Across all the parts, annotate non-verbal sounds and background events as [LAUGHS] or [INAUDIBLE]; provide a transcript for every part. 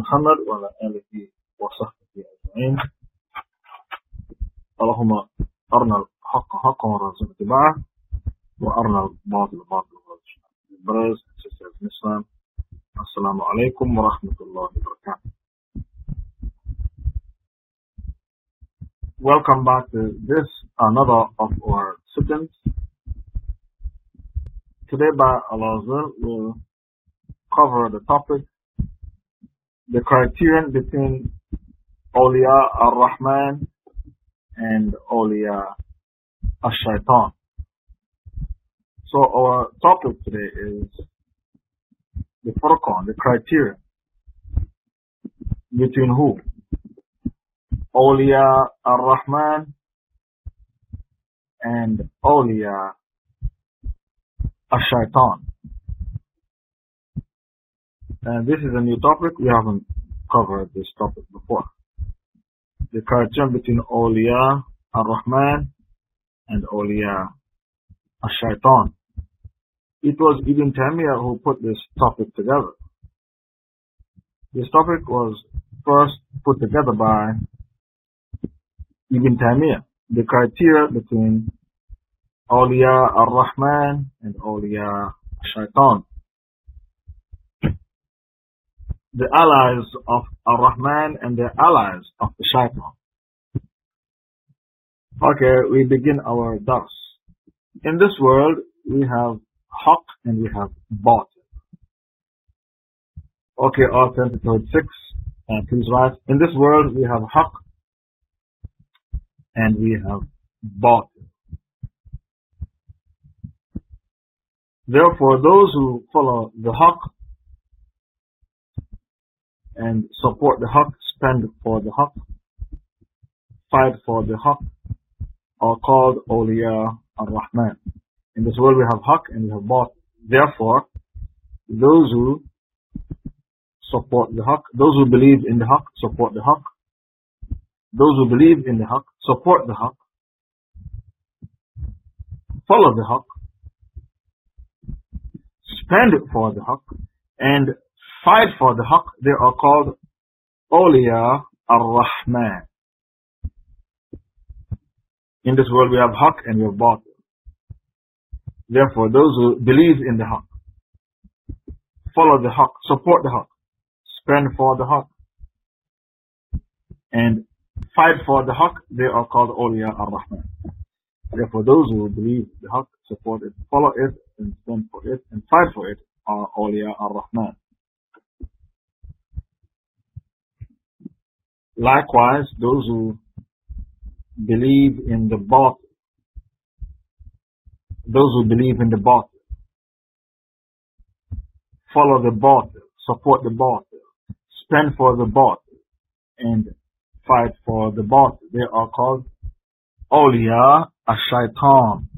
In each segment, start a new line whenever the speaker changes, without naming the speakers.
محمد وعلى آله وصحبه أجمعين اللهم أرنا الحق حقا وارزقنا اتباعه وأرنا الباطل باطلا وارزقنا Brothers and sisters in Islam Assalamu alaikum wa Welcome back to this another of our sittings Today by Allah's will we'll cover the topic the criterion between awliya ar-Rahman and awliya ash-Shaitan. So our topic today is the furqan, the criterion between who? Awliya ar-Rahman and awliya ash-Shaitan. And this is a new topic. We haven't covered this topic before. The connection between Awliya ar-Rahman and Awliya al-Shaitan. It was Ibn Taymiyyah who put this topic together. This topic was first put together by Ibn Taymiyyah. The criteria between Awliya ar-Rahman and Awliya al-Shaitan the allies of Ar-Rahman and the allies of the Shaitan. Okay, we begin our dars. In this world, we have Haqq and we have Batil. Okay, Author 6, uh, please write. In this world, we have Haqq and we have Batil. Therefore, those who follow the Haqq and support the haqq, spend for the haqq, fight for the haqq, are called awliya ar-Rahman. In this world we have haqq and we have batil. Therefore, those who support the haqq, those who believe in the haqq, support the haqq. Those who believe in the haqq, support the haqq. Follow the haqq. Spend for the haqq. And fight for the haqq, they are called awliya ar-Rahman. In this world we have haqq and we have batil. Therefore, those who believe in the haqq, follow the haqq, support the haqq, spend for the haqq, and fight for the haqq, they are called awliya ar-Rahman. Therefore, those who believe the haqq, support it, follow it, and spend for it, and fight for it, are awliya ar-Rahman. Likewise, those who believe in the batil, those who believe in the batil, follow the batil, support the batil, spend for the batil, and fight for the batil. They are called awliya ash-shaitan.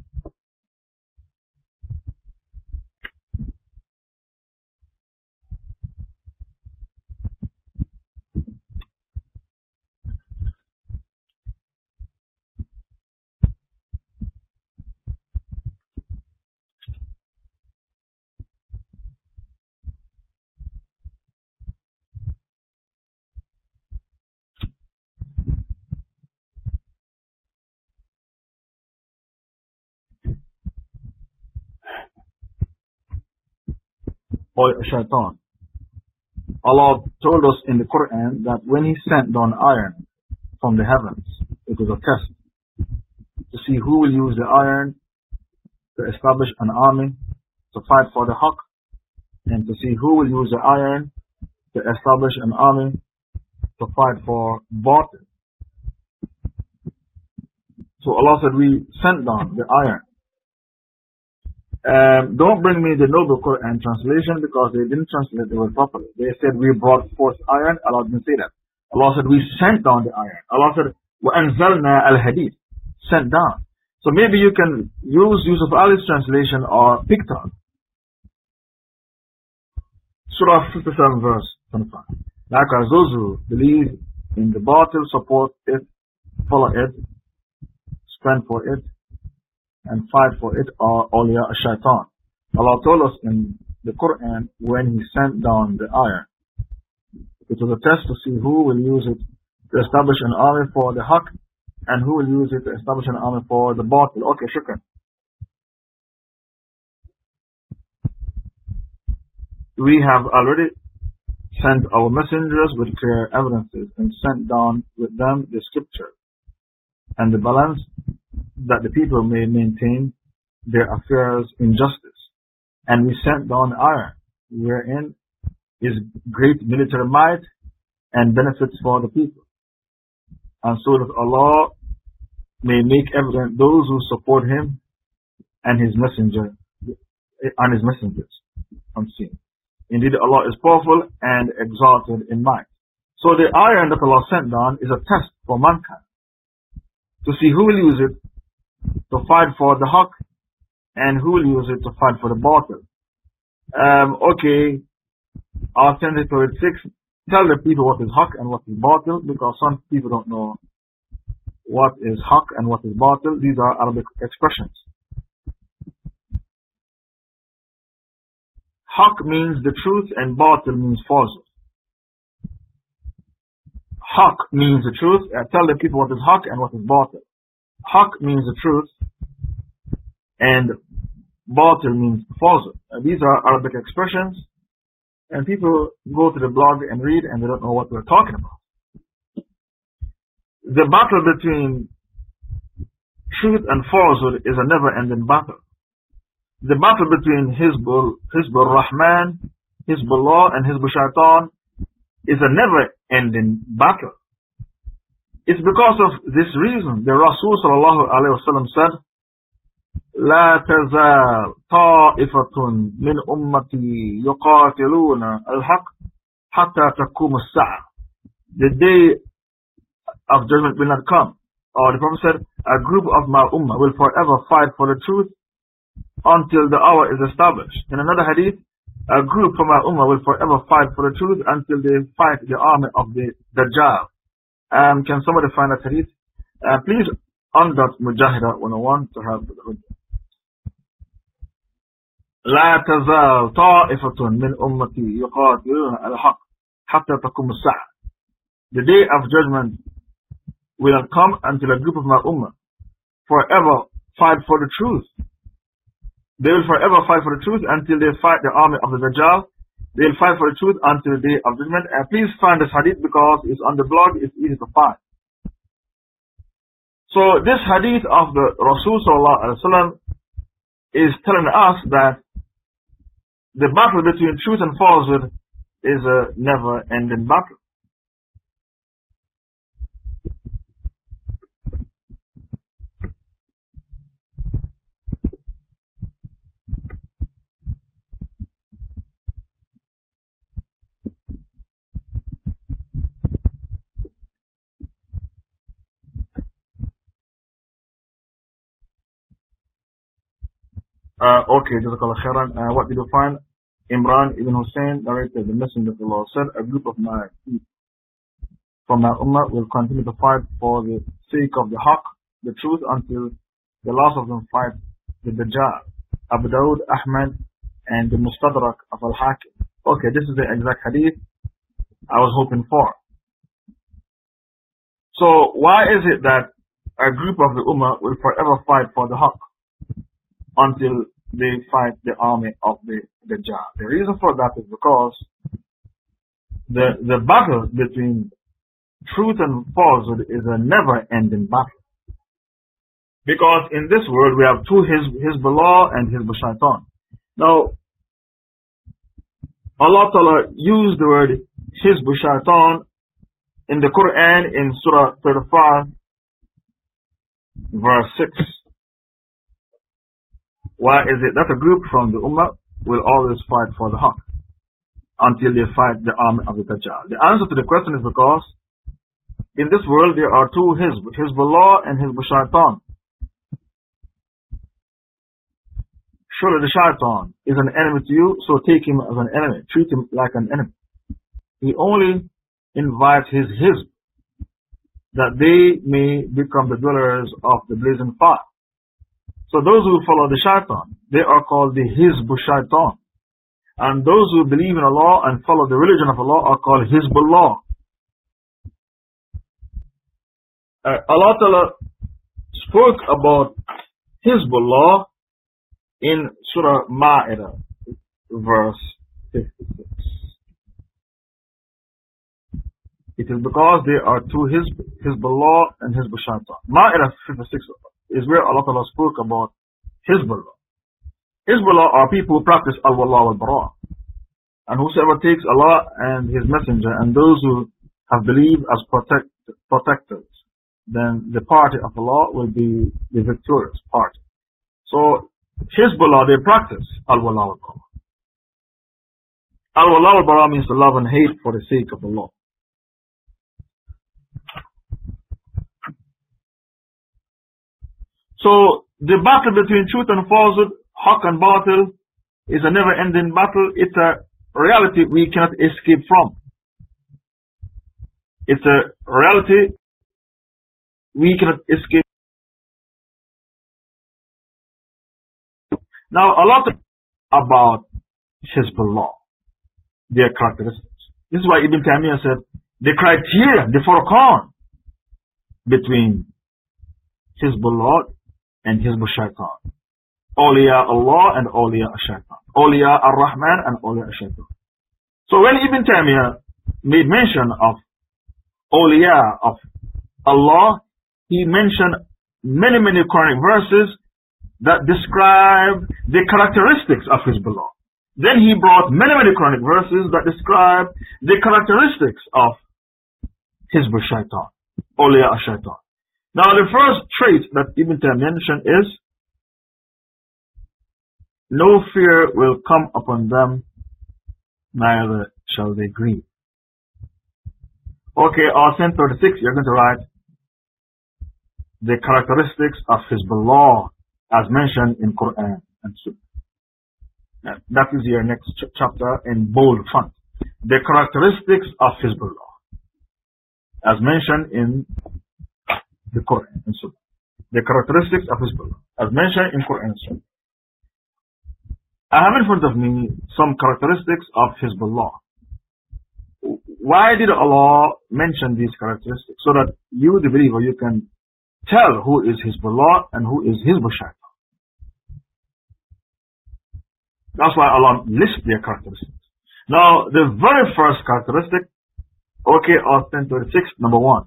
Or shaitan. Allah told us in the Quran that when He sent down iron from the heavens, it was a test to see who will use the iron to establish an army to fight for the haqq and to see who will use the iron to establish an army to fight for batil. So Allah said we sent down the iron um, don't bring me the Noble Quran translation because they didn't translate the word properly. They said, we brought forth iron. Allah didn't say that. Allah said, we sent down the iron. Allah said, وَأَنزَلْنَا الْحَدِيدَ Sent down. So maybe you can use Yusuf Ali's translation or Pickthall. Surah 57 verse 25. Likewise, those who believe in the batil, support it, follow it, stand for it, and fight for it are awliya shaitan. Allah told us in the Quran when He sent down the iron It was a test to see who will use it to establish an army for the haqq and who will use it to establish an army for the batil. Okay, shukran. We have already sent our messengers with clear evidences and sent down with them the scripture and the balance that the people may maintain their affairs in justice. And we sent down iron, wherein is great military might and benefits for the people. And so that Allah may make evident those who support Him and His messenger and His messengers unseen. Indeed, Allah is powerful and exalted in might. So the iron that Allah sent down is a test for mankind to see who will use it to fight for the haqq and who will use it to fight for the batil. Um, okay, I'll send it to it 6. Tell the people what is haqq and what is batil because some people don't know what is haqq and what is batil. These are Arabic expressions. Haqq means the truth and batil means falsehood. Haqq means the truth. Uh, tell the people what is haqq and what is batil. Haqq means the truth and batil means falsehood. Uh, these are Arabic expressions and people go to the blog and read and they don't know what we're talking about. The battle between truth and falsehood is a never ending battle. The battle between Hizbul, Hizbul Rahman, Hizbullah and Hizbul Shaitan is a never ending battle. It's because of this reason the Rasul said, لا تزال طائفة من أمتي يقاتلون الحق حتى تقوم الساعة. The day of judgment will not come. Or the Prophet said, a group of my ummah will forever fight for the truth until the hour is established. In another hadith, a group from my ummah will forever fight for the truth until they fight the army of the Dajjal. Um, can somebody find that hadith? Uh, please undot Mujahida 101 to have the لا تزال طائفة من أمتي يقاتلون الحق حتى تقوم الساعة. The day of judgment will come until a group of my ummah forever fight for the truth. they will forever fight for the truth until they fight the army of the Dajjal. They will fight for the truth until the day of judgment. And please find this hadith because it's on the blog, it's easy to find. So this hadith of the Rasul is telling us that the battle between truth and falsehood is a never ending battle. Uh, okay, Jazakallah khairan. Uh, what did you find? Imran ibn Hussein narrated, the Messenger of Allah said, a group of my from my ummah will continue to fight for the sake of the haqq, the truth, until the last of them fight the Dajjal. Abu Dawud, and the Mustadrak of Al-Hakim. Okay, this is the exact hadith I was hoping for. So, why is it that a group of the Ummah will forever fight for the Haqq until they fight the army of the Dajjal. The reason for that is because the, the battle between truth and falsehood is a never ending battle. Because in this world we have two His, Hizbullah and Hizb Shaitan. Now, Allah Ta'ala used the word Hizb Shaitan in the Quran in Surah 35 verse 6. Why is it that a group from the Ummah will always fight for the Haqq until they fight the army of the Dajjal? The answer to the question is because in this world there are two Hizb, Hizbullah and Hizb Shaitan. Surely the Shaitan is an enemy to you, so take him as an enemy. Treat him like an enemy. He only invites his Hizb that they may become the dwellers of the blazing fire. So those who follow the shaitan, they are called the Hizb shaitan. And those who believe in Allah and follow the religion of Allah are called Hizbullah. Uh, Allah Ta'ala spoke about Hizbullah in Surah Ma'idah, verse 56. It is because there are two Hizb, Hizbullah and Hizb Shaitan. Ma'idah 56 is where Allah Ta'ala spoke about Hizbullah. Hizbullah are people who practice Al-Wallah. And whosoever takes Allah and His Messenger and those who have believed as protect, protectors, then the party of Allah will be the victorious party. So, Hizbullah, they practice Al-Wallah wal-Bara. Al-Wallah means to love and hate for the sake of Allah. So the battle between truth and falsehood, haq and batil, is a never ending battle. It's a reality we cannot escape from. It's a reality we cannot escape. Now, a lot about Hezbollah, their characteristics. This is why Ibn Taymiyyah said the criteria, the furqan between Hezbollah and Hizb shaitan Awliya Allah and Awliya shaitan Awliya Ar-Rahman and Awliya shaitan So when Ibn Taymiyyah made mention of Awliya of Allah, he mentioned many, many Quranic verses that describe the characteristics of Hizbullah. Then he brought many, many Quranic verses that describe the characteristics of Hizb shaitan Awliya shaitan now the first trait that Ibn Taymiyyah mentioned is no fear will come upon them, neither shall they grieve. Okay, or 1036, you're going to write the characteristics of Hizbullah as mentioned in Quran and Sunnah. That is your next ch chapter in bold font. The characteristics of Hizbullah as mentioned in the Quran and Sunnah. The characteristics of Hizbullah, as mentioned in Quran and Sunnah. I have in front of me some characteristics of Hizbullah. Why did Allah mention these characteristics? So that you, the believer, you can tell who is Hizbullah and who is Shaitan. That's why Allah lists their characteristics. Now, the very first characteristic, okay, of 1026, number one.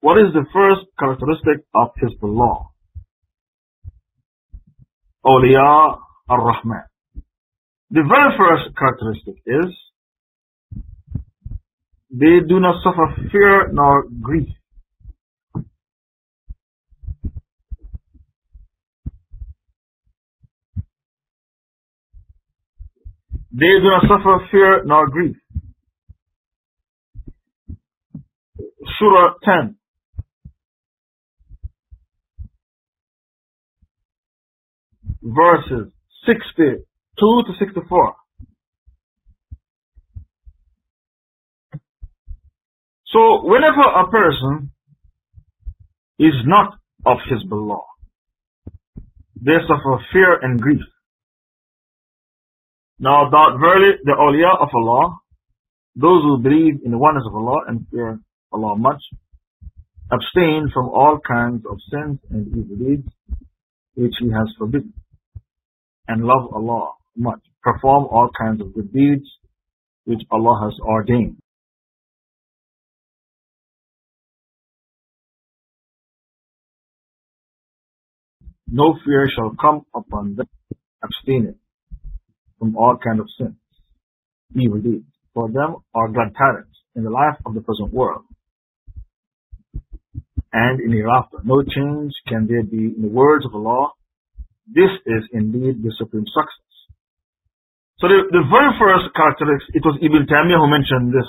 What is the first characteristic of Hizbullah? Awliya ar-Rahman. The very first characteristic is they do not suffer fear nor grief. They do not suffer fear nor grief. Surah 10 verses 62 to 64. So whenever a person is not of his Hizbullah, they suffer fear and grief. Now that verily the awliya of Allah, those who believe in the oneness of Allah and fear Allah much, abstain from all kinds of sins and evil deeds which He has forbidden and love Allah much. Perform all kinds of good deeds which Allah has ordained. No fear shall come upon them abstaining from all kinds of sins, evil deeds. For them are glad tidings in the life of the present world and in hereafter. No change can there be in the words of Allah this is indeed the supreme success. So the, the very first characteristic, it was Ibn Taymiyyah who mentioned this,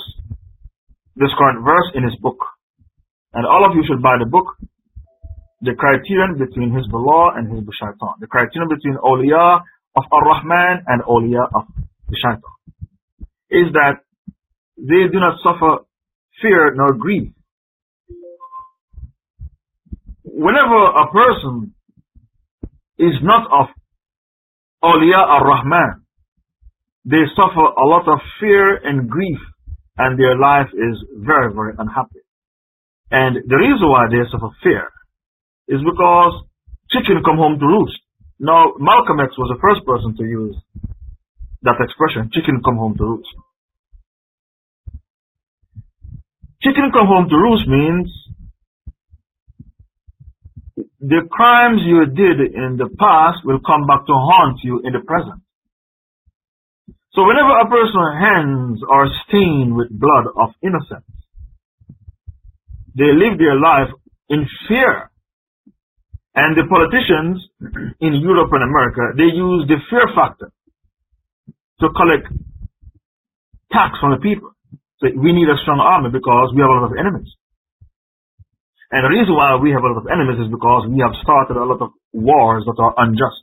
this current verse in his book. And all of you should buy the book, the criterion between Hizbullah and Hizb Shaitan. The criterion between awliya of Ar-Rahman and awliya of the Shaitan. Is that they do not suffer fear nor grief. Whenever a person is not of awliya ar-Rahman. they suffer a lot of fear and grief and their life is very, very unhappy. And the reason why they suffer fear is because chicken come home to roost. Now, Malcolm X was the first person to use that expression, chicken come home to roost. Chicken come home to roost means the crimes you did in the past will come back to haunt you in the present. So whenever a person's hands are stained with blood of innocence, they live their life in fear. And the politicians in Europe and America, they use the fear factor to collect tax from the people. So we need a strong army because we have a lot of enemies. And the reason why we have a lot of enemies is because we have started a lot of wars that are unjust.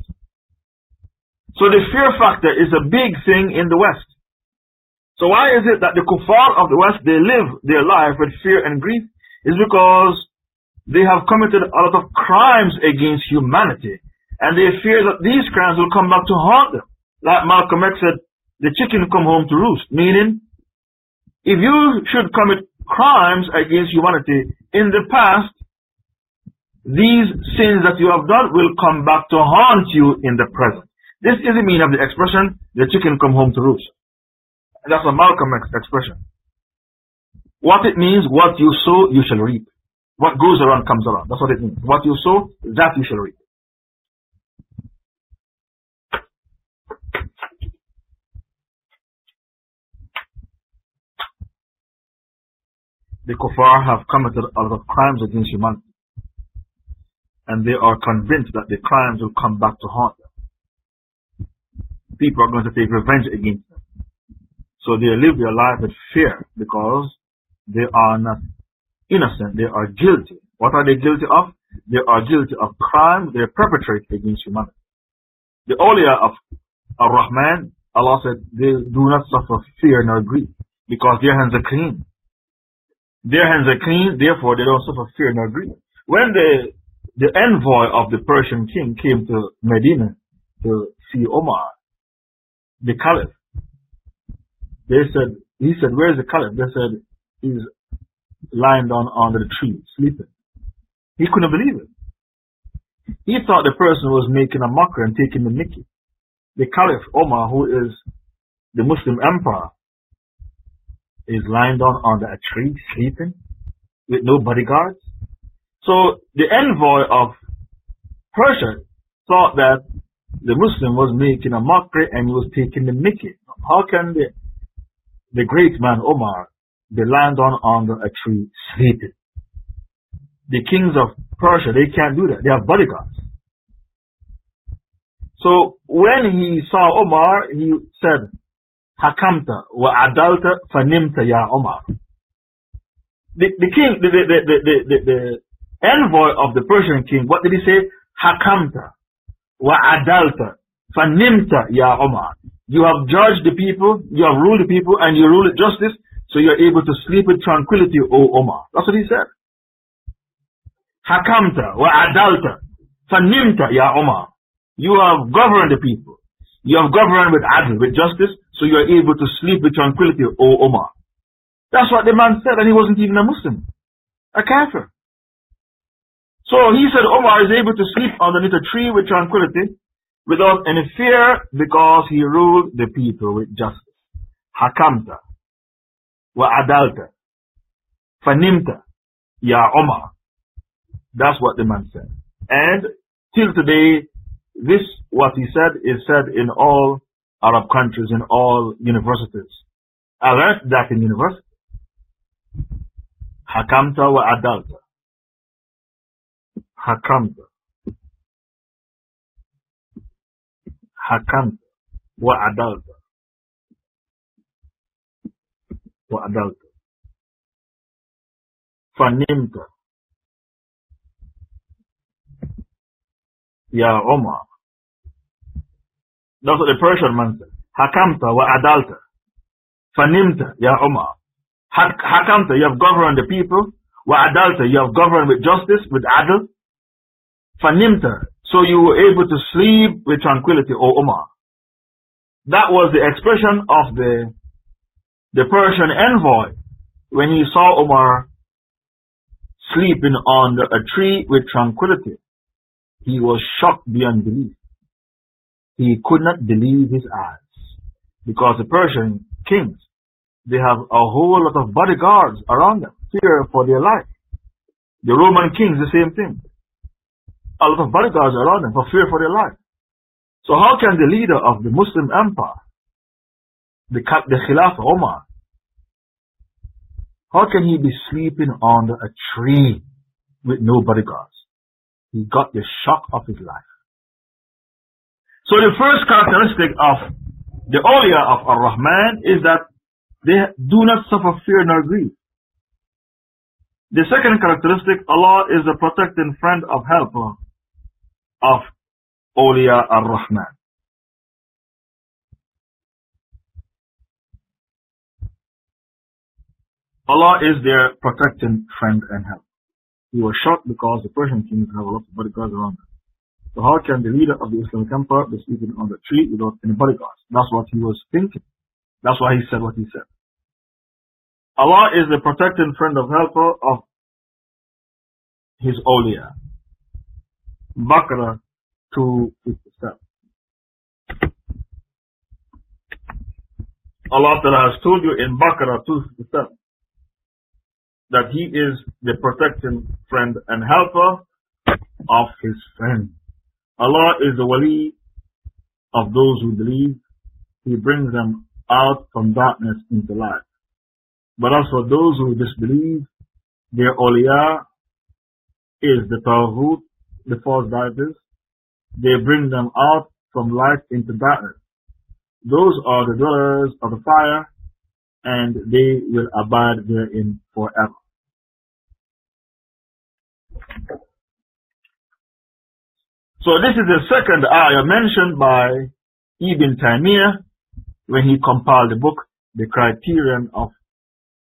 So the fear factor is a big thing in the West. So why is it that the kuffar of the West, they live their life with fear and grief? Is because they have committed a lot of crimes against humanity. And they fear that these crimes will come back to haunt them. Like Malcolm X said, the chicken come home to roost. Meaning, if you should commit crimes against humanity in the past, these sins that you have done will come back to haunt you in the present. This is the meaning of the expression, the chicken come home to roost. That's a Malcolm expression. What it means, what you sow, you shall reap. What goes around comes around. That's what it means. What you sow, that you shall reap. The kuffar have committed a lot of crimes against humanity. And they are convinced that the crimes will come back to haunt them people are going to take revenge against them. So they live their life with fear because they are not innocent, they are guilty. What are they guilty of? They are guilty of crime they perpetrate against humanity. The awliya of Ar-Rahman, Allah said, they do not suffer fear nor grief because their hands are clean. Their hands are clean, therefore they don't suffer fear nor grief. When the, the envoy of the Persian king came to Medina to see Omar, the caliph. They said, he said, where's the caliph? They said, he's lying down under the tree, sleeping. He couldn't believe it. He thought the person was making a mockery and taking the mickey. The caliph, Omar, who is the Muslim emperor, is lying down under a tree, sleeping, with no bodyguards. So the envoy of Persia thought that the Muslim was making a mockery and he was taking the mickey. How can the, the great man Omar be lying down under a tree sleeping? The kings of Persia, they can't do that. They have bodyguards. So when he saw Omar, he said, Hakamta wa adalta fanimta ya Omar. The, the king, the, the, the, the, the, envoy of the Persian king, what did he say? Hakamta وَعَدَلْتَ فَنِمْتَ يَا عُمَرْ You have judged the people, you have ruled the people, and you rule with justice, so you're able to sleep with tranquility, O Omar. That's what he said. حَكَمْتَ وَعَدَلْتَ فَنِمْتَ يَا عُمَرْ You have governed the people. You have governed with adl, with justice, so you are able to sleep with tranquility, O Omar. That's what the man said, and he wasn't even a Muslim. A kafir. So he said Omar is able to sleep underneath a tree with tranquility without any fear because he ruled the people with justice. Hakamta wa adalta fanimta ya Omar. That's what the man said. And till today, this, what he said, is said in all Arab countries in all universities. I learned that in university. Hakamta wa adalta. Hakamta. Hakamta wa adalta. Wa adalta. Fanimta. Ya Omar. That's what the Persian man said. Hakamta wa adalta. Fanimta ya Umar. Hakamta, you have governed the people. Wa adalta, you have governed with justice, with adl. Fanimta, so you were able to sleep with tranquility, O Umar. That was the expression of the, the Persian envoy when he saw Umar sleeping under a tree with tranquility. He was shocked beyond belief. He could not believe his eyes because the Persian kings, they have a whole lot of bodyguards around them, fear for their life. The Roman kings, the same thing. A lot of bodyguards around them for fear for their life. So how can the leader of the Muslim empire, the, the Khilafah Omar, how can he be sleeping under a tree with no bodyguards? He got the shock of his life. So the first characteristic of the awliya of Ar-Rahman is that they do not suffer fear nor grief. The second characteristic, Allah is the protecting friend of helper of awliya Ar-Rahman. Allah is their protecting friend and help. He was shocked because the Persian kings have a lot of bodyguards around them. So how can the leader of the Islamic Empire be sleeping on the tree without any bodyguards? That's what he was thinking. That's why he said what he said. Allah is the protecting friend of helper of his awliya. Baqarah 257. Allah has told you in Baqarah 257 that he is the protecting friend and helper of his friend. Allah is the wali of those who believe. He brings them out from darkness into light. But as for those who disbelieve, their awliya is the taghut, the false deities. They bring them out from light into darkness. Those are the dwellers of the fire, and they will abide therein forever. So this is the second ayah mentioned by Ibn Taymiyyah when he compiled the book, The Criterion of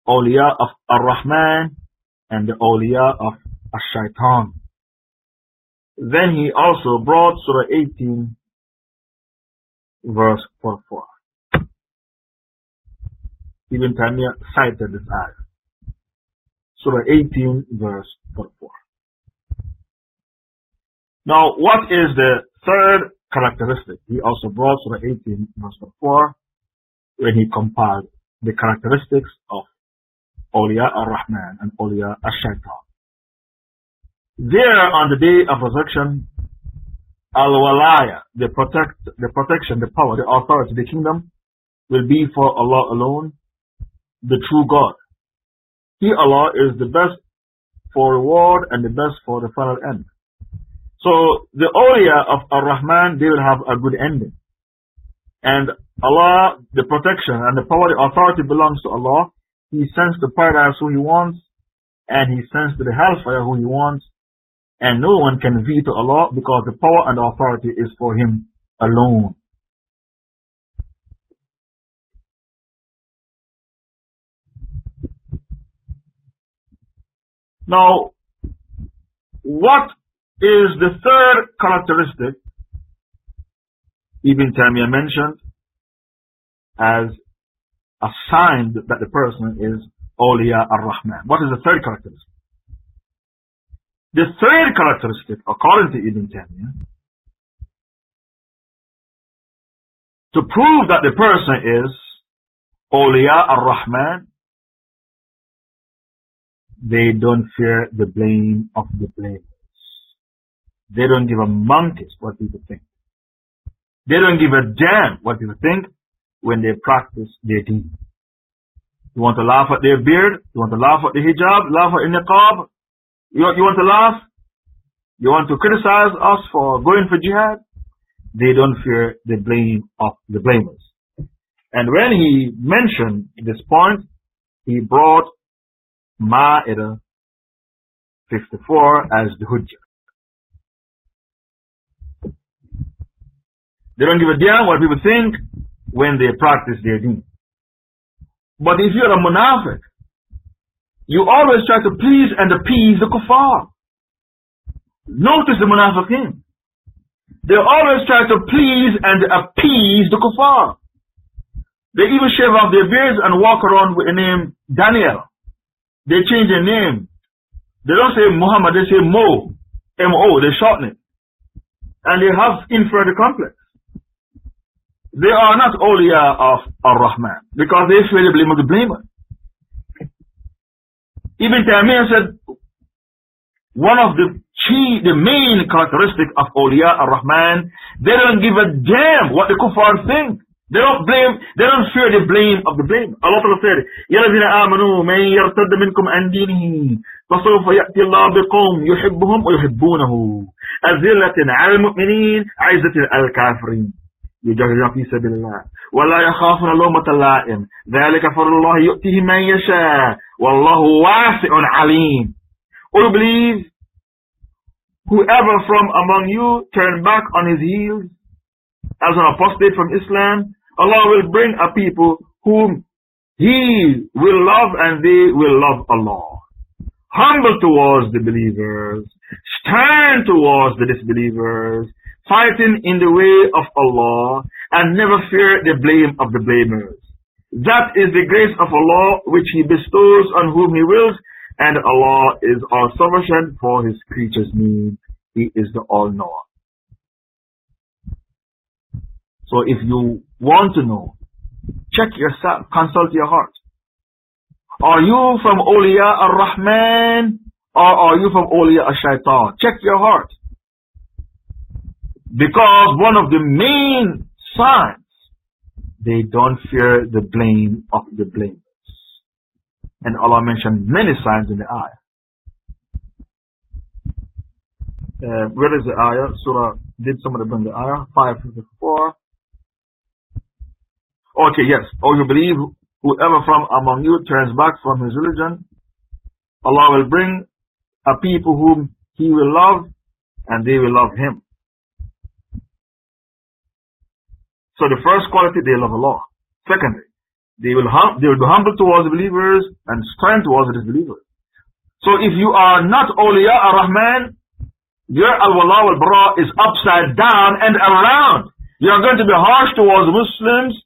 Awliya of Ar-Rahman and the Awliya of Ash-Shaitan. Then he also brought Surah 18 verse 44. Ibn Taymiyyah cited this ayah. Surah 18 verse 44. Now, what is the third characteristic? He also brought Surah 18 verse 4 when he compiled the characteristics of Awliya al-Rahman and Awliya al-Shaitan. There on the day of resurrection, Al-Walaya, the, protect, the protection, the power, the authority, the kingdom will be for Allah alone, the true God. He, Allah, is the best for reward and the best for the final end. So the awliya of Ar-Rahman, they will have a good ending. And Allah, the protection and the power, the authority belongs to Allah. He sends to paradise who He wants, and He sends to the hellfire who He wants. And no one can veto Allah because the power and authority is for Him alone. Now, what is the third characteristic Ibn Taymiyyah mentioned as a sign that the person is Awliya ar-Rahman. What is the third characteristic? The third characteristic, according to Ibn Taymiyyah, to prove that the person is Awliya ar-Rahman, they don't fear the blame of the blameless. They don't give a monkey's what people think. They don't give a damn what people think when they practice their deen. You want to laugh at their beard? You want to laugh at the hijab? Laugh at the niqab? You, you want to laugh? You want to criticize us for going for jihad? They don't fear the blame of the blamers. And when he mentioned this point, he brought Ma'idah 54 as the hujjah. They don't give a damn what people think when they practice their deen. But if you're a munafiq, you always try to please and appease the kuffar. Notice the munafiqeen. They always try to please and appease the kuffar.
They even shave off their beards and walk around with a name Daniel. They change their name. They don't say Muhammad, they say Mo. M-O, they shorten it. And they have inferiority complex. They are not awliya of Ar-Rahman because they fail the blame of the blamer. Ibn Taymiyyah said, one of the key, the main characteristic of awliya Ar-Rahman, they don't give a damn what the kuffar think. They don't blame, they don't fear the blame of the blame. Allah Ta'ala said, يَا الَّذِينَ آمَنُوا مَنْ يَرْتَدَّ مِنْكُمْ أَنْ دِينِهِ فَسَوْفَ يَأْتِي اللَّهُ بِقَوْمٍ يُحِبُّهُمْ وَيُحِبُّونَهُ أَذِلَّةٍ عَلَى الْمُؤْمِنِينَ عِزَّةٍ عَلَى الْكَافِرِينَ يجاهدون في سبيل الله ولا يخافون لومة لائم ذلك فضل الله يؤتيه من يشاء والله واسع عليم Or believe whoever from among you turn back on his heels as an apostate from Islam, Allah will bring a people whom He will love and they will love Allah. Humble towards the believers, stand towards the disbelievers, fighting in the way of Allah and never fear the blame of the blamers. That is the grace of Allah which He bestows on whom He wills and Allah is all sufficient for His creatures' needs. He is the all-knower. So if you want to know, check yourself, consult your heart. Are you from Awliya ar-Rahman or are you from Awliya ar-Shaitan? Check your heart. Because one of the main signs, they don't fear the blame of the blameless. And Allah mentioned many signs in the ayah. Uh, where is the ayah? Surah, did somebody bring the ayah? 554. Okay, yes. Or you believe whoever from among you turns back from his religion, Allah will bring a people whom He will love and they will love Him. So the first quality, they love Allah. Secondly, they will, they will be humble towards believers and stand towards disbelievers. So if you are not awliya ar-Rahman, your al-wala wal-bara is upside down and around. You are going to be harsh towards Muslims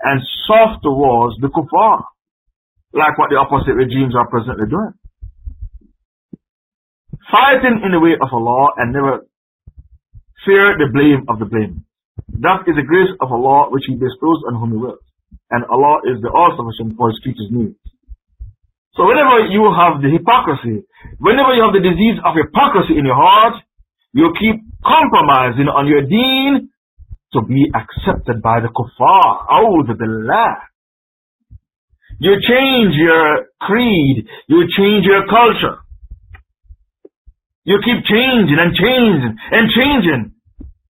and soft towards the kuffar. Like what the opposite regimes are presently doing. Fighting in the way of Allah and never fear the blame of the blame. That is the grace of Allah which He bestows on whom He wills. And Allah is the all-sufficient for His creatures' needs. So whenever you have the hypocrisy, whenever you have the disease of hypocrisy in your heart, you keep compromising on your deen to be accepted by the kuffar. A'udhu billah. You change your creed, you change your culture. You keep changing and changing and changing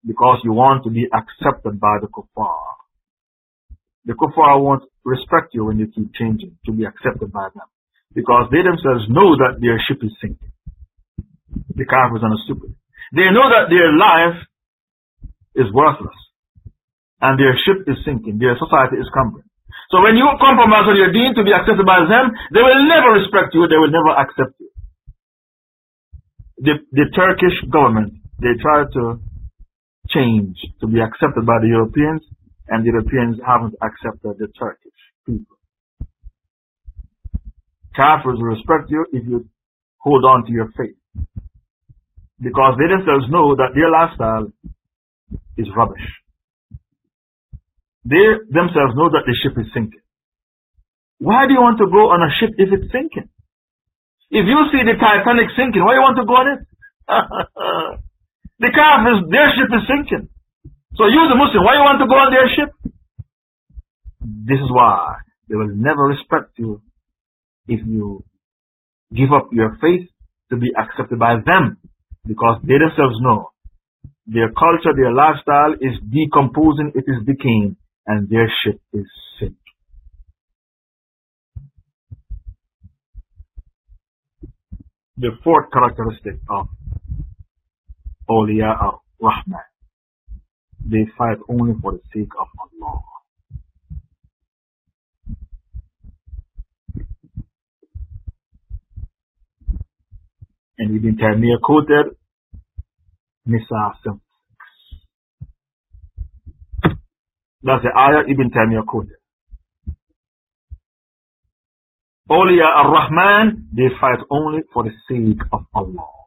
because you want to be accepted by the kuffar. The kuffar won't respect you when you keep changing to be accepted by them because they themselves know that their ship is sinking. The kafirs are stupid. They know that their life is worthless and their ship is sinking, their society is crumbling. So when you compromise on your deen to be accepted by them, they will never respect you, they will never accept you. The, the Turkish government, they try to change to be accepted by the Europeans, and the Europeans haven't accepted the Turkish people. Kafirs will respect you if you hold on to your faith. Because they themselves know that their lifestyle is rubbish. They themselves know that the ship is sinking. Why do you want to go on a ship if it's sinking? If you see the Titanic sinking, why do you want to go on it? [LAUGHS] the Kafirs, their ship is sinking. So you, the Muslim, why you want to go on their ship? This is why they will never respect you if you give up your faith to be accepted by them because they themselves know their culture, their lifestyle is decomposing, it is decaying and their ship is sinking. The fourth characteristic of Awliya ar-Rahman. They fight only for the sake of Allah. And Ibn Taymiyyah quoted Nisa that's the ayah Ibn Taymiyyah quoted. Awliya ar-Rahman, they fight only for the sake of Allah.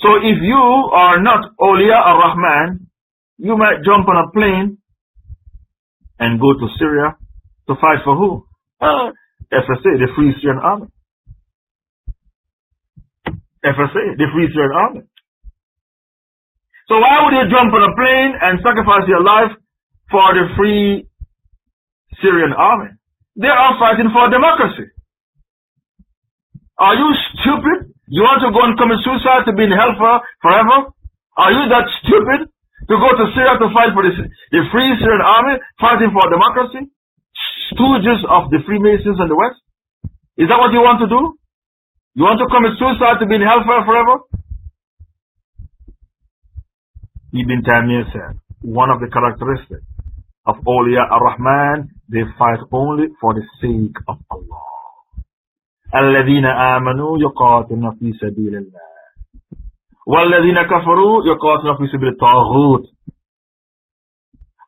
So if you are not Awliya ar-Rahman, you might jump on a plane and go to Syria to fight for who? Uh, FSA, the Free Syrian Army. FSA, the Free Syrian Army. So why would you jump on a plane and sacrifice your life for the Free Syrian Army? They are fighting for democracy. Are you stupid? You want to go and commit suicide to be in hell for, forever? Are you that stupid to go to Syria to fight for the, the Free Syrian Army, fighting for democracy? Stooges of the Freemasons in the West? Is that what you want to do? You want to commit suicide to be in hellfire forever? Ibn Taymiyyah said, one of the characteristics of Awliya ar-Rahman, they fight only for the sake of Allah. الذين آمنوا يقاتلون في سبيل الله والذين كفروا يقاتلون في سبيل الطاغوت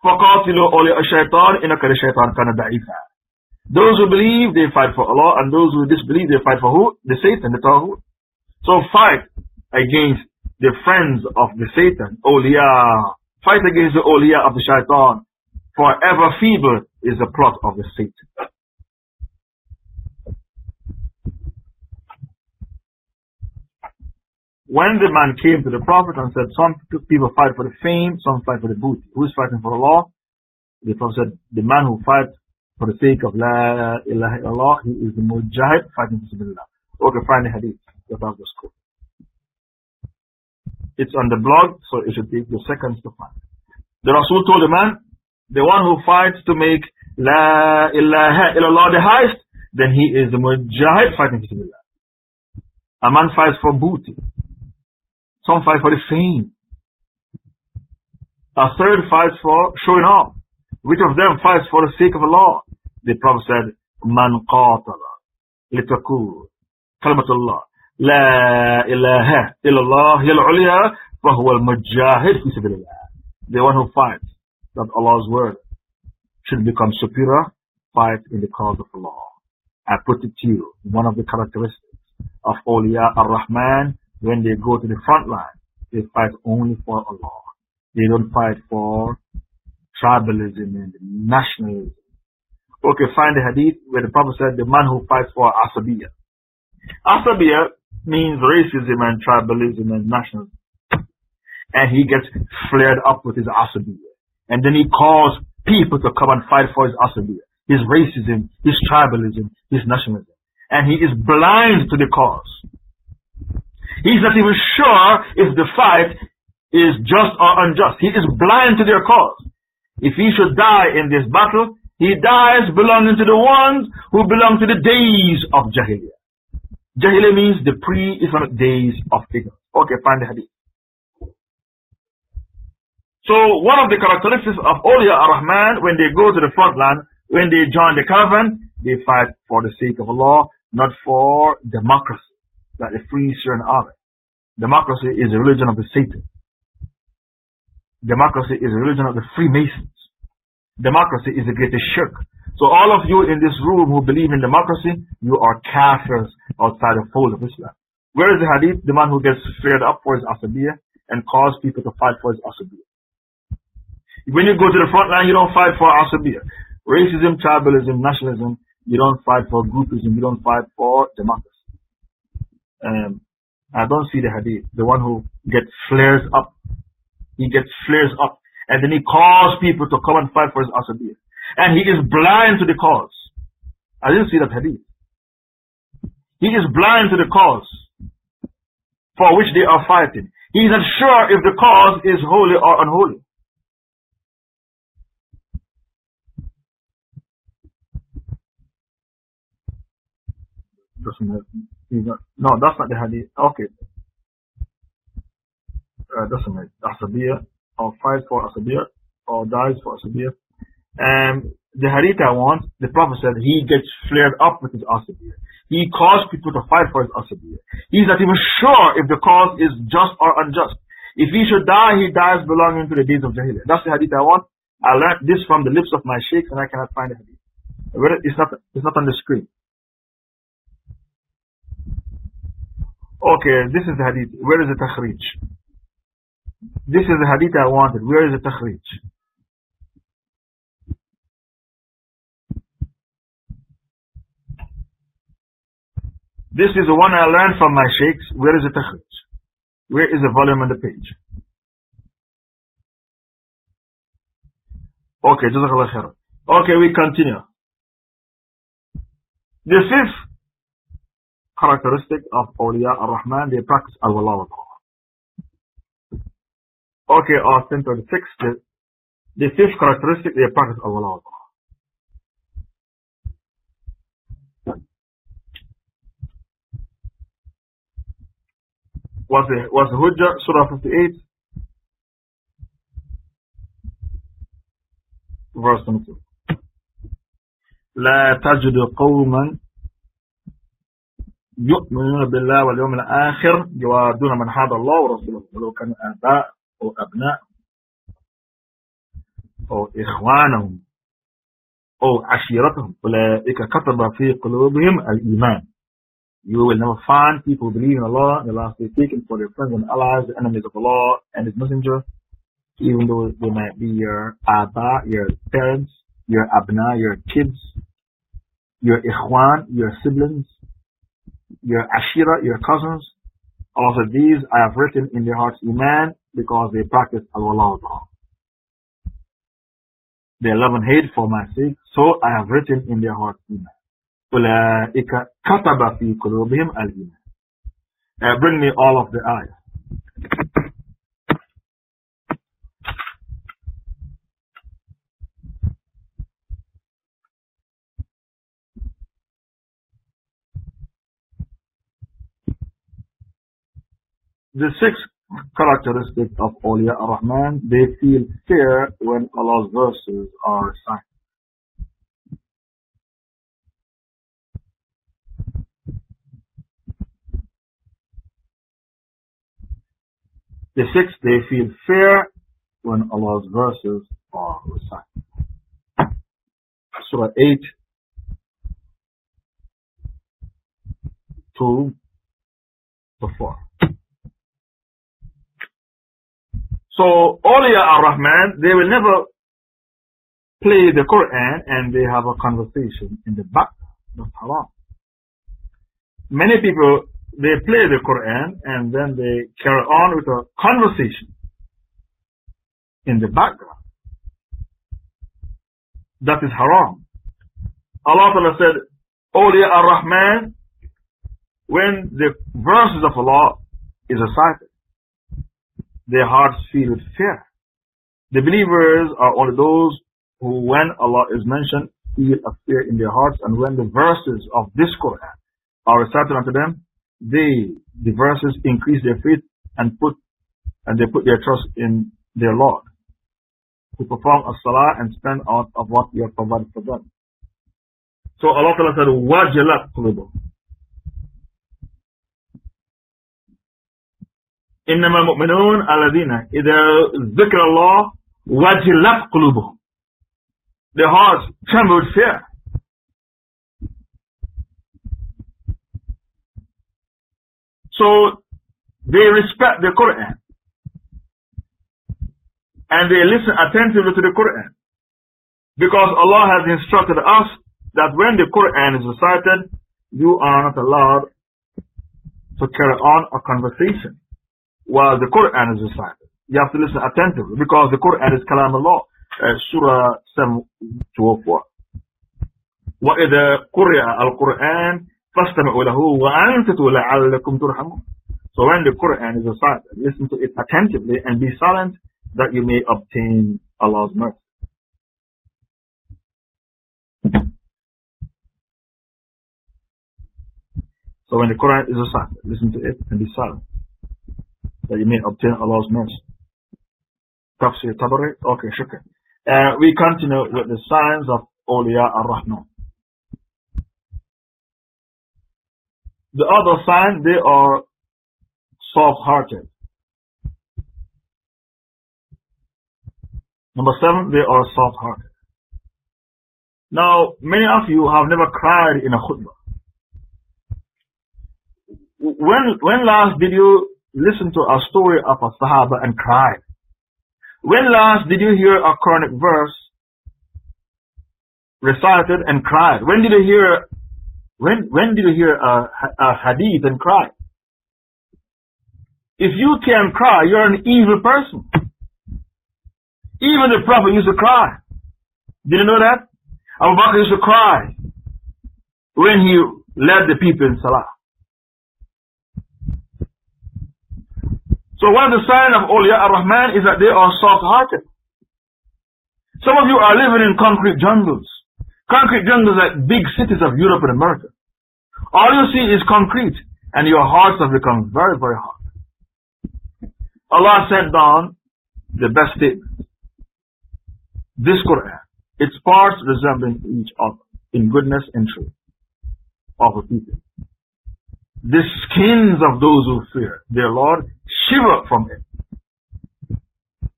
فقاتلوا الشيطان إنك الشيطان كان ضعيفا Those who believe, they fight for Allah, and those who disbelieve, they fight for who? The Satan, the Taghut. So fight against the friends of the Satan, Awliya. Fight against the Awliya of the Shaitan. Forever feeble is the plot of the Satan. When the man came to the Prophet and said, some people fight for the fame, some fight for the booty. Who is fighting for Allah? The Prophet said, the man who fights for the sake of La ilaha illallah, he is the mujahid fighting for Bismillah. Okay, find the hadith that I've. It's on the blog, so it should take you seconds to find. The Rasul told the man, the one who fights to make La ilaha illallah the highest, then he is the mujahid fighting for Bismillah. A man fights for booty. Some fight for the fame. A third fights for showing off. Which of them fights for the sake of Allah? The Prophet said, Man qatala litakul, kalimatullah la ilaha illallah yal-ulya fahuwa al-mujahid fi sabilillah. The one who fights that Allah's word should become superior, fight in the cause of Allah. I put it to you, one of the characteristics of Awliya ar-Rahman when they go to the front line they fight only for Allah they don't fight for tribalism and nationalism okay find the hadith where the Prophet said the man who fights for Asabiyah Asabiyah means racism and tribalism and nationalism. And he gets flared up with his asabiya. And then he calls people to come and fight for his asabiya, his racism, his tribalism, his nationalism. And he is blind to the cause. He's not even sure if the fight is just or unjust. He is blind to their cause. If he should die in this battle, he dies belonging to the ones who belong to the days of Jahiliyyah. Jahiliyyah means the pre-Islamic days of ignorance. Okay, find the hadith. So one of the characteristics of Awliya ar-Rahman, when they go to the front line, when they join the caravan, they fight for the sake of Allah, not for democracy, like the free Syrian army. Democracy is a religion of the Satan. Democracy is a religion of the Freemasons. Democracy is the greatest shirk. So all of you in this room who believe in democracy, you are kafirs outside the fold of Islam. Where is the hadith? The man who gets flared up for his asabiyah and cause people to fight for his asabiyah. When you go to the front line, you don't fight for asabiyah. Racism, tribalism, nationalism, you don't fight for groupism, you don't fight for democracy. Um, I don't see the hadith. The one who gets flares up. He gets flares up. And then he calls people to come and fight for his asabiyah and he is blind to the cause. I didn't see that hadith. He is blind to the cause for which they are fighting. He is not sure if the cause is holy or unholy. No, that's not the hadith. Okay. Uh, doesn't matter. Asabiyah, or fight for a Asabiyah, or dies for a Asabiyah. Um, the hadith I want, the Prophet said he gets flared up with his asabiyah. He caused people to fight for his asabiyah. He's not even sure if the cause is just or unjust. If he should die, he dies belonging to the days of Jahiliyyah. That's the hadith I want. I learned this from the lips of my sheikhs and I cannot find the hadith. It's not, it's not on the screen. Okay, this is the hadith. Where is the takhrij? This is the hadith I wanted. Where is the takhrij? This is the one I learned from my sheikhs. Where is the takhrij? Where is the volume on the page? Okay, Jazakallah khair. Okay, we continue. The fifth characteristic of awliya ar-Rahman, they practice al-wala Okay, or 1036, the, the fifth characteristic, they practice al-wala Was the, was the Hujjah, Surah 58, verse 22. لا تجد قوما يؤمنون بالله واليوم الآخر يوادون من حاد الله ورسوله ولو كانوا آباء أو أبناء أو إخوانهم أو عشيرتهم أولئك كتب في قلوبهم الإيمان You will never find people believing in Allah the last day taken for their friends and allies, the enemies of Allah and His Messenger, even though they might be your Aba, your parents, your Abna, your kids, your Ikhwan, your siblings, your Ashira, your cousins. Also these I have written in their hearts Iman because they practice Al-Wala They love and hate for my sake, so I have written in their hearts Iman. أولئك كتب في قلوبهم الإيمان. Uh, bring me all of the ayahs. The sixth characteristic of Awliya ar-Rahman, they feel fear when Allah's verses are recited. The sixth, they feel fear when Allah's verses are recited. Surah 8, 2 to 4. So, Awliya ar-Rahman, they will never play the Quran and they have a conversation in the back. That's haram. Many people, they play the Quran and then they carry on with a conversation in the background. That is haram. Allah Ta'ala said, Awliya ar-Rahman, when the verses of Allah is recited, their hearts feel with fear. The believers are only those who, when Allah is mentioned, feel a fear in their hearts, and when the verses of this Quran are recited unto them, they, the verses increase their faith and put, and they put their trust in their Lord, who perform a salah and spend out of what we have provided for them. So Allah said, وَجَلَتْ قُلُوبُهُمْ إنما المؤمنون الذين إذا ذكر الله وجلت قلوبهم Their hearts tremble with fear. So they respect the Quran and they listen attentively to the Quran because Allah has instructed us that when the Quran is recited, you are not allowed to carry on a conversation while the Quran is recited. You have to listen attentively because the Quran is Kalam Allah, uh, Surah 724. وإذا قرئ القرآن فاستمعوا له وأنصتوا لعلكم ترحمون. So when the Quran is recited, listen to it attentively and be silent that you may obtain Allah's mercy. So when the Quran is recited, listen to it and be silent that you may obtain Allah's mercy. Tafsir Tabari. Okay, shukr. Uh, we continue with the signs of Awliya ar-Rahman. The other sign, they are soft-hearted. Number seven, they are soft-hearted. Now, many of you have never cried in a khutbah. When, when last did you listen to a story of a Sahaba and cry? When last did you hear a Quranic verse recited and cried? When did you hear when when did you hear a, a hadith and cry? If you can cry, you're an evil person. Even the Prophet used to cry. Did you know that? Abu Bakr used to cry when he led the people in Salah. So one of the signs of Awliya ar-Rahman is that they are soft-hearted. Some of you are living in concrete jungles. Concrete jungles like big cities of Europe and America. All you see is concrete and your hearts have become very, very hard. Allah sent down the best statement. This Quran, its parts resembling each other in goodness and truth of the people. The skins of those who fear their Lord shiver from it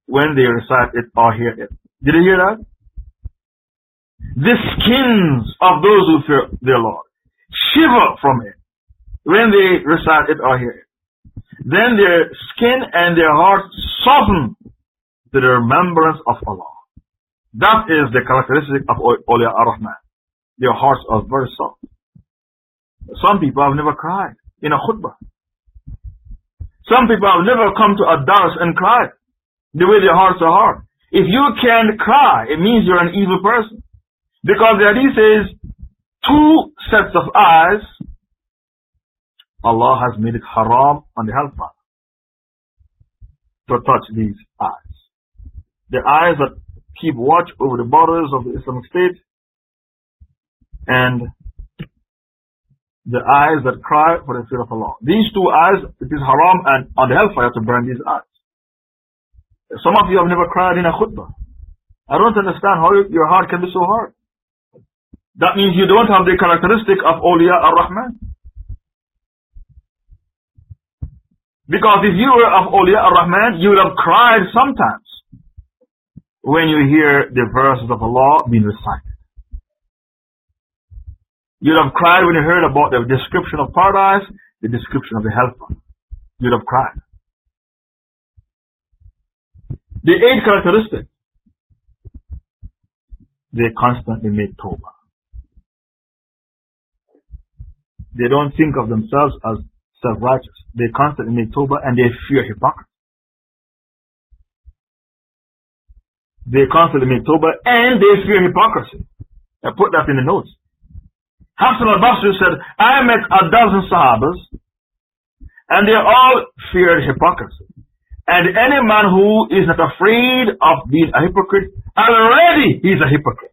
when they recite it or hear it. Did you hear that? The skins of those who fear their Lord shiver from it when they recite it or hear it. Then their skin and their hearts soften to the remembrance of Allah. That is the characteristic of Awliya ar-Rahman. Their hearts are very soft. Some people have never cried in a khutbah. Some people have never come to a dars and cried the way their hearts are hard. If you can cry, it means you're an evil person. Because the hadith says, two sets of eyes, Allah has made it haram on the hellfire to touch these eyes. The eyes that keep watch over the borders of the Islamic State and the eyes that cry for the fear of Allah. These two eyes, it is haram and on the hellfire to burn these eyes. Some of you have never cried in a khutbah. I don't understand how your heart can be so hard. That means you don't have the characteristic of awliya ar-Rahman. Because if you were of awliya ar-Rahman, you would have cried sometimes when you hear the verses of Allah being recited. You'd have cried when you heard about the description of paradise, the description of the hellfire. You'd have cried. The eighth characteristic, they constantly make tawbah. They don't think of themselves as self-righteous. They constantly make tawbah and they fear hypocrisy. They constantly make tawbah and they fear hypocrisy. I put that in the notes. Hassan al-Basri said, I met a dozen Sahabas and they all feared hypocrisy. And any man who is not afraid of being a hypocrite, already he's a hypocrite.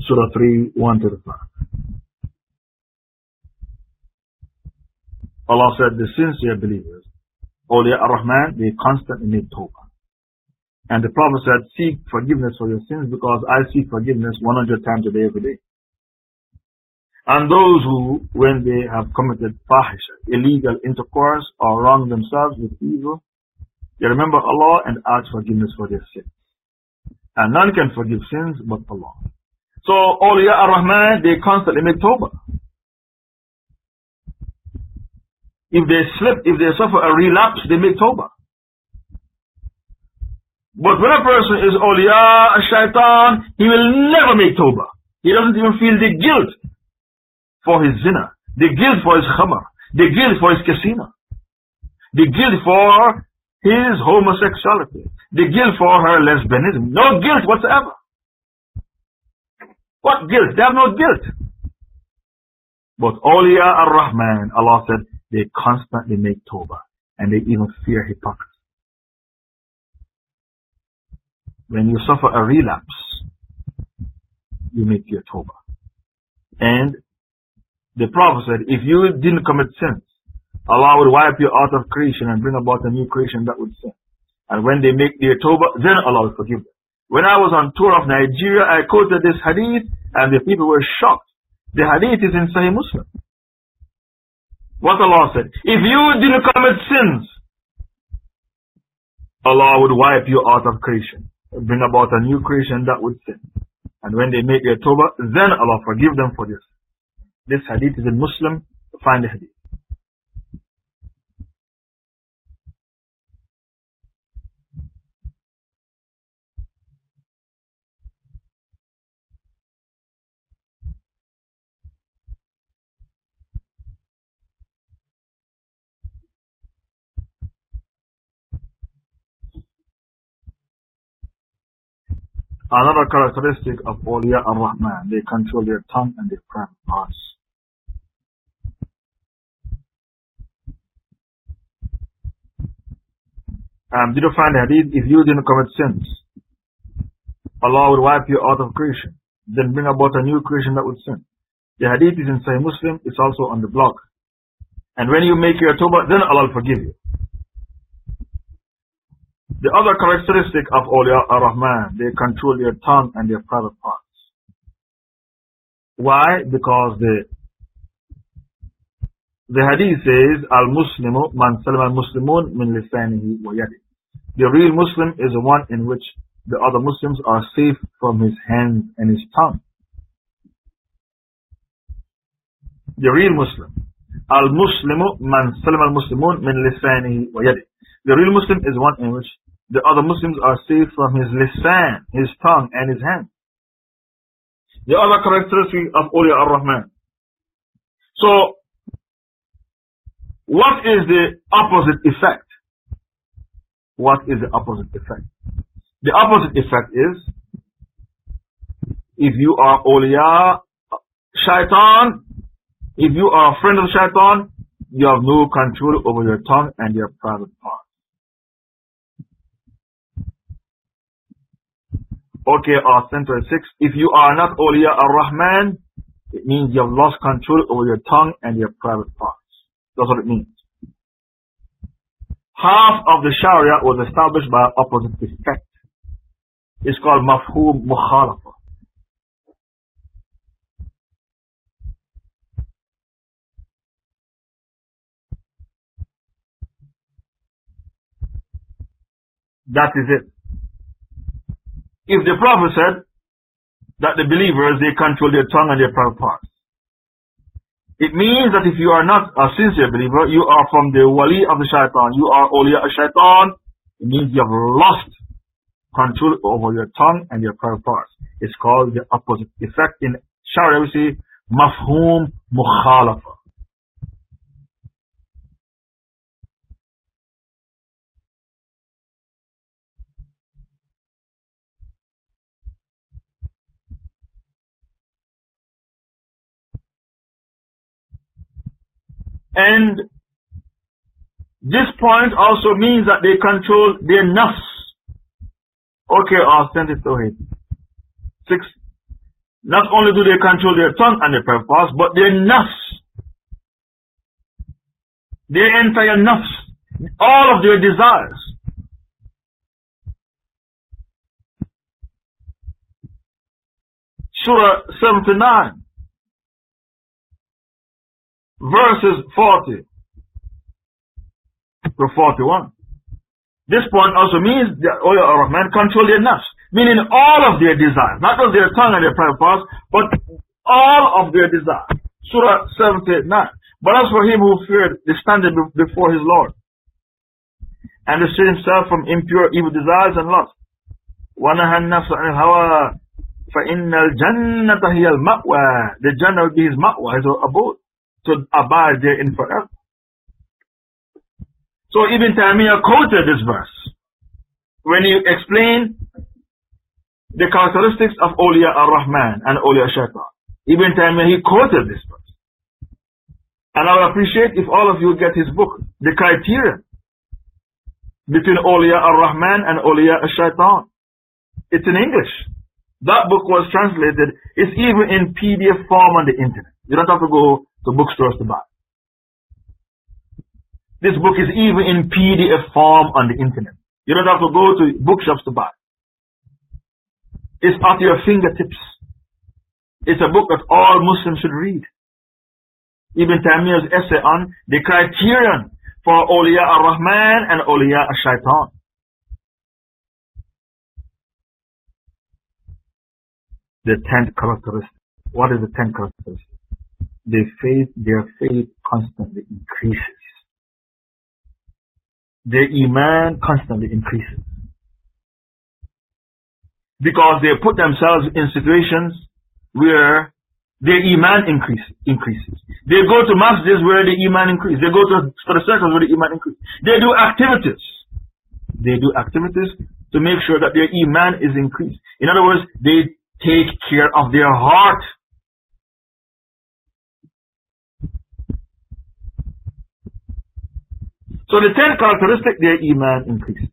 Surah 3, 1 to 5. Allah said, the sincere believers Awliya ar-Rahman, they constantly make tawbah. And the Prophet said, seek forgiveness for your sins because I seek forgiveness 100 times a day every day. And those who, when they have committed fahisha, illegal intercourse, or wronged themselves with evil, they remember Allah and ask forgiveness for their sins. And none can forgive sins but Allah. So, Awliya ar-Rahman, they constantly make tawbah. If they slip, if they suffer a relapse, they make tawbah. But when a person is awliya, a shaitan, he will never make tawbah. He doesn't even feel the guilt for his zina, the guilt for his khamar, the guilt for his casino, the guilt for his homosexuality, the guilt for her lesbianism. No guilt whatsoever. What guilt? They have no guilt. But awliya ar-Rahman, Allah said, they constantly make tawbah and they even fear hypocrisy. When you suffer a relapse, you make your tawbah. And the Prophet said, if you didn't commit sins, Allah would wipe you out of creation and bring about a new creation that would sin. And when they make their tawbah, then Allah will forgive them. When I was on tour of Nigeria, I quoted this hadith and the people were shocked. The hadith is in Sahih Muslim. What Allah said, if you didn't commit sins, Allah would wipe you out of creation, bring about a new creation that would sin. And when they make their tawbah, then Allah forgive them for this. This hadith is in Muslim, find the hadith. Another characteristic of awliya ar-Rahman, they control their tongue and their private parts. Um, did you find the hadith? If you didn't commit sins, Allah would wipe you out of creation, then bring about a new creation that would sin. The hadith is in Sahih Muslim, it's also on the blog. And when you make your tawbah, then Allah will forgive you. The other characteristic of awliya ar-Rahman, they control their tongue and their private parts. Why? Because the the hadith says, Al-Muslimu man salam al-Muslimun min lisanihi wa yadi. The real Muslim is the one in which the other Muslims are safe from his hands and his tongue. The real Muslim. Al-Muslimu man salam al-Muslimun min lisanihi wa yadi. The real Muslim is one in which the other Muslims are saved from his lisan, his tongue and his hand. The other characteristic of Awliya ar-Rahman. So, what is the opposite effect? What is the opposite effect? The opposite effect is, if you are awliya shaitan, if you are a friend of shaitan, you have no control over your tongue and your private part. Okay, uh, or center 6. If you are not awliya ar-Rahman, it means you have lost control over your tongue and your private parts. That's what it means. Half of the Sharia was established by opposite effect. It's called mafhum mukhalafa. That is it. If the Prophet said that the believers, they control their tongue and their private parts. It means that if you are not a sincere believer, you are from the wali of the shaitan, you are awliya of shaitan, it means you have lost control over your tongue and your private parts. It's called the opposite effect. In Sharia we say, mafhum mukhalafa. And this point also means that they control their nafs. Okay, authentic tawheed. Six. Not only do they control their tongue and their parts, but their nafs. Their entire nafs. All of their desires. Surah 79 verses 40 to 41. This point also means that Awliya ar-Rahman control their nafs, meaning all of their desires, not just their tongue and their private parts, but all of their desires. Surah 79. But as for him who feared the standard before his Lord, and restrained himself from impure evil desires and lust, وَنَهَا النَّفْسَ عَنِ الْهَوَىٰ فَإِنَّ الْجَنَّةَ هِيَ الْمَأْوَىٰ The Jannah will be his ma'wah, his abode to abide therein forever. So Ibn Taymiyyah quoted this verse when he explained the characteristics of Awliya ar-Rahman and Awliya Shaitan. Ibn Taymiyyah, he quoted this verse. And I would appreciate if all of you get his book, The Criteria between Awliya ar-Rahman and Awliya shaitan It's in English. That book was translated. It's even in PDF form on the internet. You don't have to go to bookstores to buy. This book is even in PDF form on the internet. You don't have to go to bookshops to buy. It's at your fingertips. It's a book that all Muslims should read. Ibn Taymiyyah's essay on the criterion for awliya ar-Rahman and awliya al-Shaitan. The tenth characteristic. What is the tenth characteristic? Their faith, their faith constantly increases. Their iman constantly increases. Because they put themselves in situations where their iman increase, increases. They go to masjids where the iman increases. They go to study circles where the iman increases. They do activities. They do activities to make sure that their iman is increased. In other words, they take care of their heart. So the tenth characteristic, their iman increases.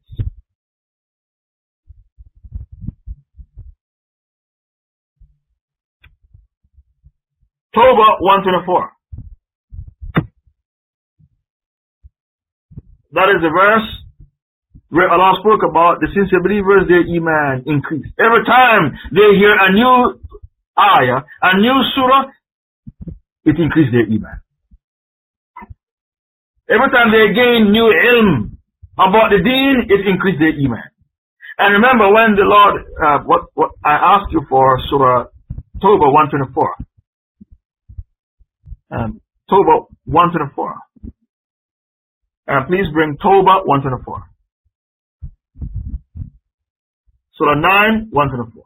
Tawbah 124. That is the verse where Allah spoke about the sincere believers, their iman increase. Every time they hear a new ayah, a new surah, it increases their iman. Every time they gain new ilm about the deen, it increases their iman. And remember when the Lord, uh, what, what I asked you for Surah Tawbah 124 um, Tawbah 1 to the 4. Uh, please bring Tawbah 1 to the 4. Surah 9, 1 to the 4.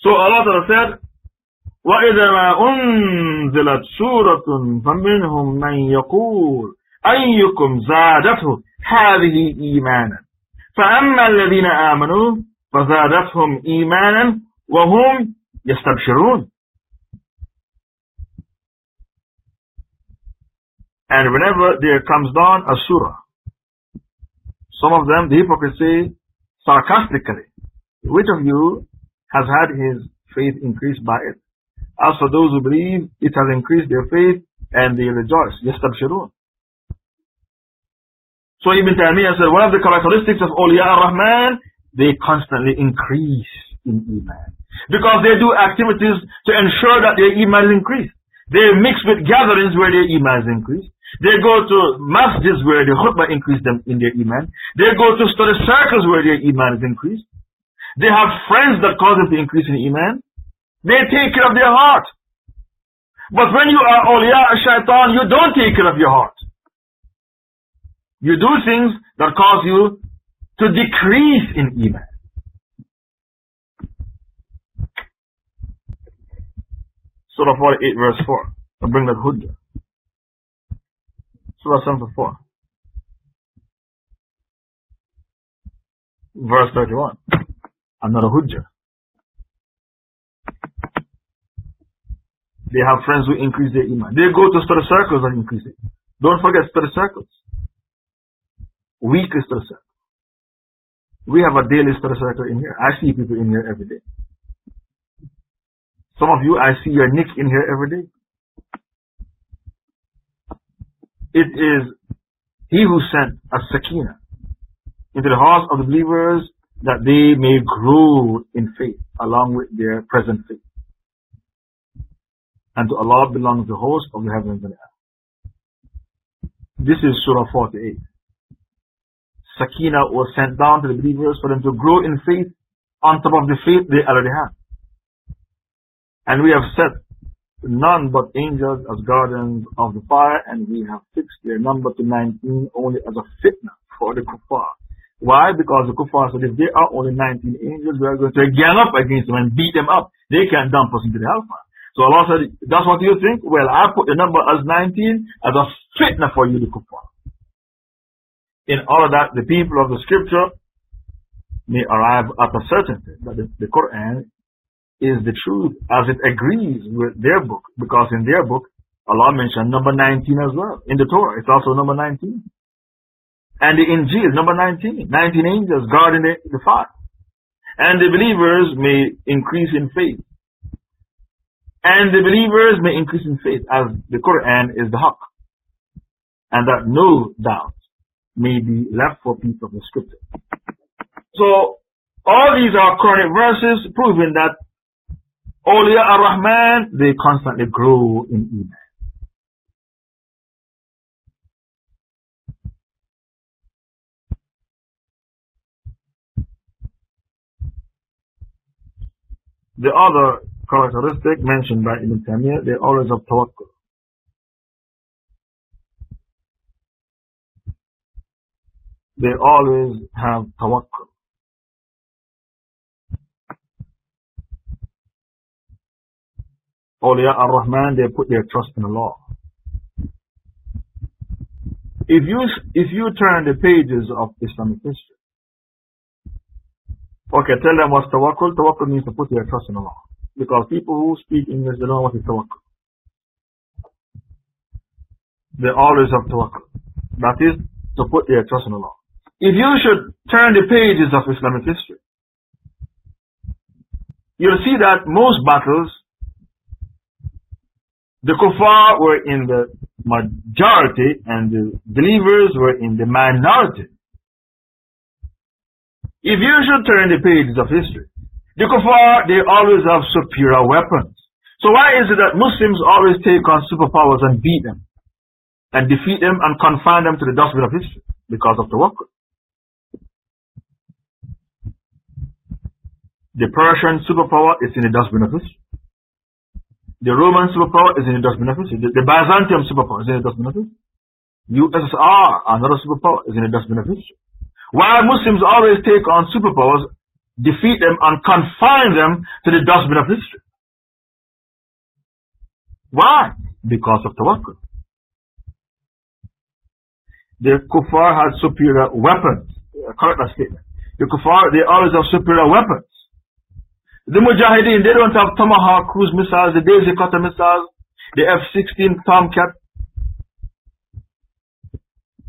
So Allah said, وَإِذَا مَا أُنزِلَتْ سُورَةٌ فَمِنْهُمْ مَنْ يَقُولُ أَيُّكُمْ زَادَتْهُ هَذِهِ إِيمَانًا فَأَمَّا الَّذِينَ آمَنُوا فزادتهم إيمانا وهم يستبشرون And whenever there comes down a surah, some of them, the hypocrites say sarcastically, which of you has had his faith increased by it? As for those who believe, it has increased their faith and they rejoice. Yastabshirun. So Ibn Taymiyyah said, one of the characteristics of awliya ar-Rahman they constantly increase in Iman. Because they do activities to ensure that their Iman is increased. They mix with gatherings where their Iman is increased. They go to masjids where the khutbah increase them in their Iman. They go to study circles where their Iman is increased. They have friends that cause them to increase in Iman. They take care of their heart. But when you are awliya shaitan, you don't take care of your heart. You do things that cause you to decrease in Iman. Surah 48 verse 4. I'll bring that hujjah. Surah 74. Verse 31. Another hujjah. They have friends who increase their iman. They go to study circles and increase it. Don't forget study circles. Weekly study circles. We have a daily study circle in here. I see people in here every day. Some of you, I see your nick in here every day. It is He who sent a sakina into the hearts of the believers that they may grow in faith along with their present faith. And to Allah belongs the host of the heavens and earth. This is Surah 48. Sakina was sent down to the believers for them to grow in faith on top of the faith they already have. And we have set none but angels as guardians of the fire, and we have fixed their number to 19 only as a fitna for the kuffar. Why? Because the kuffar said if there are only 19 angels, we are going to gang up against them and beat them up. They can't dump us into the hellfire. So Allah said, that's what you think? Well, I put the number as 19 as a fitna for you, the kuffar in order that the people of the scripture may arrive at a certainty that the, the Quran is the truth as it agrees with their book because in their book Allah mentioned number 19 as well. In the Torah, it's also number 19. And the Injil, number 19. 19 angels guarding the, the fire. And the believers may increase in faith. And the believers may increase in faith as the Quran is the Haqq. And that no doubt may be left for people of the scripture. So, All these are Quranic verses proving that Awliya ar-Rahman, they constantly grow in Iman. The other characteristic mentioned by Ibn Taymiyyah, they always have tawakkul. They always have tawakkul. Awliya ar-Rahman, they put their trust in Allah. If you, if you turn the pages of Islamic history, okay, tell them what's tawakkul. Tawakkul means to put your trust in Allah. Because people who speak English, they don't know what is tawakkul. They always have tawakkul. That is to put their trust in Allah. If you should turn the pages of Islamic history, you'll see that most battles the kuffar were in the majority and the believers were in the minority. If you should turn the pages of history, the kuffar, they always have superior weapons. So why is it that Muslims always take on superpowers and beat them? And defeat them and confine them to the dustbin of history? Because of the work. The Persian superpower is in the dustbin of history. The Roman superpower is in the dustbin of history. The, the Byzantium superpower is in the dustbin of history. USSR, another superpower, is in the dustbin of history. Why Muslims always take on superpowers, defeat them, and confine them to the dustbin of history. Why? Because of tawakkul. The kuffar had superior weapons. Correct that statement. The kuffar, they always have superior weapons. The Mujahideen, they don't have Tomahawk cruise missiles, the Daisy Cutter missiles, the F-16 Tomcat,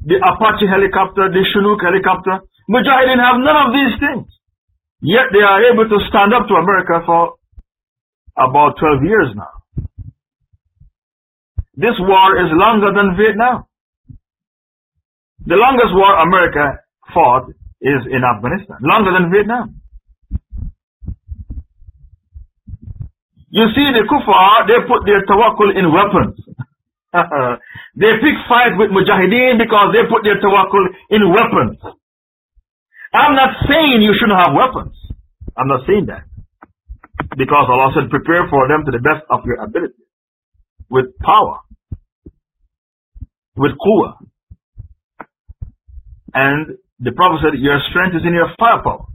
the Apache helicopter, the Chinook helicopter. Mujahideen have none of these things. Yet they are able to stand up to America for about 12 years now. This war is longer than Vietnam. The longest war America fought is in Afghanistan, longer than Vietnam. You see the kuffar, they put their tawakkul in weapons. [LAUGHS] they pick fight with mujahideen because they put their tawakkul in weapons. I'm not saying you shouldn't have weapons. I'm not saying that. Because Allah said prepare for them to the best of your ability. With power. With kuwa. And the Prophet said your strength is in your firepower.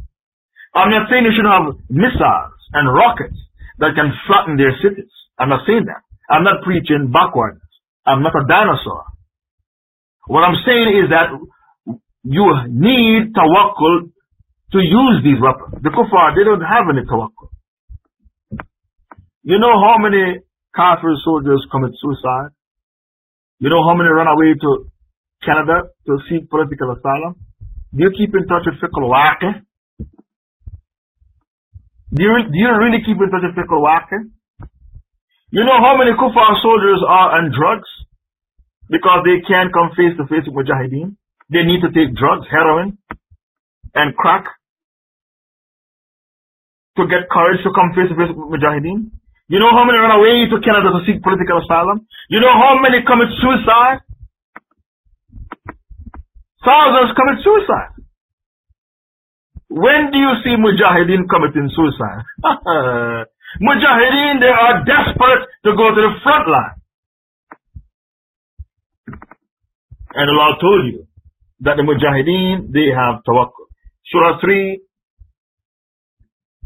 I'm not saying you should have missiles and rockets that can flatten their cities. I'm not saying that. I'm not preaching backwardness. I'm not a dinosaur. What I'm saying is that you need tawakkul to use these weapons. The kuffar, they don't have any tawakkul. You know how many Kafir soldiers commit suicide? You know how many run away to Canada to seek political asylum? Do you keep in touch with Fiqh al do you, do you really keep in touch with fiqh al You know how many kuffar soldiers are on drugs? Because they can't come face to face with mujahideen. They need to take drugs, heroin, and crack to get courage to come face to face with mujahideen. You know how many run away to Canada to seek political asylum? You know how many commit suicide? Thousands commit suicide. When do you see Mujahideen committing suicide? [LAUGHS] Mujahideen, they are desperate to go to the front line. And Allah told you that the Mujahideen, they have tawakkul. Surah 3,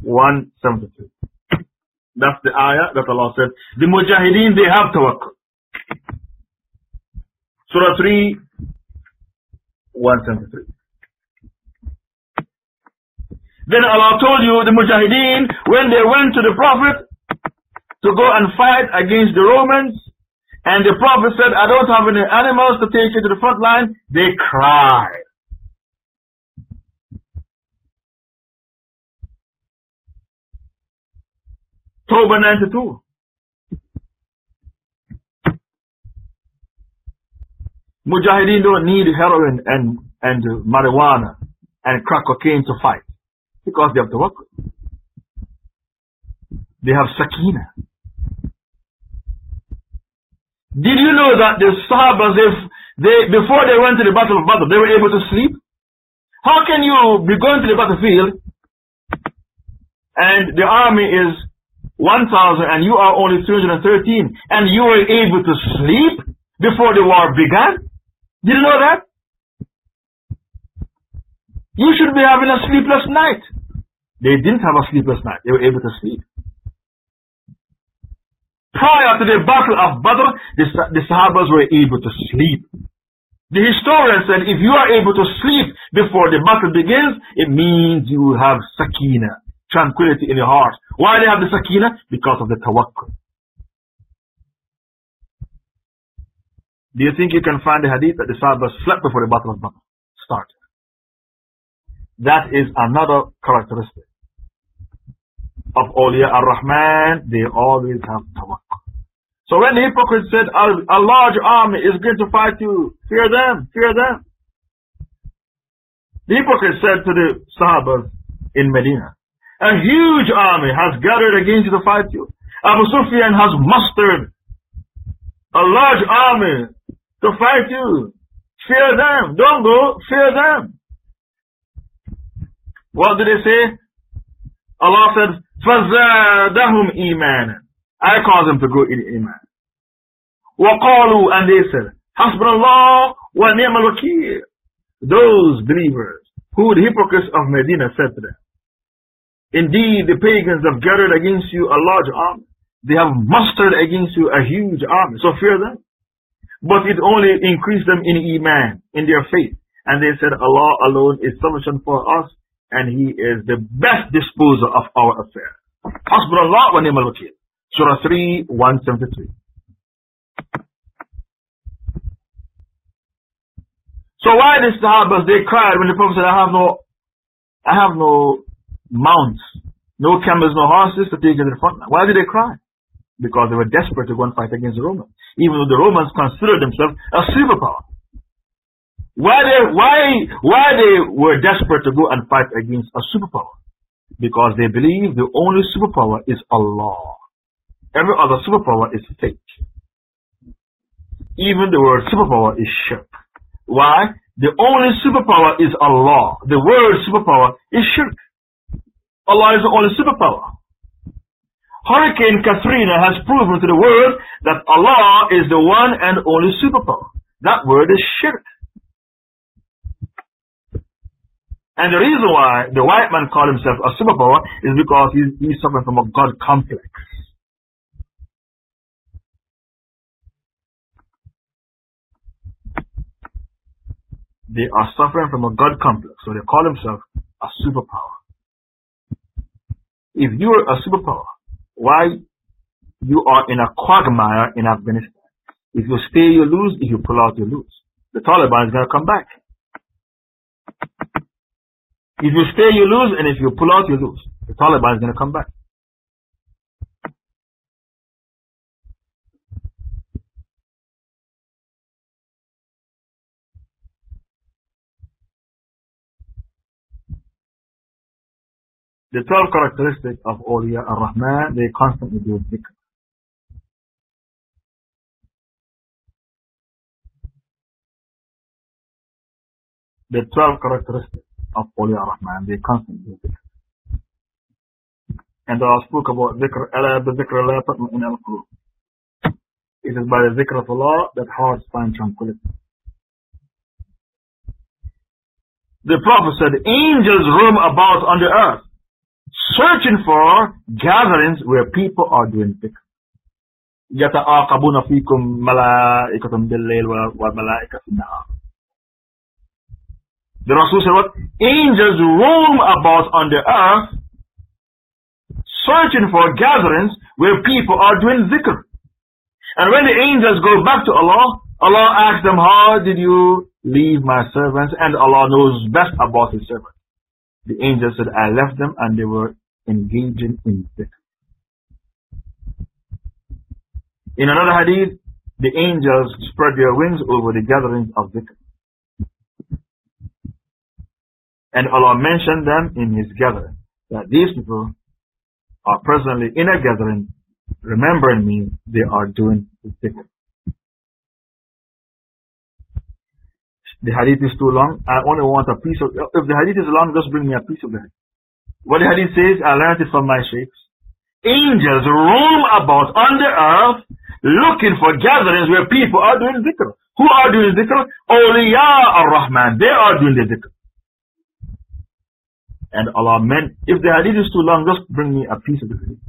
172. That's the ayah that Allah said. The Mujahideen, they have tawakkul. Surah 3, 173. Then Allah told you the Mujahideen, when they went to the Prophet to go and fight against the Romans, and the Prophet said, I don't have any animals to take you to the front line, they cried. At-Tawbah 92. Mujahideen don't need heroin and, and marijuana and crack cocaine to fight. Because they have to work. They have sakina. Did you know that the Sahabas, if they, before they went to the battle of Badr, they were able to sleep? How can you be going to the battlefield and the army is 1,000 and you are only 313 and you were able to sleep before the war began? Did you know that? You should be having a sleepless night. They didn't have a sleepless night. They were able to sleep. Prior to the battle of Badr, the, the Sahabas were able to sleep. The historian said if you are able to sleep before the battle begins, it means you have sakina, tranquility in your heart. Why they have the sakina? Because of the tawakkul. Do you think you can find the hadith that the Sahabas slept before the battle of Badr started? That is another characteristic of awliya ar-Rahman, they always have tawakkul. So when the hypocrite said, a, a large army is going to fight you, fear them, fear them. The hypocrite said to the Sahabas in Medina, a huge army has gathered against you to fight you. Abu Sufyan has mustered a large army to fight you. Fear them. Don't go. Fear them. What did they say? Allah said, فَزَادَهُمْ إِيمَانًا I caused them to grow in Iman. وَقَالُوا And they said, حَسْبُنَ اللَّهُ وَنِعْمَ الْوَكِيلُ Those believers who the hypocrites of Medina said to them, Indeed, the pagans have gathered against you a large army. They have mustered against you a huge army. So fear them. But it only increased them in Iman, in their faith. And they said, Allah alone is sufficient for us, and He is the best disposer of our affairs. Hasbunallah wa ni'mal wakil. Surah 3, 173. So why the Sahabas, they cried when the Prophet said, I have no, I have no mounts, no camels, no horses to take you to the front line. Why did they cry? Because they were desperate to go and fight against the Romans. Even though the Romans considered themselves a superpower. Why they, why, why they were desperate to go and fight against a superpower? Because they believe the only superpower is Allah. Every other superpower is fake. Even the word superpower is shirk. Why? The only superpower is Allah. The word superpower is shirk. Allah is the only superpower. Hurricane Katrina has proven to the world that Allah is the one and only superpower. That word is shirk. And the reason why the white man called himself a superpower is because he's, he's suffering from a God complex. They are suffering from a God complex, so they call themselves a superpower. If you are a superpower, why you are in a quagmire in Afghanistan? If you stay, you lose. If you pull out, you lose. The Taliban is going to come back. If you stay, you lose, and if you pull out, you lose. The Taliban is going to come back. The 12 characteristics of awliya ar-Rahman, they constantly do dhikr. The 12 characteristics of awliya ar-Rahman, they constantly do dhikr. And I spoke about dhikr, ala bi-dhikr la tatma'in al-qulub. It is by the dhikr of Allah that hearts find tranquility. The Prophet said, angels roam about on the earth searching for gatherings where people are doing dhikr. يتعاقبون فيكم ملائكة بالليل والملائكة في النهار. The Rasul said what? Angels roam about on the earth searching for gatherings where people are doing dhikr. And when the angels go back to Allah, Allah asks them, how did you leave my servants? And Allah knows best about his servants. The angel said, I left them and they were engaging in dhikr. In another hadith, the angels spread their wings over the gatherings of dhikr. And Allah mentioned them in His gathering. That these people are presently in a gathering, remembering me, they are doing dhikr. The hadith is too long. I only want a piece of, if the hadith is long, just bring me a piece of the hadith. What the hadith says, I learned it from my sheikhs. Angels roam about on the earth looking for gatherings where people are doing dhikr. Who are doing dhikr? Awliya ar-Rahman. They are doing the dhikr. And Allah meant, if the hadith is too long, just bring me a piece of the hadith.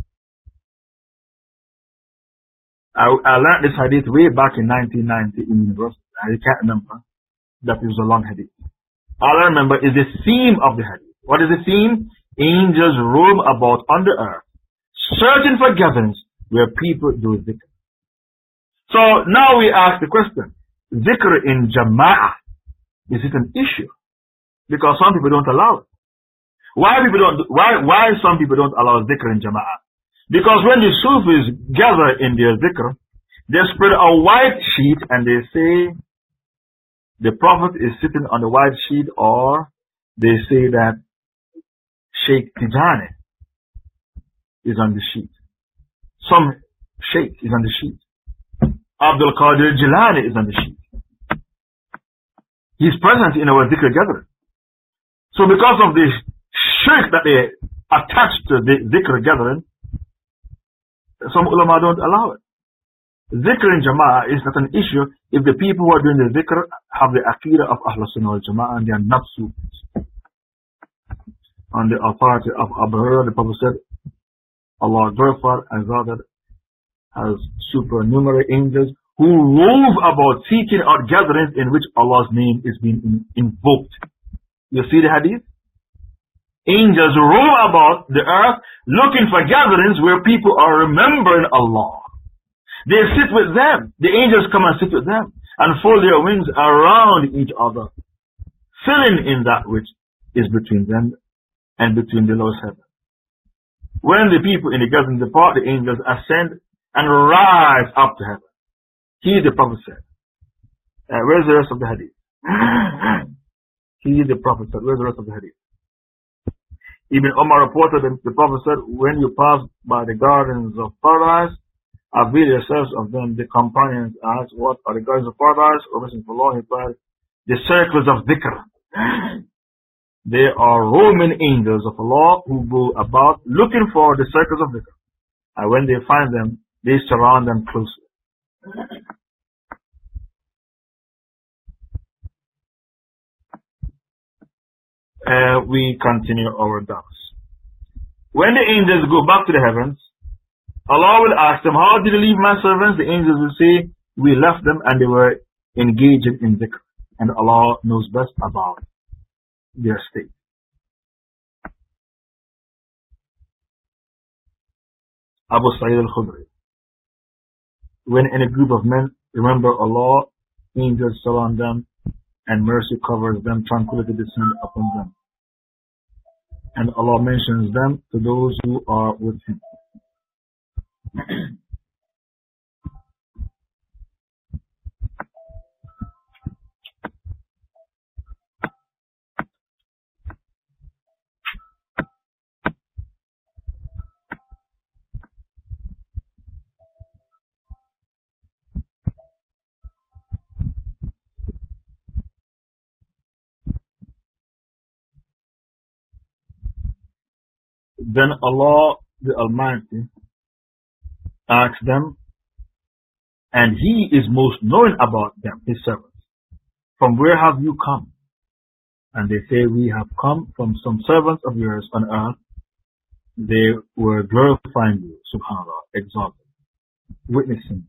I, I learned this hadith way back in 1990 in university. I can't remember. That is a long hadith. All I remember is the theme of the hadith. What is the theme? Angels roam about on the earth, searching for gatherings where people do dhikr. So now we ask the question, zikr in jama'ah, is it an issue? Because some people don't allow it. Why people don't, why, why some people don't allow zikr in jama'ah? Because when the Sufis gather in their zikr, they spread a white sheet and they say the Prophet is sitting on the white sheet or they say that Sheikh Tijani is on the sheet. Some Sheikh is on the sheet. Abdul Qadir Jilani is on the sheet. He's present in our dhikr gathering. So because of the shirk that they attach to the dhikr gathering, some ulama don't allow it. Dhikr in Jama'ah is not an issue if the people who are doing the zikr have the aqidah of Ahlul Sunnah wal Jama'ah and they are not Sufis. On the authority of Abu Hurairah, the Prophet said, Allah and exalted has supernumerary angels who rove about seeking out gatherings in which Allah's name is being invoked. You see the hadith? Angels rove about the earth looking for gatherings where people are remembering Allah. They sit with them. The angels come and sit with them and fold their wings around each other, filling in that which is between them and between the lowest heaven. When the people in the gathering depart, the angels ascend and rise up to heaven. He, the Prophet said. Uh, where's the rest of the hadith? [CLEARS THROAT] he, is the Prophet said. Where's the rest of the hadith? Ibn Umar reported that the Prophet said, when you pass by the gardens of paradise, avail yourselves of them. The companions asked, what are the gardens of paradise? Messenger of Allah replied, the circles of dhikr. [LAUGHS] They are Roman angels of Allah who go about looking for the circles of dhikr. And when they find them, they surround them closely. Uh, we continue our dance. When the angels go back to the heavens, Allah will ask them, how did you leave my servants? The angels will say, we left them and they were engaging in dhikr. And Allah knows best about their state. Abu Sa'id al-Khudri when in a group of men remember Allah, angels surround them, and mercy covers them, tranquility descends upon them. And Allah mentions them to those who are with Him. Then Allah the Almighty asks them, and He is most knowing about them, His servants. From where have you come? And they say, we have come from some servants of yours on earth. They were glorifying you, subhanAllah, exalted, witnessing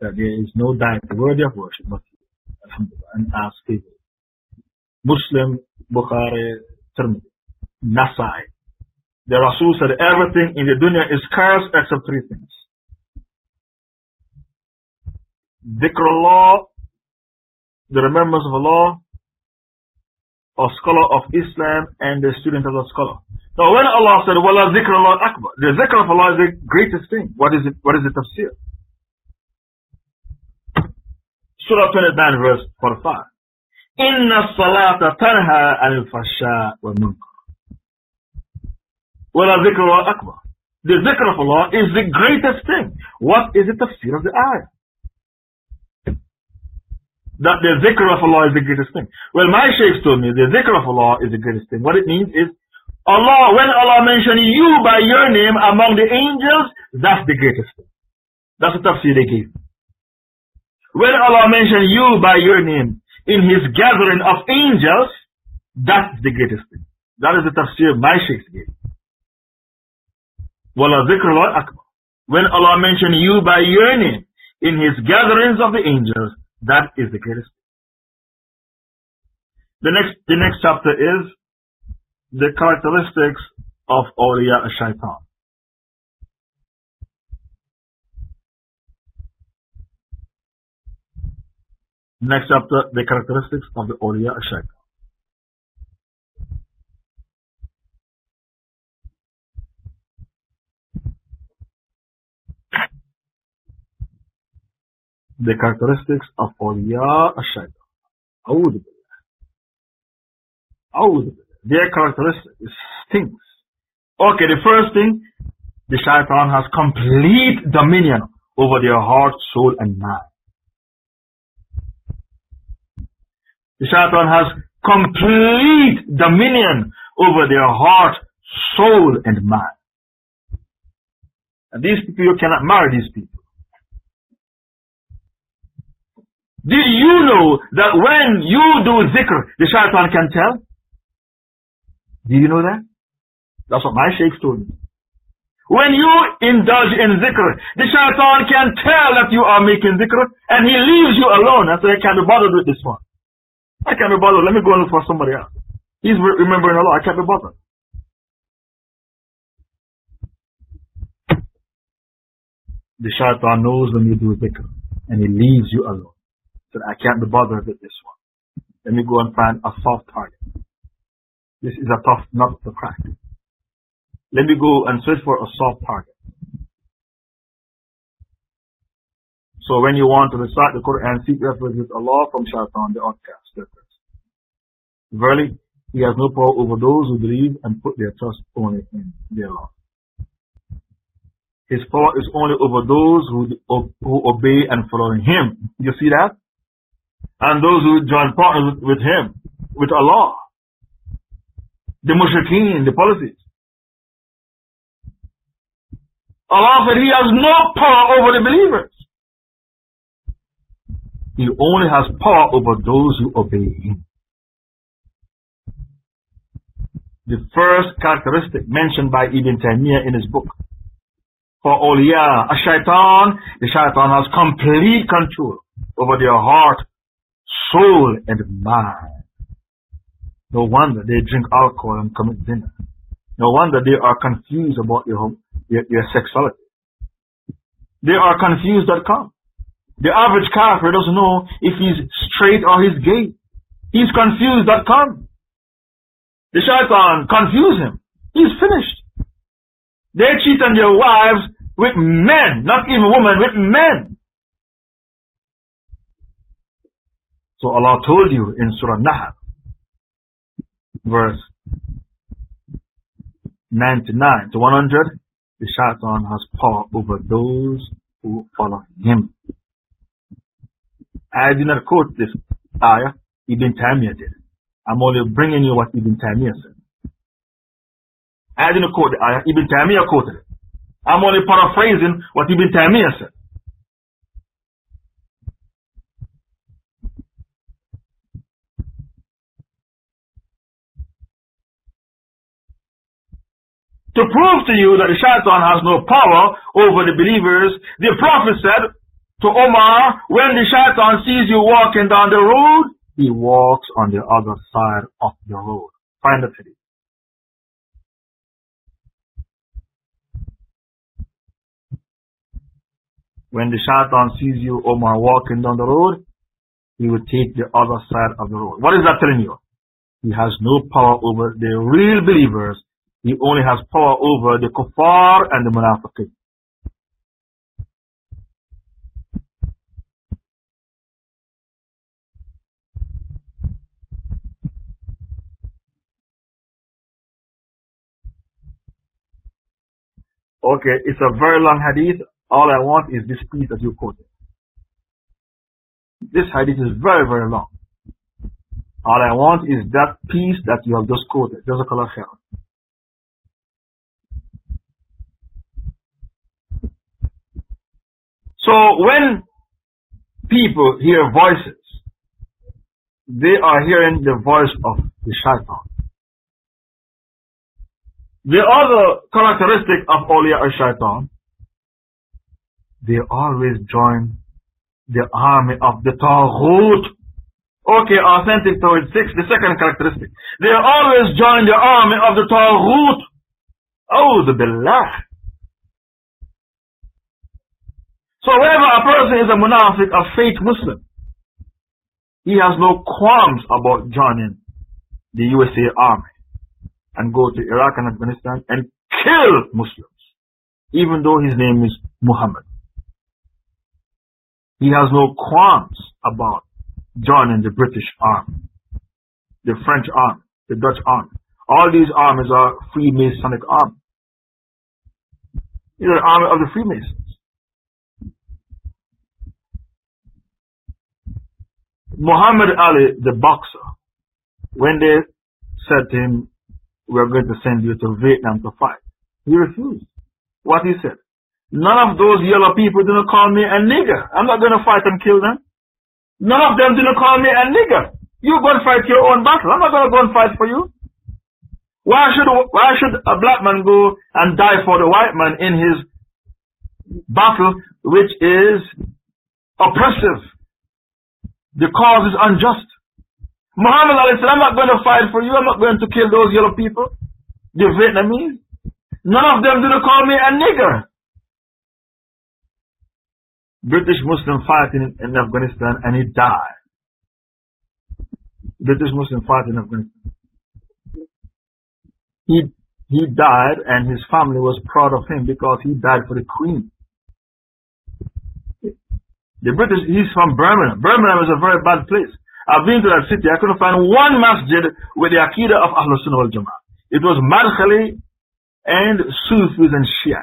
that there is no deity worthy of worship but you, alhamdulillah, and ask people. Muslim, Bukhari, Tirmidhi, Nasai, the Rasul said everything in the dunya is cursed except three things. Zikrullah, the remembrance of Allah, a scholar of Islam, and the student of the scholar. Now, when Allah said, Wala zikrullah akbar, the dhikr of Allah is the greatest thing. What is it? What is the tafsir? Surah 29, verse 45. Inna salata tanha wa munkar. Wala zikrullah akbar. The dhikr of Allah is the greatest thing. What is the tafsir of the ayah? That the zikr of Allah is the greatest thing. Well, my sheikhs told me the zikr of Allah is the greatest thing. What it means is Allah, when Allah mentioned you by your name among the angels, that's the greatest thing. That's the tafsir they gave. When Allah mentioned you by your name in his gathering of angels, that's the greatest thing. That is the tafsir my sheikhs gave. Wala dhikrullah akbar. When Allah mentioned you by your name in His gatherings of the angels, that is the greatest. The next, the next chapter is the characteristics of awliya shaitan. Next chapter, the characteristics of the awliya shaitan. The characteristics of awliya ash-shaytan. A'udhu billah. A'udhu billah. Their characteristics stinks. Okay, the first thing, the shaitan has complete dominion over their heart, soul, and mind. The shaitan has complete dominion over their heart, soul, and mind. And these people, you cannot marry these people. Did you know that when you do zikr, the shaitan can tell? Do you know that? That's what my sheikh told me. When you indulge in zikr, the shaitan can tell that you are making zikr and he leaves you alone and says, I can't be bothered with this one. I can't be bothered. Let me go and look for somebody else. He's remembering Allah. I can't be bothered. The shaitan knows when you do zikr and he leaves you alone said, I can't be bothered with this one. Let me go and find a soft target. This is a tough nut to crack. Let me go and search for a soft target. So when you want to recite the Quran, seek refuge with Allah from shaitan, the outcast. Verily, he has no power over those who believe and put their trust only in their Lord. His power is only over those who, who obey and follow him. You see that? And those who join partners with, him, with Allah. The mushrikeen, the policies. Allah said He has no power over the believers. He only has power over those who obey Him. The first characteristic mentioned by Ibn Taymiyyah in his book for awliya, a shaitan, the shaitan has complete control over their heart, soul and mind. No wonder they drink alcohol and commit zina. No wonder they are confused about your, your, your sexuality. They are confused.com. The average kafir doesn't know if he's straight or he's gay. He's confused.com. The shaitan confuse him. He's finished. They cheat on their wives with men, not even women, with men. So Allah told you in Surah Nahl, verse 99 to 100, the shaitan has power over those who follow him. I did not quote this ayah, Ibn Taymiyyah did. I'm only bringing you what Ibn Taymiyyah said. I didn't quote the ayah, Ibn Taymiyyah quoted it. I'm only paraphrasing what Ibn Taymiyyah said. To prove to you that the shaitan has no power over the believers, the Prophet said to Omar, when the shaitan sees you walking down the road, he walks on the other side of the road. Find the hadith. When the shaitan sees you, Omar, walking down the road, he will take the other side of the road. What is that telling you? He has no power over the real believers he only has power over the kuffar and the munafiqin. Okay, it's a very long hadith. All I want is this piece that you quoted. This hadith is very, very long. All I want is that piece that you have just quoted. Jazakallah khairan. So when people hear voices, they are hearing the voice of the shaitan. The other characteristic of awliya or shaitan, they always join the army of the Taghut. Okay, authentic Tawhid 6, the second characteristic. They always join the army of the Taghut. Oh, the Billah. So whenever a person is a munafiq, a fake Muslim, he has no qualms about joining the USA army and go to Iraq and Afghanistan and kill Muslims, even though his name is Muhammad. He has no qualms about joining the British army, the French army, the Dutch army. All these armies are Freemasonic armies. These are the army of the Freemasons. Muhammad Ali, the boxer, when they said to him, we are going to send you to Vietnam to fight, he refused. What he said? None of those yellow people didn't call me a nigger. I'm not going to fight and kill them. None of them didn't call me a nigger. You go and fight your own battle. I'm not going to go and fight for you. Why should, why should a black man go and die for the white man in his battle, which is oppressive? The cause is unjust. Muhammad Ali said, I'm not going to fight for you. I'm not going to kill those yellow people, the Vietnamese. None of them didn't call me a nigger. British Muslim fighting in, Afghanistan and he died. British Muslim fighting in Afghanistan. He, he died and his family was proud of him because he died for the Queen. The British, he's from Birmingham. Birmingham is a very bad place. I've been to that city. I couldn't find one masjid with the Aqidah of Ahlul Sunnah wal Jama'ah. It was Madkhali and Sufis and Shia.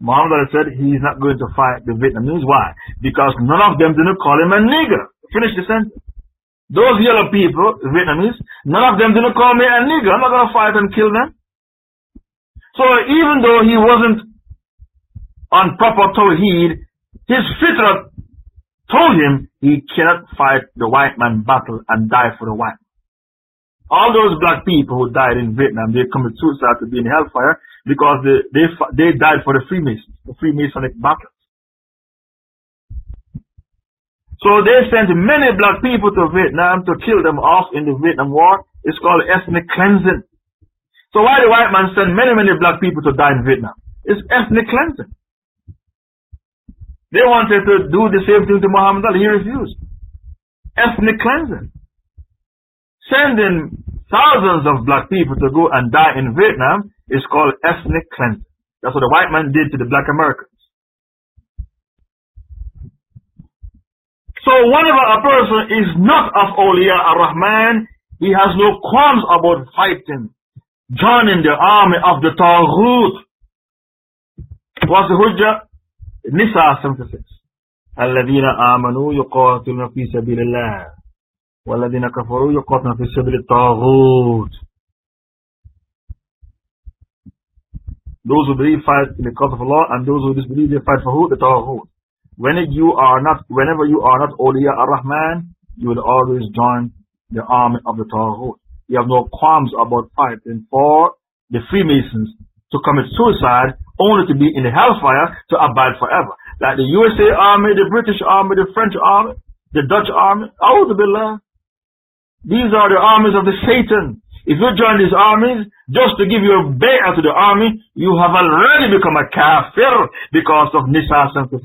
Muhammad said he's not going to fight the Vietnamese. Why? Because none of them didn't call him a nigger. Finish the sentence. Those yellow people, Vietnamese, none of them didn't call me a nigger. I'm not going to fight and kill them. So even though he wasn't on proper Tawheed, his fitra told him he cannot fight the white man battle and die for the white. All those black people who died in Vietnam, they committed suicide to be in hellfire because they, they, they died for the Freemasons, the Freemasonic battles. So they sent many black people to Vietnam to kill them off in the Vietnam War. It's called ethnic cleansing. So why the white man send many, many black people to die in Vietnam? It's ethnic cleansing. They wanted to do the same thing to Muhammad Ali. He refused. Ethnic cleansing. Sending thousands of black people to go and die in Vietnam is called ethnic cleansing. That's what the white man did to the black Americans. So whenever a person is not of awliya ar-Rahman, he has no qualms about fighting, joining the army of the Taghut. What's the hujjah? Nisa 76. الذين آمنوا يقاتلون في سبيل الله والذين كفروا يقاتلون في سبيل الطاغوت Those who believe fight in the cause of Allah and those who disbelieve they fight for who? The Taghut. Whenever you are not, whenever you are not Awliya ar-Rahman, you will always join the army of the Taghut. You have no qualms about fighting for the Freemasons to commit suicide only to be in the hellfire to abide forever. Like the USA army, the British army, the French army, the Dutch army. A'udhu Billah. These are the armies of the Satan. If you join these armies, just to give your bay'ah to the army, you have already become a kafir because of Nisa 76.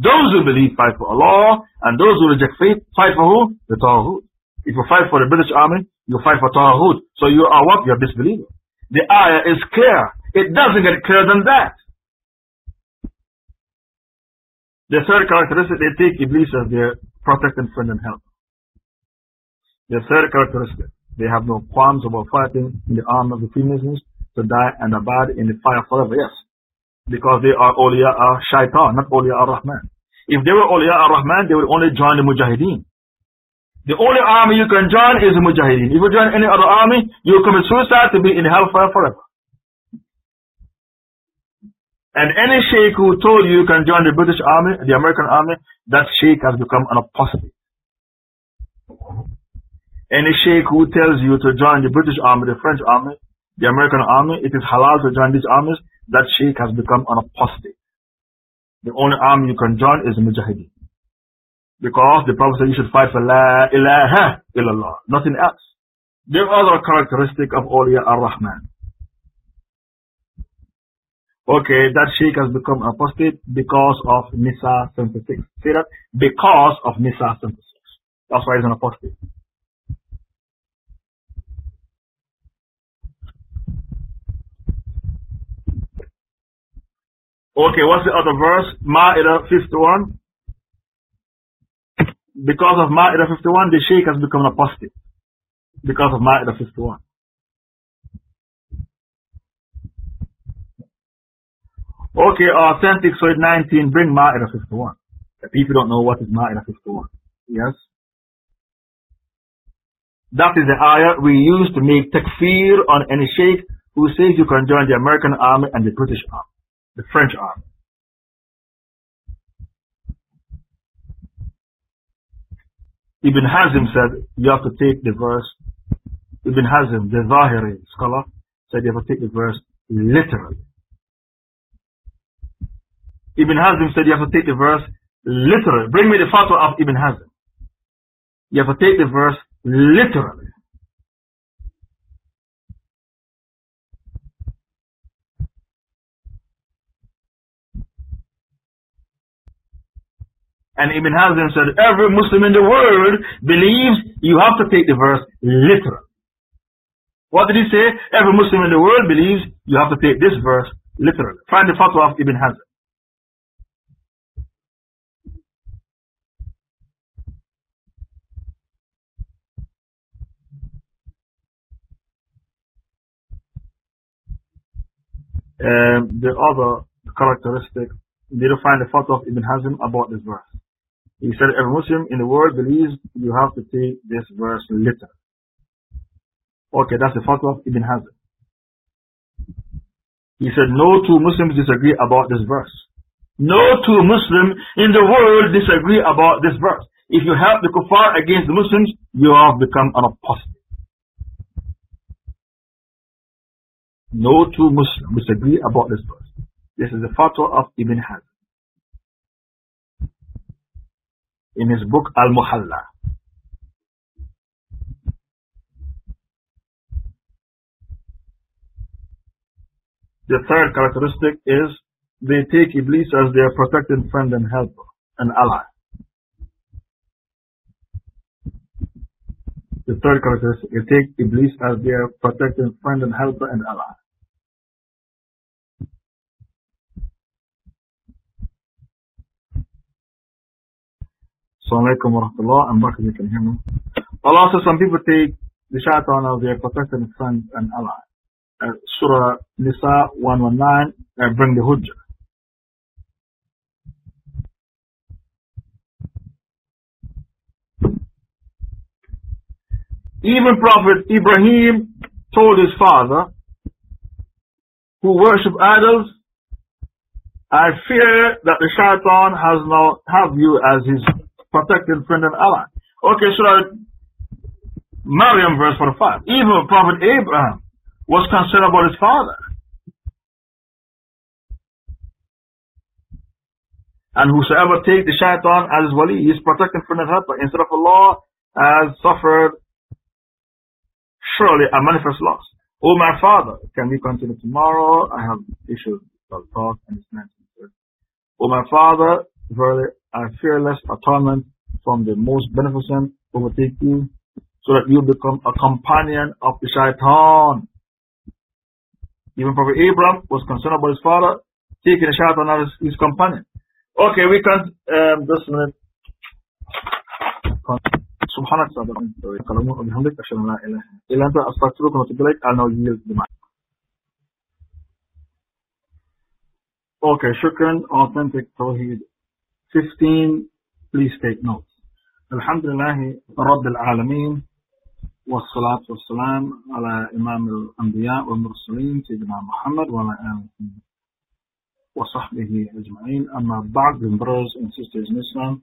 Those who believe fight for Allah, and those who reject faith fight for who? The Taghut. If you fight for the British army, you fight for Taghut. So you are what? You are disbeliever. The ayah is clear. It doesn't get clearer than that. The third characteristic, they take Iblis as their protecting friend and help. The third characteristic,
They have no qualms about fighting in the army of the Freemasons to die and abide in the fire forever. Yes. Because they are awliya al-shaitan, not awliya al-Rahman. If they were awliya al-Rahman, they would only join the mujahideen. The only army you can join is the mujahideen. If you join any other army, you commit suicide to be in hellfire forever. And any sheikh who told you you can join the British army, the American army, that sheikh has become an apostate. Any sheikh who tells you to join the British army, the French army, the American army, it is halal to join these armies, that sheikh has become an apostate. The only army you can join is the Mujahideen. Because the Prophet said you should fight for La ilaha illallah, nothing else. The other characteristic of Awliya ar-Rahman. Okay, that sheikh has become apostate because of Nisa 76. See that? Because of Nisa 76. That's why he's an apostate. Okay, what's the other verse? Ma'idah 51. Because of Ma'idah 51, the sheikh has become an apostate. Because of Ma'idah 51. Okay, authentic Surah 19, bring Ma'idah 51. The people don't know what is Ma'idah 51. Yes? That is the ayah we use to make takfir on any sheikh who says you can join the American army and the British army the French army. Ibn Hazm said you have to take the verse, Ibn Hazm, the Zahiri scholar, said you have to take the verse literally. Ibn Hazm said you have to take the verse literally. Bring me the fatwa of Ibn Hazm. You have to take the verse literally. And Ibn Hazm said, every Muslim in the world believes you have to take the verse literally. What did he say? Every Muslim in the world believes you have to take this verse literally. Find the fatwa of Ibn Hazm. Um, the other characteristic, you find the fatwa of Ibn Hazm about this verse? He said, every Muslim in the world believes you have to take this verse literally. Okay, that's the fatwa of Ibn Hazm. He said, no two Muslims disagree about this verse. No two Muslims in the world disagree about this verse. If you help the kuffar against the Muslims, you have become an apostate. No two Muslims disagree about this verse. This is the fatwa of Ibn Hazm. in his book Al-Muhalla. The third characteristic is they take Iblis as their protecting friend and helper and ally. The third characteristic, is they take Iblis as their protecting friend and helper and ally. Assalamu alaikum wa you can hear me. Allah says some people take the shaitan as their protected friend and ally. Uh, Surah Nisa 119 uh, bring the hujjah. Even Prophet Ibrahim told his father, who worship idols, I fear that the shaitan has now have you as his protected friend and ally. Okay, Surah Maryam verse 45. Even Prophet Abraham was concerned about his father. And whosoever take the shaitan as his wali, he is protected from the helper. Instead of Allah has suffered surely a manifest loss. Oh my father, can we continue tomorrow? I have issues of talk and Oh my father, verily I fear lest a torment from the most beneficent overtake you, so that you become a companion of the shaitan. Even Prophet Abraham was concerned about his father taking the shaitan as his companion. Okay, we can um, just a minute. سبحانك اللهم وبحمدك أشهد أن لا إله إلا أنت أستغفرك وأتوب إليك I'll now yield the mic Okay, shukran, authentic Tawheed 15, please take notes. Alhamdulillah, Rabbil Alameen, والصلاة والسلام على إمام الأنبياء والمرسلين سيدنا محمد وعلى آله وصحبه أجمعين أما بعد brothers and sisters in Islam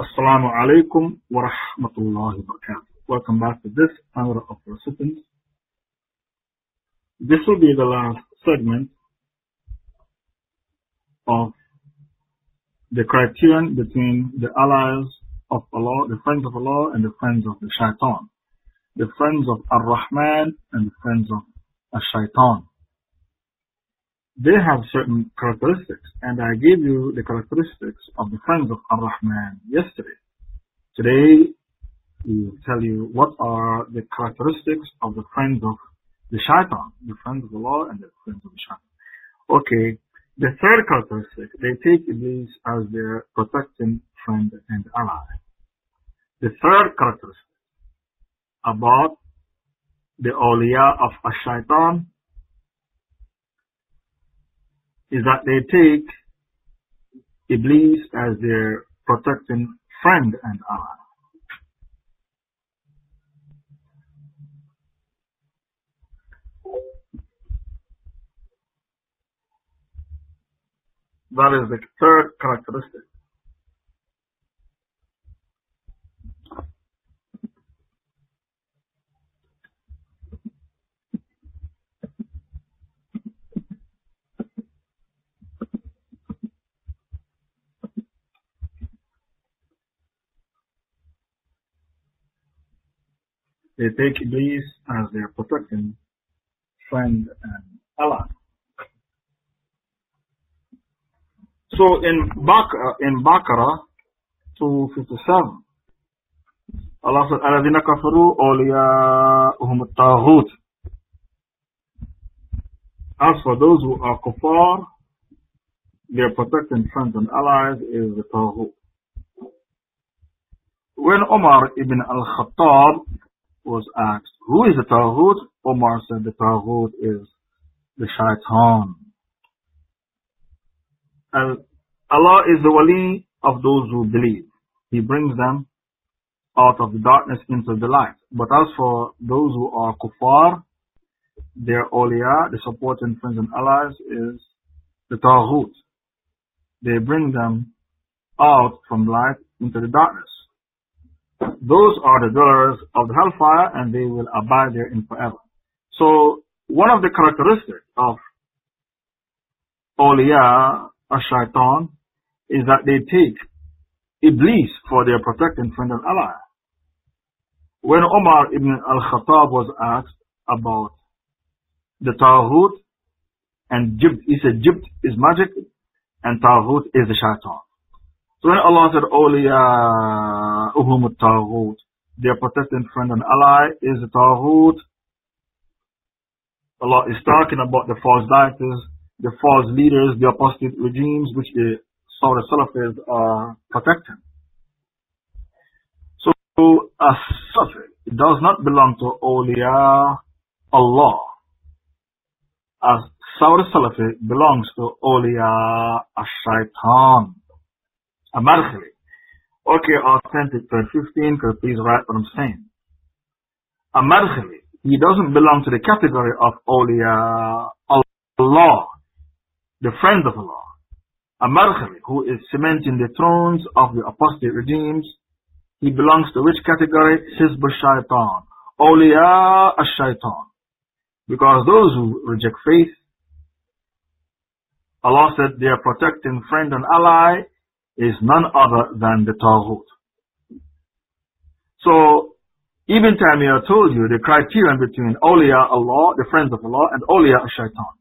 Assalamu alaikum wa rahmatullahi wa barakatuh. Welcome back to this hour of recipients. This will be the last segment of the criterion between the allies of Allah, the friends of Allah, and the friends of the shaitan. The friends of Ar-Rahman and the friends of Ash-Shaitan they have certain characteristics, and I gave you the characteristics of the friends of Ar-Rahman yesterday. Today, we will tell you what are the characteristics of the friends of the shaitan, the friends of Allah and the friends of the shaitan. Okay, the third characteristic, they take Iblis as their protecting friend and ally. The third characteristic about the awliya of Ash-Shaitan is that they take Iblis as their protecting friend and ally. That is the third characteristic. They take Iblis as their protecting friend and ally. So in Baqarah, in Baqarah 257, Allah said, أَلَذِينَ كَفَرُوا أَوْلِيَاءُهُمُ الطَّاغُوتِ As for those who are kuffar, their protecting friends and allies is the Taghut. When Omar ibn al-Khattab was asked, who is the Taghut? Omar said the Taghut is the Shaitan. Al Allah is the wali of those who believe. He brings them out of the darkness into the light. But as for those who are kuffar, their awliya, the supporting friends and allies, is the Taghut. They bring them out from light into the darkness. Those are the dwellers of the hellfire and they will abide therein forever. So one of the characteristics of awliya, a shaitan, is that they take Iblis for their protecting friend and ally. When Omar ibn al-Khattab was asked about the Taghut, and Jibt, he said Jibt is magic and Taghut is the shaitan. So when Allah said, Awliya uhum taghut, their protecting friend and ally is the taghut. Allah is talking about the false deities, the false leaders, the apostate regimes which the Saudi Salafis are uh, protected. So a Safi does not belong to Awliya Allah. As Saudi Salafi belongs to Awliya Ash-Shaitan. Amarkhali. Okay, authentic third 15, could please write what I'm saying. Amarkhali, he doesn't belong to the category of awliya Allah, the friends of Allah. Amarkhali, who is cementing the thrones of the apostate regimes, he belongs to which category? Hizb shaitan awliya ash-shaitan. Because those who reject faith, Allah said their protecting friend and ally is none other than the Taghut. So, Ibn Taymiyyah told you the criterion between awliya Allah, the friends of Allah, and awliya shaitan.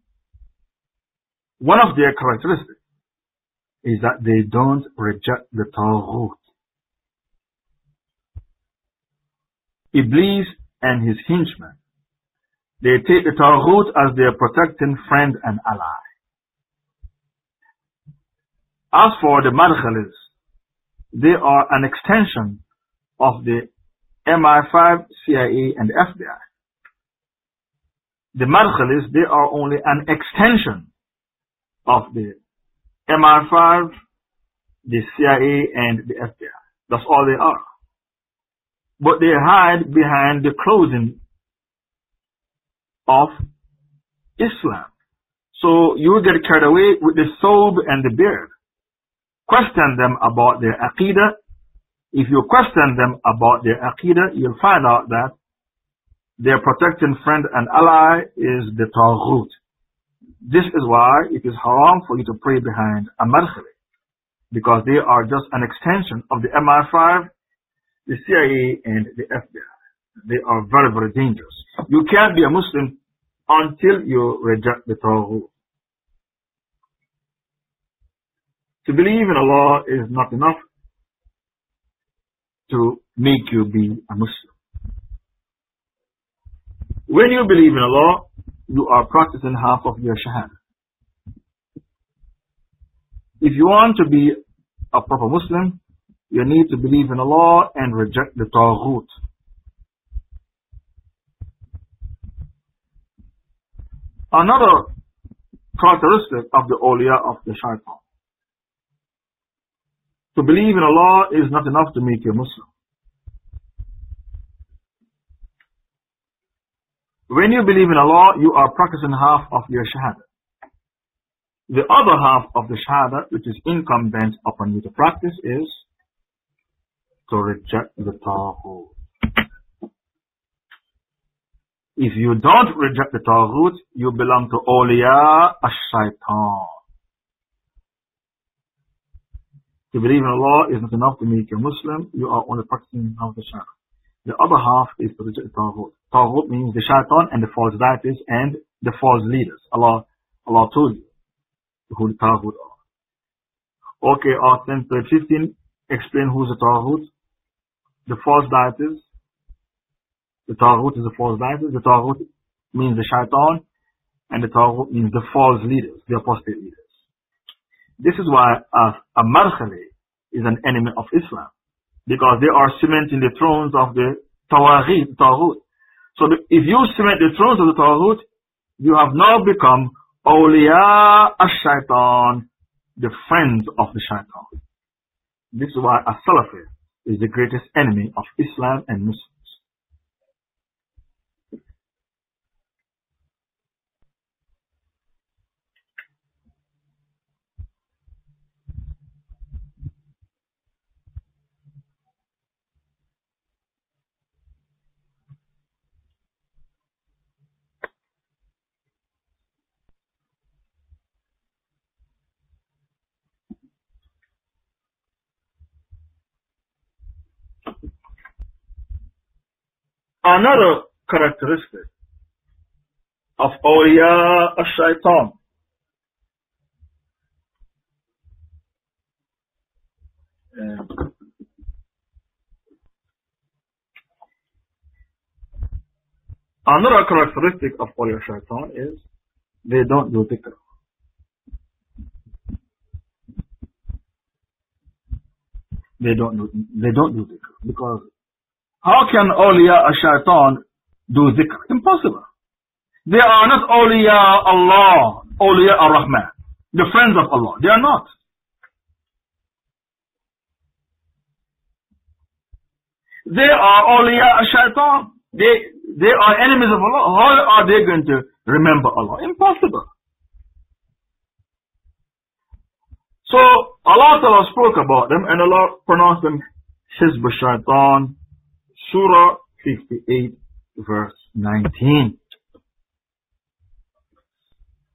One of their characteristics is that they don't reject the Taghut. Iblis and his henchmen, they take the Taghut as their protecting friend and ally. As for the Madkhalis,
they are an extension of the MI5, CIA, and FBI. The Madkhalis, they are only an extension of the MI5, the CIA, and the FBI. That's all they are. But they hide behind the clothing of Islam. So you will get carried away with the soul and the beard. Question them about their aqidah. If you question them about their aqidah, you'll find out that their protecting friend and ally is the Taghut. This is why it is haram for you to pray behind a. Because they are just an extension of the MI5, the CIA, and the FBI. They are very, very dangerous. You can't be a Muslim until you reject the Taghut. To believe in Allah is not enough to make you be a Muslim. When you believe in Allah, you are practicing half of your Shahada. If you want to be a proper Muslim, you need to believe in Allah and reject the Taghut. Another characteristic of the awliya of the shaitan. To believe in Allah is not enough to make you Muslim. When you believe in Allah, you are practicing half of your shahada. The other half of the shahada, which is incumbent upon you to practice, is to reject the taghut. If you don't reject the Taghut, you belong to awliya ash-shaitan. To believe in Allah is not enough to make you Muslim. You are only practicing half the shaitan. The other half is to reject the Taghut. Taghut means the shaitan and the false deities and the false leaders. Allah, Allah told you who the Taghut are. Okay, Article 15, explain who's the Taghut. The false deities the Taghut is the false leaders. The Taghut means the shaitan, and the Taghut means the false leaders, the apostate leaders. This is why a, a is an enemy of Islam, because they are cementing the thrones of the Tawaghit, Taghut. So if you cement the thrones of the Taghut, you have now become awliya ash-shaitan, the friends of the shaitan. This is why a Salafi is the greatest enemy of Islam and Muslims. Another characteristic of awliya ash-shaytan uh, Another characteristic of awliya shaitan is they don't do dhikr. They don't do they don't do dhikr because how can awliya shaitan do dhikr? Impossible. They are not awliya Allah, awliya ar-Rahman, the friends of Allah. They are not. They are awliya shaitan. They, they are enemies of Allah. How are they going to remember Allah? Impossible. So Allah spoke about them and Allah pronounced them Hizb shaitan, Surah 58, verse 19.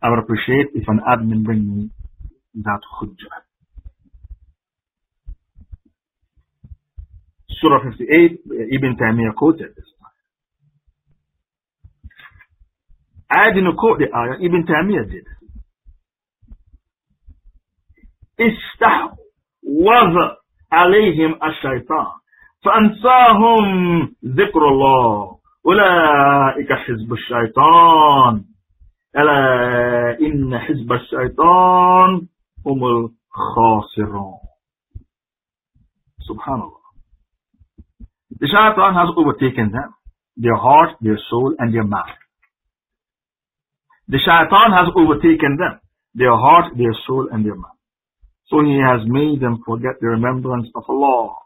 I would appreciate if an admin bring me that hujjah. Surah 58, Ibn Taymiyyah quoted this time. I didn't quote the ayah, Ibn Taymiyyah did. Istahwaza alayhim ash-shaytan. فأنساهم ذكر الله أولئك حزب الشيطان ألا إن حزب الشيطان هم الخاسرون Subhanallah. The shaitan has overtaken them, their heart, their soul, and their mind. The shaitan has overtaken them, their heart, their soul, and their mind. So he has made them forget the remembrance of Allah.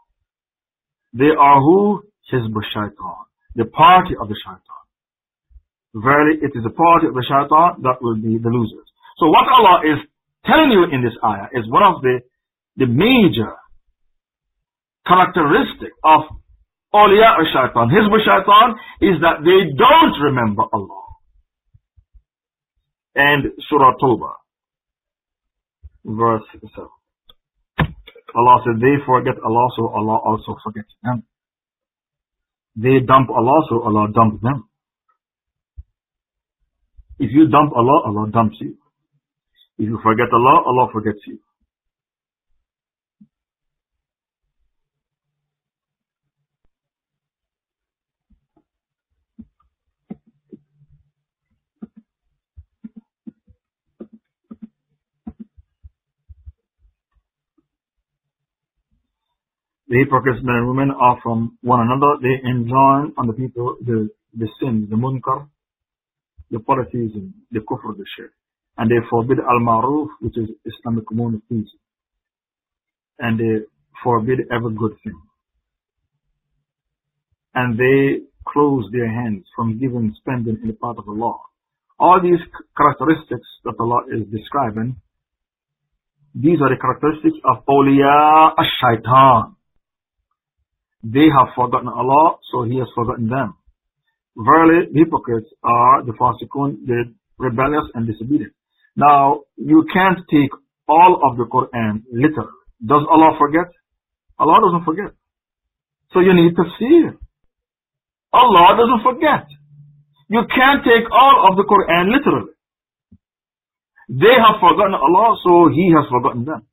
They are who? Hizb shaitan, the party of the shaitan. Verily, it is the party of the shaitan that will be the losers. So what Allah is telling you in this ayah is one of the, the major characteristic of awliya shaitan, hizb shaitan, is that they don't remember Allah. And Surah Tawbah, verse 7. Allah said, they forget Allah, so Allah also forgets them. They dump Allah, so Allah dumps them. If you dump Allah, Allah dumps you. If you forget Allah, Allah forgets you. The hypocrites, men and women, are from one another. They enjoin on the people the, the sin, the munkar, the polytheism, the kufr, the shirk. And they forbid al-ma'ruf, which is Islamic communities. And they forbid every good thing. And they close their hands from giving, spending in the path of Allah. All these characteristics that Allah is describing, these are the characteristics of awliya ash-shaitan. They have forgotten Allah, so He has forgotten them. Verily, hypocrites are the fasiqun, the rebellious and disobedient. Now, you can't take all of the Quran literally. Does Allah forget? Allah doesn't forget. So you need to tafsir. Allah doesn't forget. You can't take all of the Quran literally. They have forgotten Allah, so He has forgotten them.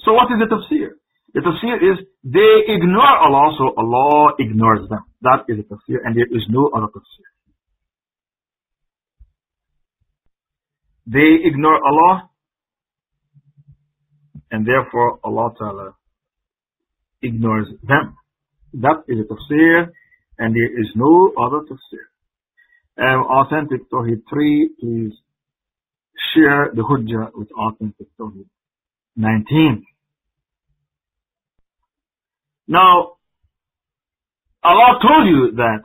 So what is the tafsir? The tafsir is they ignore Allah, so Allah ignores them. That is the tafsir, and there is no other tafsir. They ignore Allah, and therefore Allah Ta'ala ignores them. That is the tafsir, and there is no other tafsir. Um, authentic Tawheed 3, please share the Hujjah with Authentic Tawheed 19. Now, Allah told you that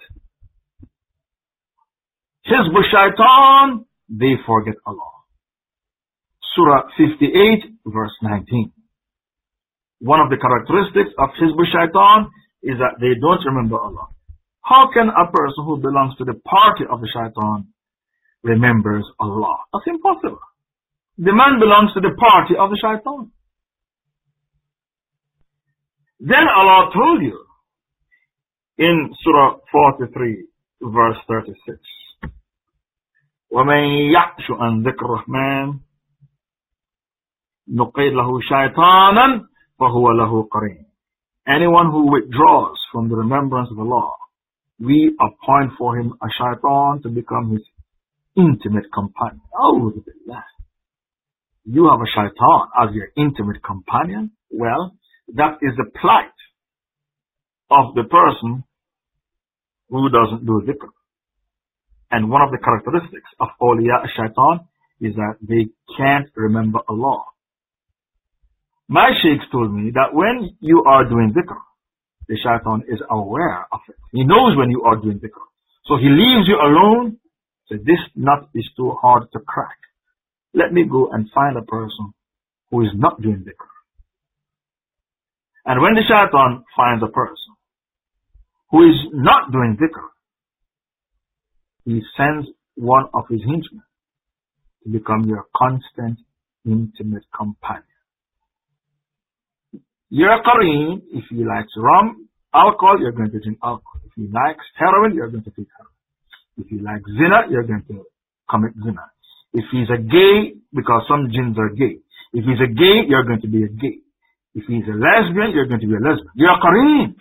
Hizb Shaitan, they forget Allah. Surah 58, verse 19. One of the characteristics of Hizb Shaitan is that they don't remember Allah. How can a person who belongs to the party of the Shaitan remembers Allah? That's impossible. The man belongs to the party of the Shaitan. Then Allah told you in Surah 43, verse 36, وَمَن يَعْشُ عَن ذِكْرِ الرَّحْمَنِ نُقِيدْ لَهُ شَيْطَانًا فَهُوَ لَهُ قَرِينٌ Anyone who withdraws from the remembrance of Allah, we appoint for him a shaitan to become his intimate companion. Oh, you have a shaitan as your intimate companion? Well, that is the plight of the person who doesn't do dhikr. And one of the characteristics of awliya shaitan is that they can't remember Allah. My sheikhs told me that when you are doing dhikr, the shaitan is aware of it. He knows when you are doing dhikr. So he leaves you alone. So this nut is too hard to crack. Let me go and find a person who is not doing dhikr. And when the shaitan finds a person who is not doing dhikr, he sends one of his henchmen to become your constant, intimate companion. Your qareen, if he likes rum, alcohol, you're going to drink alcohol. If he likes heroin, you're going to take heroin. If he likes zina, you're going to commit zina. If he's a gay, because some jinns are gay. If he's a gay, you're going to be a gay. If he's a lesbian, you're going to be a lesbian. You're a.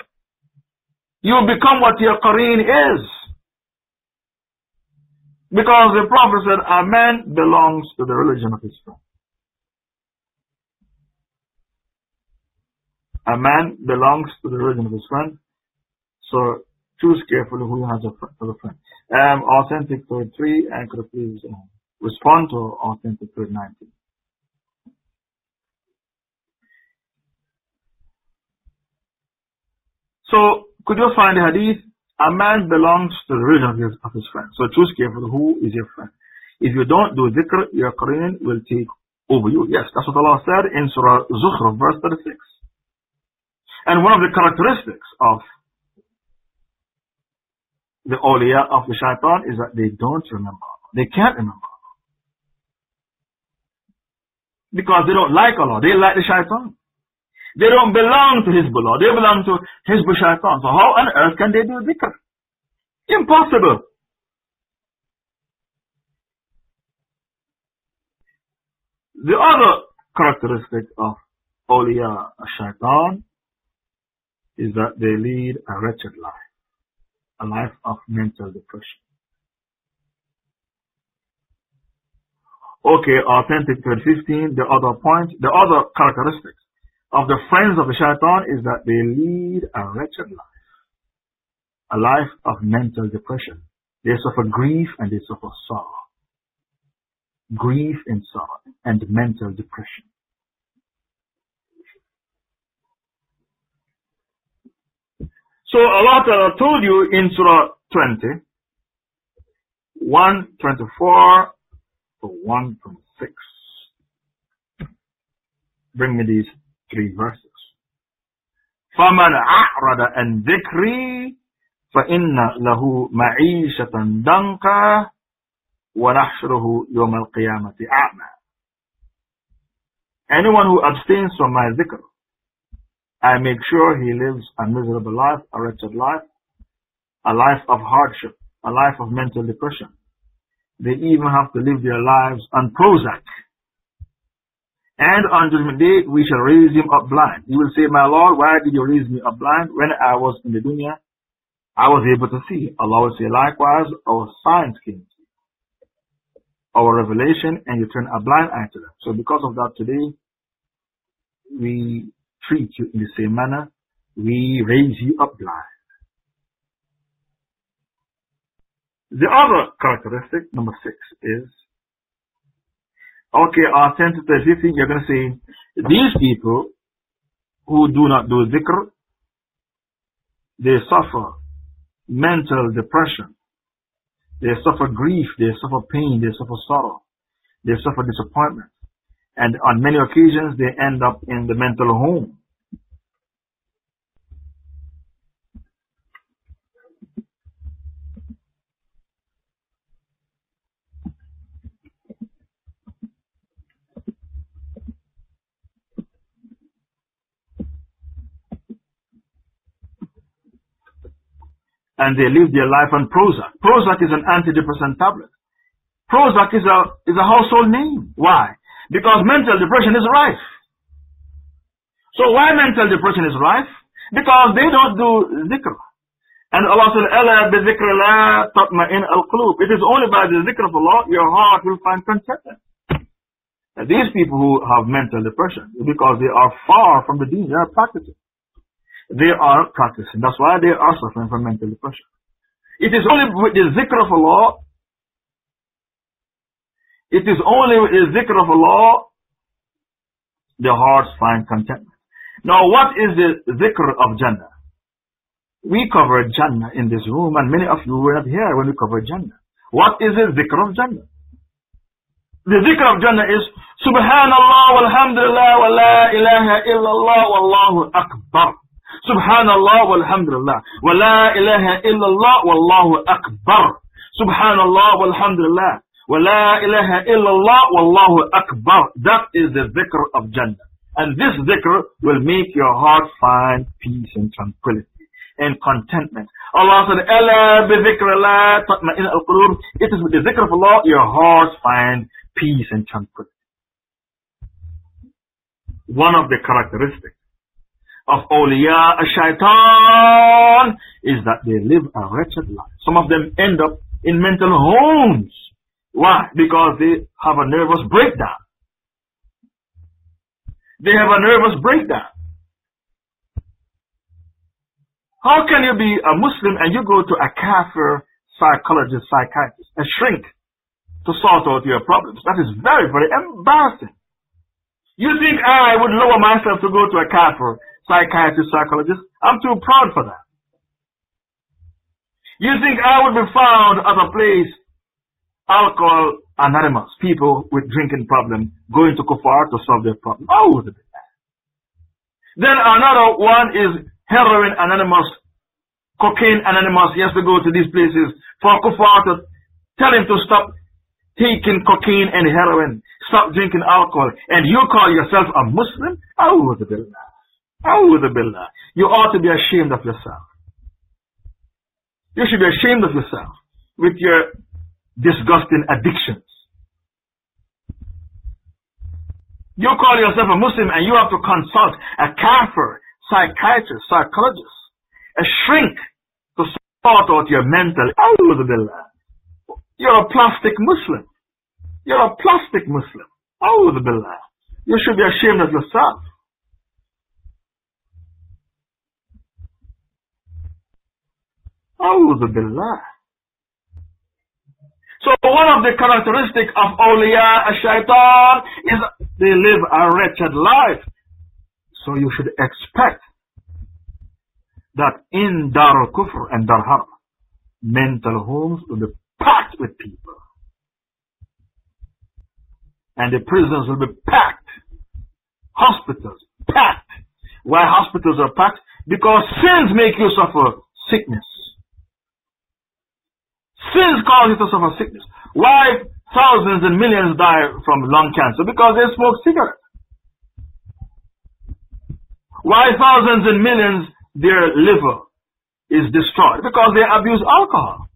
You become what your Qareen is. Because the Prophet said, a man belongs to the religion of his friend. A man belongs to the religion of his friend. So choose carefully who has a friend, as a friend. Um, authentic third three, and could please uh, respond to authentic third 19. So could you find the hadith? A man belongs to the religion of his, of his friend. So choose carefully who is your friend. If you don't do dhikr, your qareen will take over you. Yes, that's what Allah said in Surah Zukhruf, verse 36. And one of the characteristics of the awliya of the shaitan is that they don't remember. They can't remember. Because they don't like Allah. They like the shaitan. They don't belong to Hizbullah. They belong to Hizbul Shaitan. So how on earth can they do dhikr? Impossible. The other characteristic of awliya shaitan is that they lead a wretched life, a life of mental depression. Okay, authentic 15, the other point, the other characteristics of the friends of the shaitan is that they lead a wretched life, a life of mental depression. They suffer grief and they suffer sorrow. Grief and sorrow and mental depression. So Allah Ta'ala told you in Surah 20, 124 to 126. Bring me these three verses. فَمَنْ أَعْرَضَ عَنْ ذِكْرِي فَإِنَّ لَهُ مَعِيشَةً دَنْكَ وَنَحْشُرُهُ يَوْمَ الْقِيَامَةِ أَعْمَى Anyone who abstains from my dhikr, I make sure he lives a miserable life, a wretched life, a life of hardship, a life of mental depression. They even have to live their lives on Prozac and on judgment day, we shall raise him up blind. He will say, My Lord, why did you raise me up blind? When I was in the dunya, I was able to see. Allah will say, likewise, our signs came our revelation, and you turn a blind eye to them. So because of that today, we treat you in the same manner. We raise you up blind. The other characteristic, number six, is Okay, authentic thing you're going to say, these people who do not do dhikr, they suffer mental depression. They suffer grief, they suffer pain, they suffer sorrow, they suffer disappointment. And on many occasions, they end up in the mental home. And they live their life on Prozac. Prozac is an antidepressant tablet. Prozac is a, is a household name. Why? Because mental depression is rife. So why mental depression is rife? Because they don't do zikr. And Allah said, Ella bi la tatma'in al-qulub. It is only by the zikr of Allah your heart will find contentment. These people who have mental depression, because they are far from the deen, they are practicing they are practicing. That's why they are suffering from mental depression. It is only with the zikr of Allah, it is only with the zikr of Allah, the hearts find contentment. Now what is the zikr of Jannah? We covered Jannah in this room and many of you were not here when we covered Jannah. What is the zikr of Jannah? The zikr of Jannah is Subhanallah walhamdulillah wa la ilaha illallah wallahu akbar. Subhanallah walhamdulillah. Wa la ilaha illallah wallahu akbar. Subhanallah walhamdulillah. Wa la ilaha illallah wallahu akbar. That is the dhikr of Jannah. And this dhikr will make your heart find peace and tranquility and contentment. Allah said, Ella bi dhikrillah tatma'in al-qulub. It is with the dhikr of Allah your heart find peace and tranquility. One of the characteristics of awliya shaitan is that they live a wretched life. Some of them end up in mental homes. Why? Because they have a nervous breakdown. They have a nervous breakdown. How can you be a Muslim and you go to a kafir psychologist, psychiatrist, a shrink to sort out your problems? That is very, very embarrassing. You think ah, I would lower myself to go to a kafir psychiatrist, psychologist? I'm too proud for that. You think I would be found at a place, alcohol anonymous, people with drinking problem going to kufar to solve their problem? Oh, then another one is heroin anonymous, cocaine anonymous. He has to go to these places for Kufar to tell him to stop taking cocaine and heroin, stop drinking alcohol, and you call yourself a Muslim? Oh, billah. Oh, the billah. You ought to be ashamed of yourself. You should be ashamed of yourself with your disgusting addictions. You call yourself a Muslim and you have to consult a kafir psychiatrist, psychologist, a shrink to sort out your mental. The Billah. You're a plastic Muslim. You're a plastic Muslim. Oh the Billah. You should be ashamed of yourself. So one of the characteristics of awliya shaitan is they live a wretched life. So you should expect that in Dar al-Kufr and Dar Harb, mental homes will be packed with people. And the prisons will be packed. Hospitals packed. Why hospitals are packed? Because sins make you suffer sickness. Sins cause you to suffer sickness. Why thousands and millions die from lung cancer? Because they smoke cigarettes. Why thousands and millions their liver is destroyed? Because they abuse alcohol.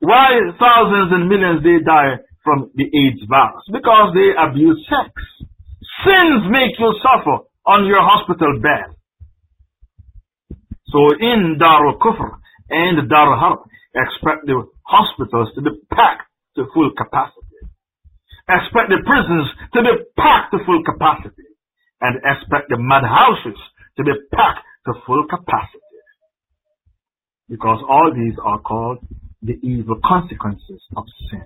Why thousands and millions they die from the AIDS virus? Because they abuse sex. Sins make you suffer on your hospital bed. So in Darul Kufr and Darul Harb, expect the hospitals to be packed to full capacity. Expect the prisons to be packed to full capacity and expect the madhouses to be packed to full capacity. Because all these are called the evil consequences of sin.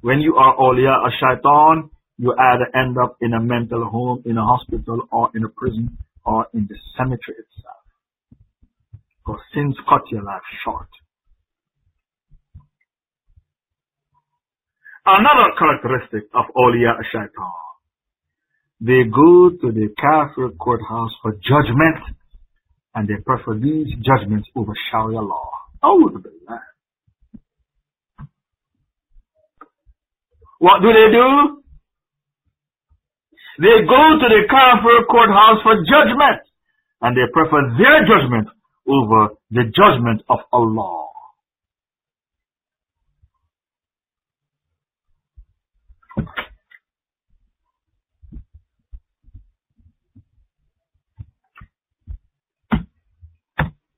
When you are awliya a shaitan, you either end up in a mental home, in a hospital, or in a prison, or in the cemetery itself. Because sins cut your life short. Another characteristic of awliya shaitan they go to the Kafir courthouse for judgment and they prefer these judgments over Sharia law. Oh, the What do they do? They go to the Kafir courthouse for judgment and they prefer their judgment over the judgment of Allah.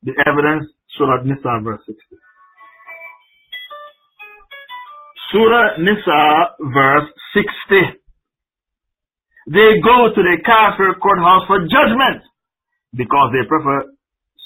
The evidence, Surah Nisa verse 60. Surah Nisa verse 60. They go to the Kafir courthouse for judgment because they prefer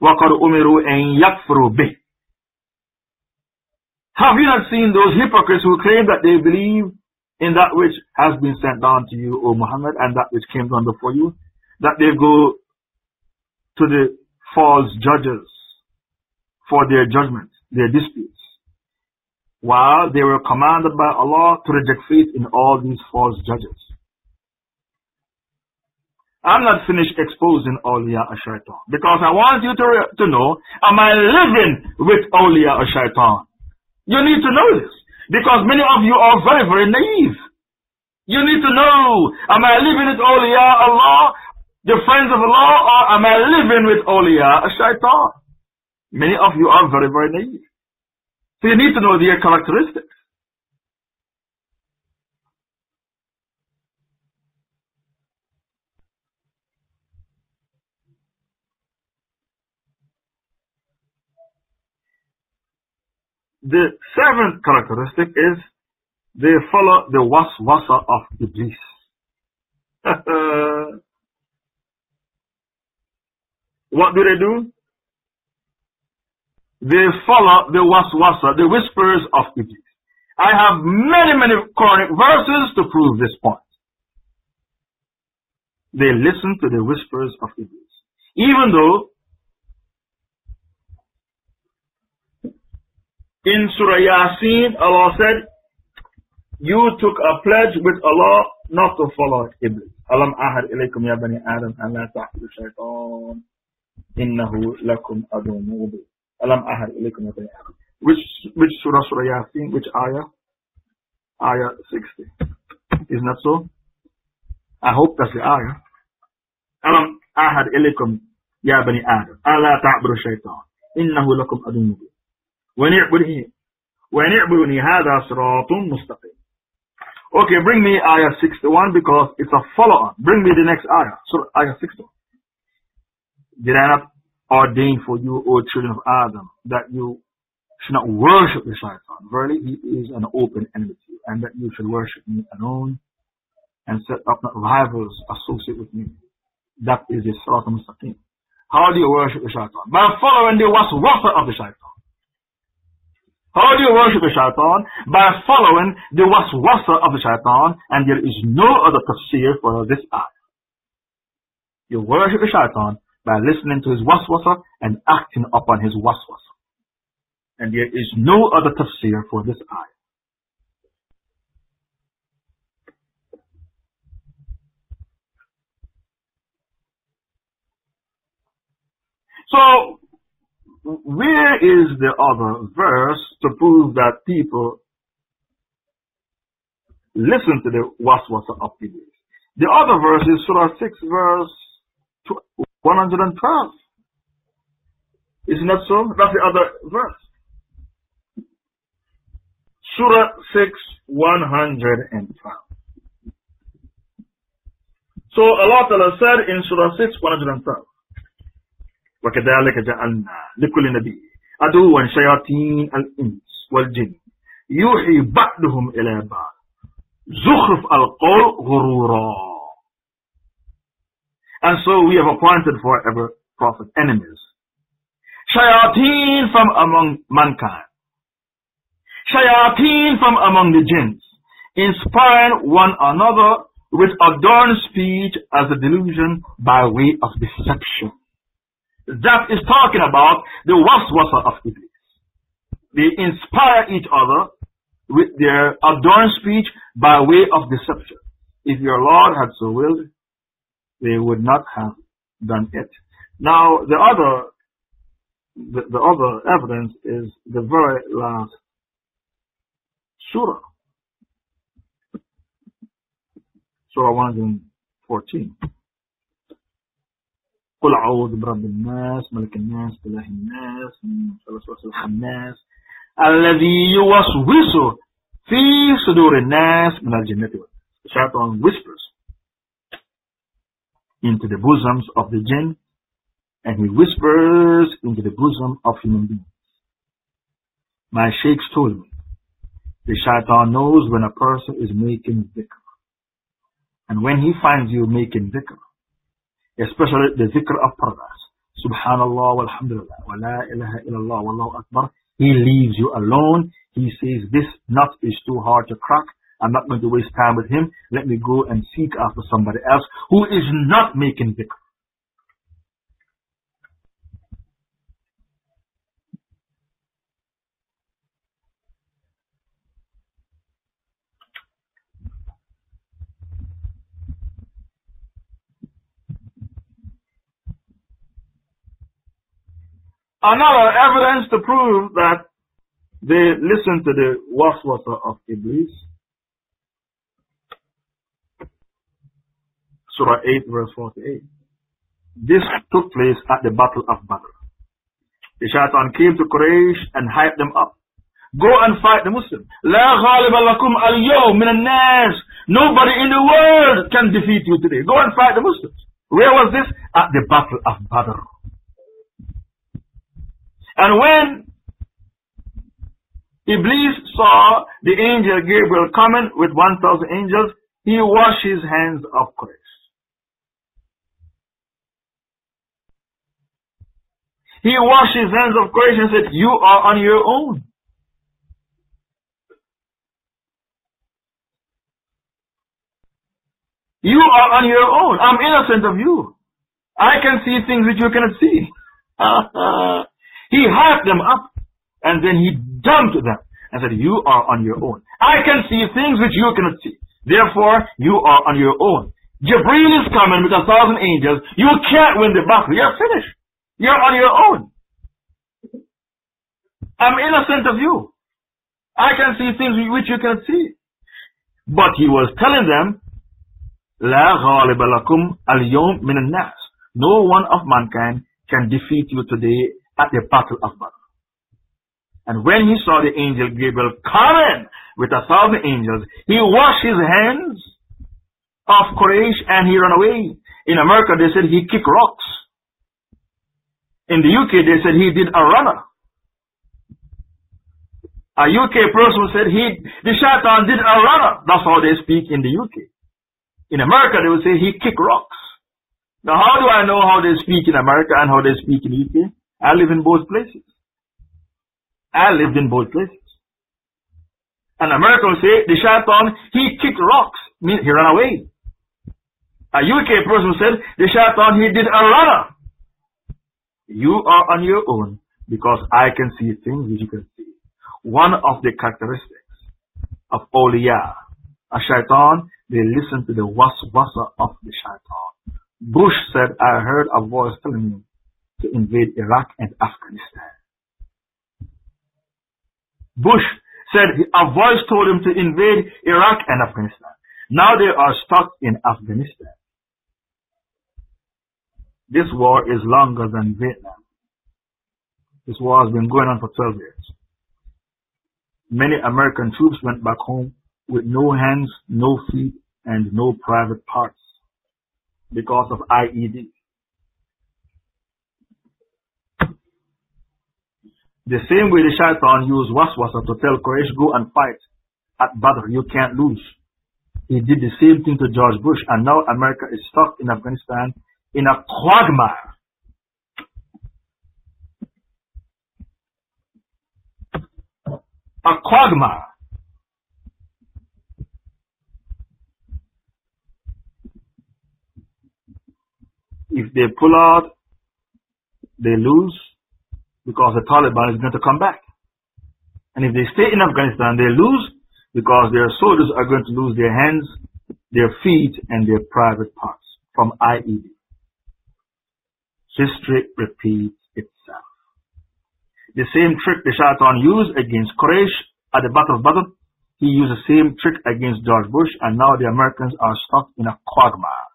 وقد أمروا أن يكفروا به Have you not seen those hypocrites who claim that they believe in that which has been sent down to you, O Muhammad, and that which came down before you? That they go to the false judges for their judgments, their disputes, while they were commanded by Allah to reject faith in all these false judges. I'm not finished exposing awliya shaitan because I want you to, to know, am I living with awliya shaitan? You need to know this because many of you are very, very naive. You need to know, am I living with awliya Allah the friends of Allah or am I living with awliya a shaitan? Many of you are very, very naive. So you need to know their characteristics. The seventh characteristic is they follow the waswasa of Iblis. [LAUGHS] what do they do? They follow the waswasa, the whispers of Iblis. I have many, many Quranic verses to prove this point. They listen to the whispers of Iblis. Even though in Surah Yasin, Allah said, you took a pledge with Allah not to follow Iblis. Alam ahad ilaykum ya bani Adam an la ta'budu shaytan innahu lakum adu mubin. Alam ahad ilaykum ya bani Adam. Which, which surah, surah Yasin, which ayah? Ayah 60. Isn't that so? I hope that's the ayah. Alam ahad ilaykum ya bani Adam an la ta'budu shaytan innahu lakum adu mubin. ونعبدني ونعبدني هذا صراط مستقيم Okay, bring me ayah 61 because it's a follow-on. Bring me the next ayah. So, ayah 61. Did I not ordain for you, O children of Adam, that you should not worship the shaitan? Verily, he is an open enemy to you, and that you should worship me alone and set up not rivals associate with me. That is the Salat al-Mustaqim. How do you worship the shaitan? By following the waswasa of the shaitan. How do you worship the shaitan? By following the waswasa of the shaitan, and there is no other tafsir for this ayah. You worship the shaitan by listening to his waswasa and acting upon his waswasa. And there is no other tafsir for this ayah. So, where is the other verse to prove that people listen to the waswasa of Iblis? The other verse is Surah 6 verse 112. Isn't that so? That's the other verse. Surah 6 112. So Allah Ta'ala said in Surah 6 112. وكذلك جعلنا لكل نبي عدوا شياطين الإنس والجن يوحي بعضهم إلى بعض زخرف القول غرورا And so we have appointed for every prophet enemies. Shayateen from among mankind. Shayateen from among the jinns. Inspiring one another with adorned speech as a delusion by way of deception that is talking about the waswasa of Iblis. They inspire each other with their adorned speech by way of deception. If your Lord had so willed, they would not have done it. Now, the other, the, the other evidence is the very last surah. Surah 114. قل أعوذ برب الناس ملك الناس إله الناس من الوسواس الخناس الذي يوسوس في صدور الناس من الجنة The shaitan whispers into the bosoms of the jinn and he whispers into the bosom of human beings. My sheikhs told me the shaitan knows when a person is making dhikr. And when he finds you making dhikr, especially the zikr of paradise. Subhanallah walhamdulillah wa la ilaha illallah wallahu akbar. He leaves you alone. He says this nut is too hard to crack. I'm not going to waste time with him. Let me go and seek after somebody else who is not making zikr. Another evidence to prove that they listen to the waswasa of Iblis. Surah 8 verse 48. This took place at the Battle of Badr. The shaitan came to Quraysh and hyped them up. Go and fight the Muslims. لا غالب لكم اليوم من الناس. Nobody in the world can defeat you today. Go and fight the Muslims. Where was this? At the Battle of Badr. And when Iblis saw the angel Gabriel coming with 1,000 angels, he washed his hands of Quraysh. He washed his hands of Quraysh and said, You are on your own. You are on your own. I'm innocent of you. I can see things which you cannot see. [LAUGHS] he hyped them up and then he dumped them and said, You are on your own. I can see things which you cannot see. Therefore, you are on your own. Jibreel is coming with a thousand angels. You can't win the battle. You're finished. You're on your own. I'm innocent of you. I can see things which you cannot see. But he was telling them, لا غالب لكم اليوم من الناس. No one of mankind can defeat you today at the battle of Badr. And when he saw the angel Gabriel coming with a thousand angels, he washed his hands of Quraysh and he ran away. In America, they said he kicked rocks. In the UK, they said he did a runner. A UK person said he, the shaitan did a runner. That's how they speak in the UK. In America, they would say he kicked rocks. Now, how do I know how they speak in America and how they speak in the UK? I live in both places. I lived in both places. An American will say, the shaitan, he kicked rocks, means he ran away. A UK person said, the shaitan, he did a runner. You are on your own because I can see things which you can see. One of the characteristics of awliya, a shaitan, they listen to the waswasa of the shaitan. Bush said, I heard a voice telling me to invade Iraq and Afghanistan. Bush said a voice told him to invade Iraq and Afghanistan. Now they are stuck in Afghanistan. This war is longer than Vietnam. This war has been going on for 12 years. Many American troops went back home with no hands, no feet, and no private parts because of IED. The same way the shaitan used waswasa to tell Quraysh, go and fight at Badr, you can't lose. He did the same thing to George Bush, and now America is stuck in Afghanistan in a quagmire. A quagmire. If they pull out, they lose because the Taliban is going to come back. And if they stay in Afghanistan, they lose because their soldiers are going to lose their hands, their feet, and their private parts from IED. History repeats itself. The same trick the Shaitan used against Quraysh at the Battle of Badr, he used the same trick against George Bush, and now the Americans are stuck in a quagmire.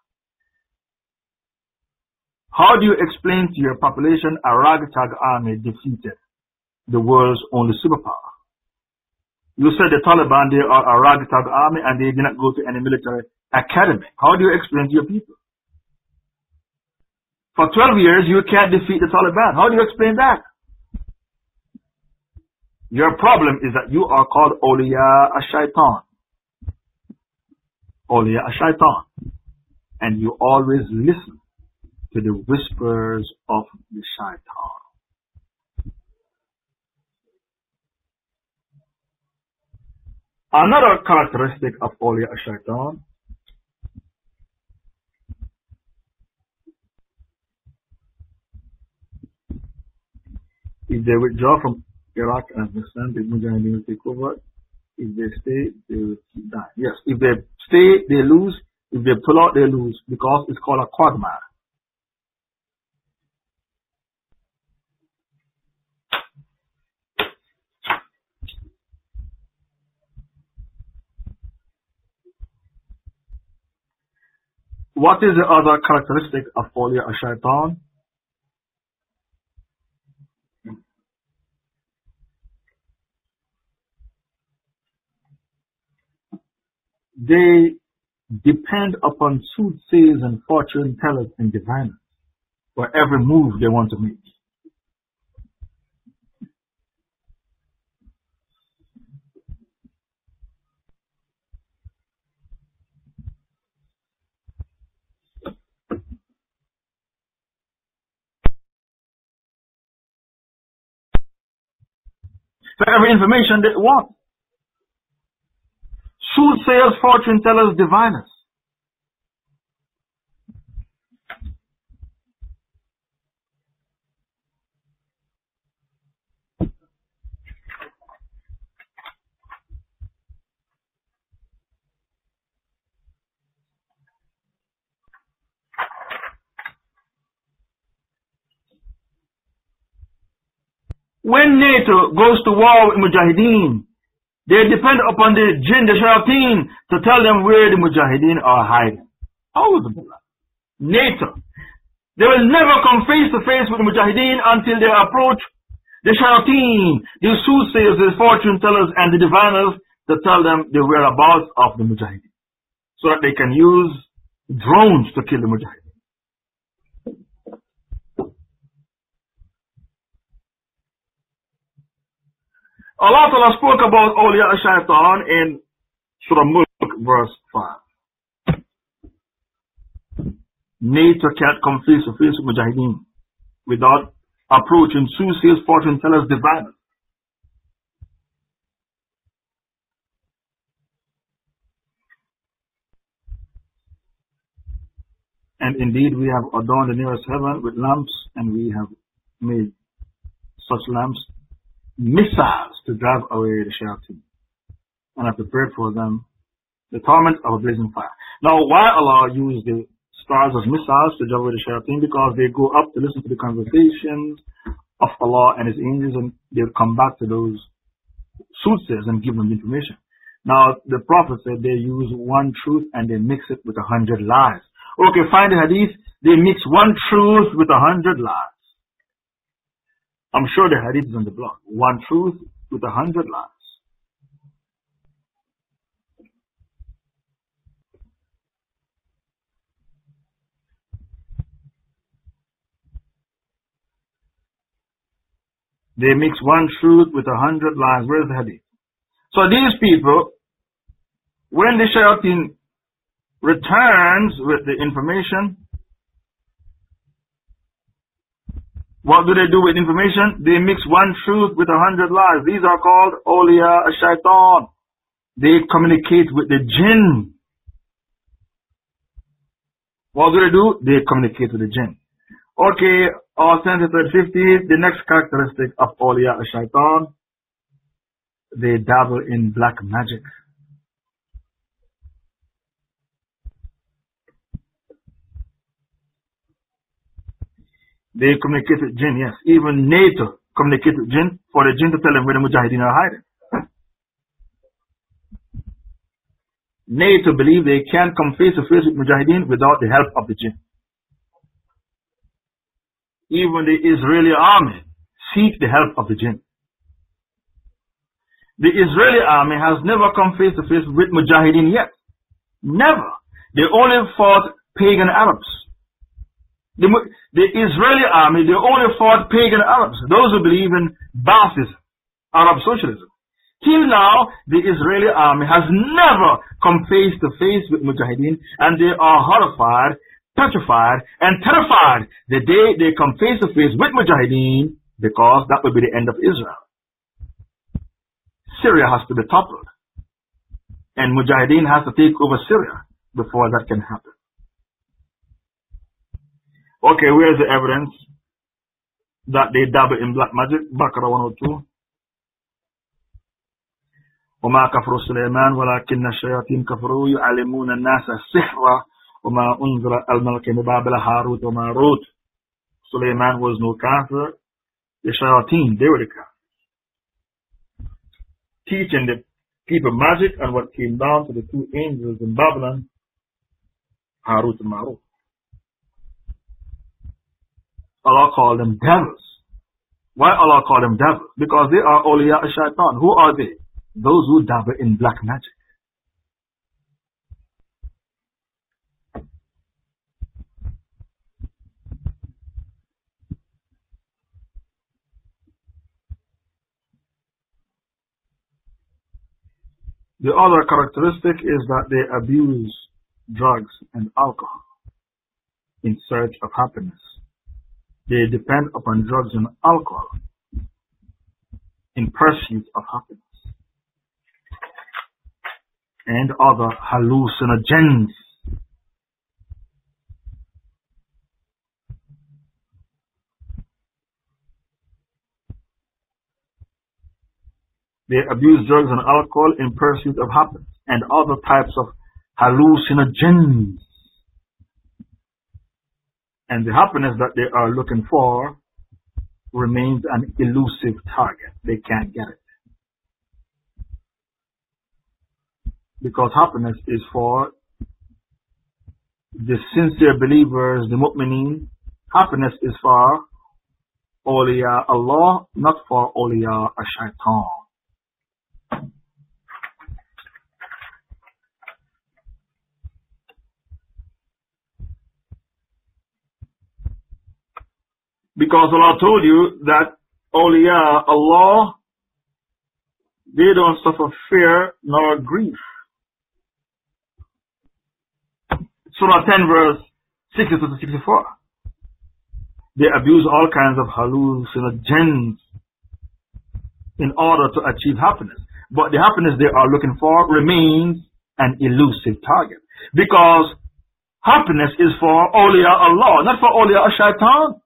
How do you explain to your population a ragtag army defeated the world's only superpower? You said the Taliban, they are a ragtag army and they did not go to any military academy. How do you explain to your people? For 12 years, you can't defeat the Taliban. How do you explain that? Your problem is that you are called Awliya Ashaitan. Awliya Ashaitan. And you always listen to the whispers of the shaitan. Another characteristic of awliya shaitan if they withdraw from Iraq and Afghanistan, the Mujahideen will take over. If they stay, they will die. Yes, if they stay, they lose. If they pull out, they lose because it's called a quagmire. What is the other characteristic of awliya shaitan? They depend upon soothsayers and fortune tellers and diviners for every move they want to make. For every information they want. Soothsayers, fortune tellers, diviners. When NATO goes to war with Mujahideen, they depend upon the jinn, the shayateen, to tell them where the Mujahideen are hiding. NATO. They will never come face to face with the Mujahideen until they approach the shayateen, the soothsayers, the fortune tellers, and the diviners to tell them the whereabouts of the Mujahideen. So that they can use drones to kill the Mujahideen. Allah Ta'ala spoke about awliya shaitan in Surah Mulk verse 5. NATO can't come face to face with Mujahideen without approaching soothsayers, fortune tellers, diviners. And indeed, we have adorned the nearest heaven with lamps, and we have made such lamps missiles to drive away the shayateen. And I prepared for them the torment of a blazing fire. Now, why Allah used the stars as missiles to drive away the shayateen? Because they go up to listen to the conversations of Allah and His angels and they'll come back to those soothsayers and give them information. Now, the Prophet said they use one truth and they mix it with a hundred lies. Okay, find the hadith. They mix one truth with a hundred lies. I'm sure the hadith on the blog. One truth with a hundred lies. They mix one truth with a hundred lies. Where's the hadith? So these people, when the shayateen returns with the information, What do they do with information? They mix one truth with a hundred lies. These are called awliya shaitan. They communicate with the jinn. What do they do? They communicate with the jinn. Okay, authentic 50, the next characteristic of awliya shaitan, they dabble in black magic. They communicate with jinn, yes. Even NATO communicate with jinn for the jinn to tell them where the mujahideen are hiding. NATO believe they can't come face to face with mujahideen without the help of the jinn. Even the Israeli army seek the help of the jinn. The Israeli army has never come face to face with mujahideen yet. Never. They only fought pagan Arabs. The, the Israeli army, they only fought pagan Arabs, those who believe in Baathism, Arab socialism. Till now, the Israeli army has never come face to face with Mujahideen and they are horrified, petrified, and terrified the day they come face to face with Mujahideen because that will be the end of Israel. Syria has to be toppled and Mujahideen has to take over Syria before that can happen. Okay, where's the evidence that they dabble in black magic? Baqarah 102. وما كفر سليمان ولكن الشياطين كفروا يعلمون الناس السحر وما أنزل الملك ببابل هاروت وماروت Suleiman was no kafir. The shayateen, they were the kafir. Teaching the people magic and what came down to the two angels in Babylon
Harut and Marut.
Allah called them devils. Why Allah called them devils? Because they are awliya shaitan. Who are they? Those who dabble in black magic. The other characteristic is that they abuse drugs and alcohol in search of happiness. They depend upon drugs and alcohol in pursuit of happiness and other hallucinogens. They abuse drugs and alcohol in pursuit of happiness and other types of hallucinogens. And the happiness that they are looking for remains an elusive target. They can't get it. Because happiness is for the sincere believers, the mu'mineen. Happiness is for awliya Allah, not for awliya ash-shaitan. Because Allah told you that awliya Allah, they don't suffer fear nor grief. Surah 10 verse 60 to 64. They abuse all kinds of hallucinogens in order to achieve happiness. But the happiness they are looking for remains an elusive target. Because happiness is for awliya Allah, not for awliya shaitan.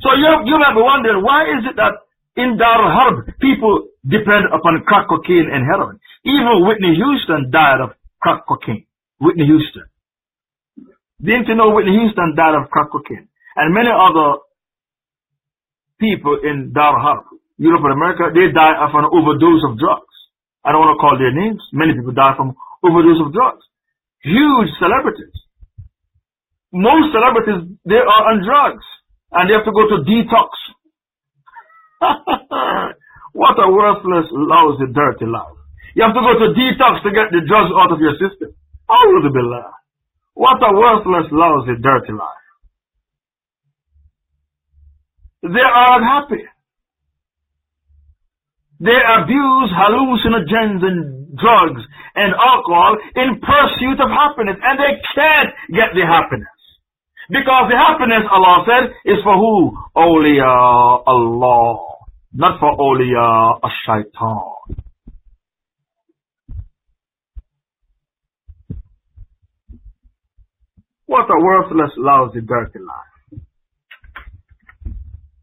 So you, you might be wondering, why is it that in Dar Harb, people depend upon crack cocaine and heroin? Even Whitney Houston died of crack cocaine. Whitney Houston. Didn't you know Whitney Houston died of crack cocaine? And many other people in Dar Harb, Europe and America, they die of an overdose of drugs. I don't want to call their names. Many people die from overdose of drugs. Huge celebrities. Most celebrities, they are on drugs and they have to go to detox. [LAUGHS] what a worthless, lousy, dirty life. You have to go to detox to get the drugs out of your system. Billah. What a worthless, lousy, dirty life. They are unhappy. They abuse hallucinogens and drugs and alcohol in pursuit of happiness and they can't get the happiness. Because the happiness, Allah said, is for who? Awliya Allah. Not for awliya ash-shaitan. What a worthless, lousy, dirty life.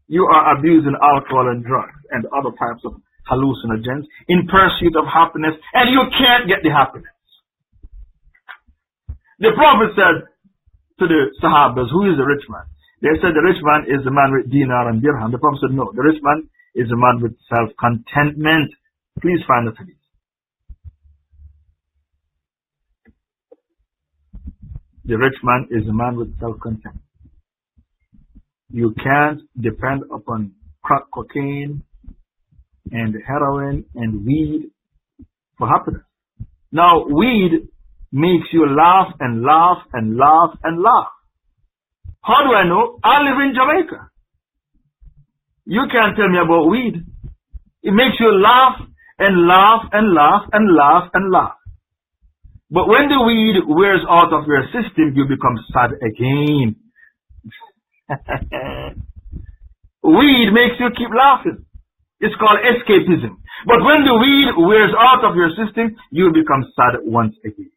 You are abusing alcohol and drugs and other types of hallucinogens in pursuit of happiness and you can't get the happiness. The Prophet said, to the Sahabas, who is the rich man? They said the rich man is the man with dinar and dirham. The Prophet said, no, the rich man is the man with self-contentment. Please find the hadith. The rich man is a man with self-content. You can't depend upon crack cocaine and heroin and weed for happiness. Now, weed makes you laugh and laugh and laugh and laugh. How do I know? I live in Jamaica. You can't tell me about weed. It makes you laugh and laugh and laugh and laugh and laugh. But when the weed wears out of your system, you become sad again. [LAUGHS] weed makes you keep laughing. It's called escapism. But when the weed wears out of your system, you become sad once again.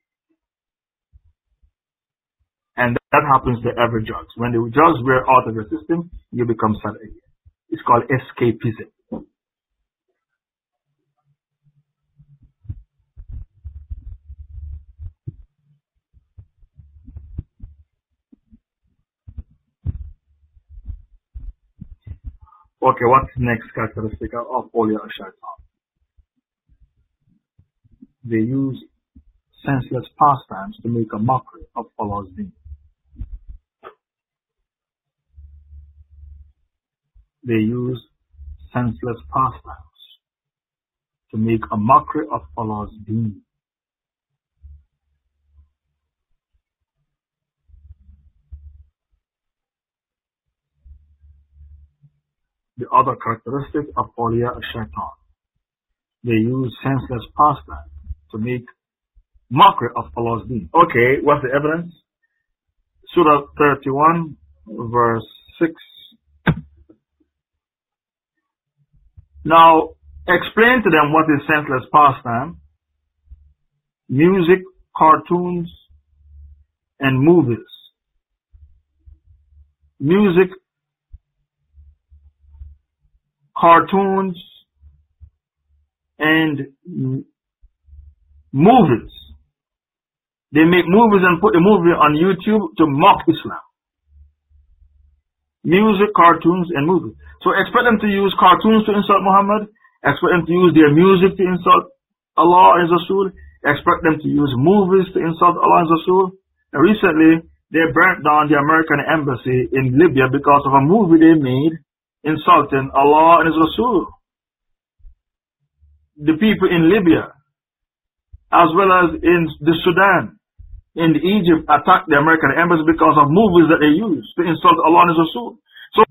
And that happens to every drugs. When the drugs wear out of your system, you become sad again. It's called escapism. Okay, what's next characteristic of Shaitan? They use
senseless pastimes to make a mockery of Allah's deen. They use senseless pastimes to make a mockery of Allah's deen. The other characteristic of awliya shaitan. They use senseless pastime to make mockery of Allah's deen. Okay, what's the evidence? Surah 31, verse 6. Now, explain to them what is senseless pastime, music, cartoons, and movies. Music, cartoons, and movies. They make movies and put the movie on YouTube to mock Islam. Music, cartoons, and movies. So expect them to use cartoons to insult Muhammad. Expect them to use their music to insult Allah and Rasul. Expect them to use movies to insult Allah and Rasul. And recently, they burnt down the American embassy in Libya because of a movie they made insulting Allah and His Rasul. The people in Libya, as well as in the Sudan, in Egypt, attacked the American embassy because of movies that they use to insult Allah and His Rasul. So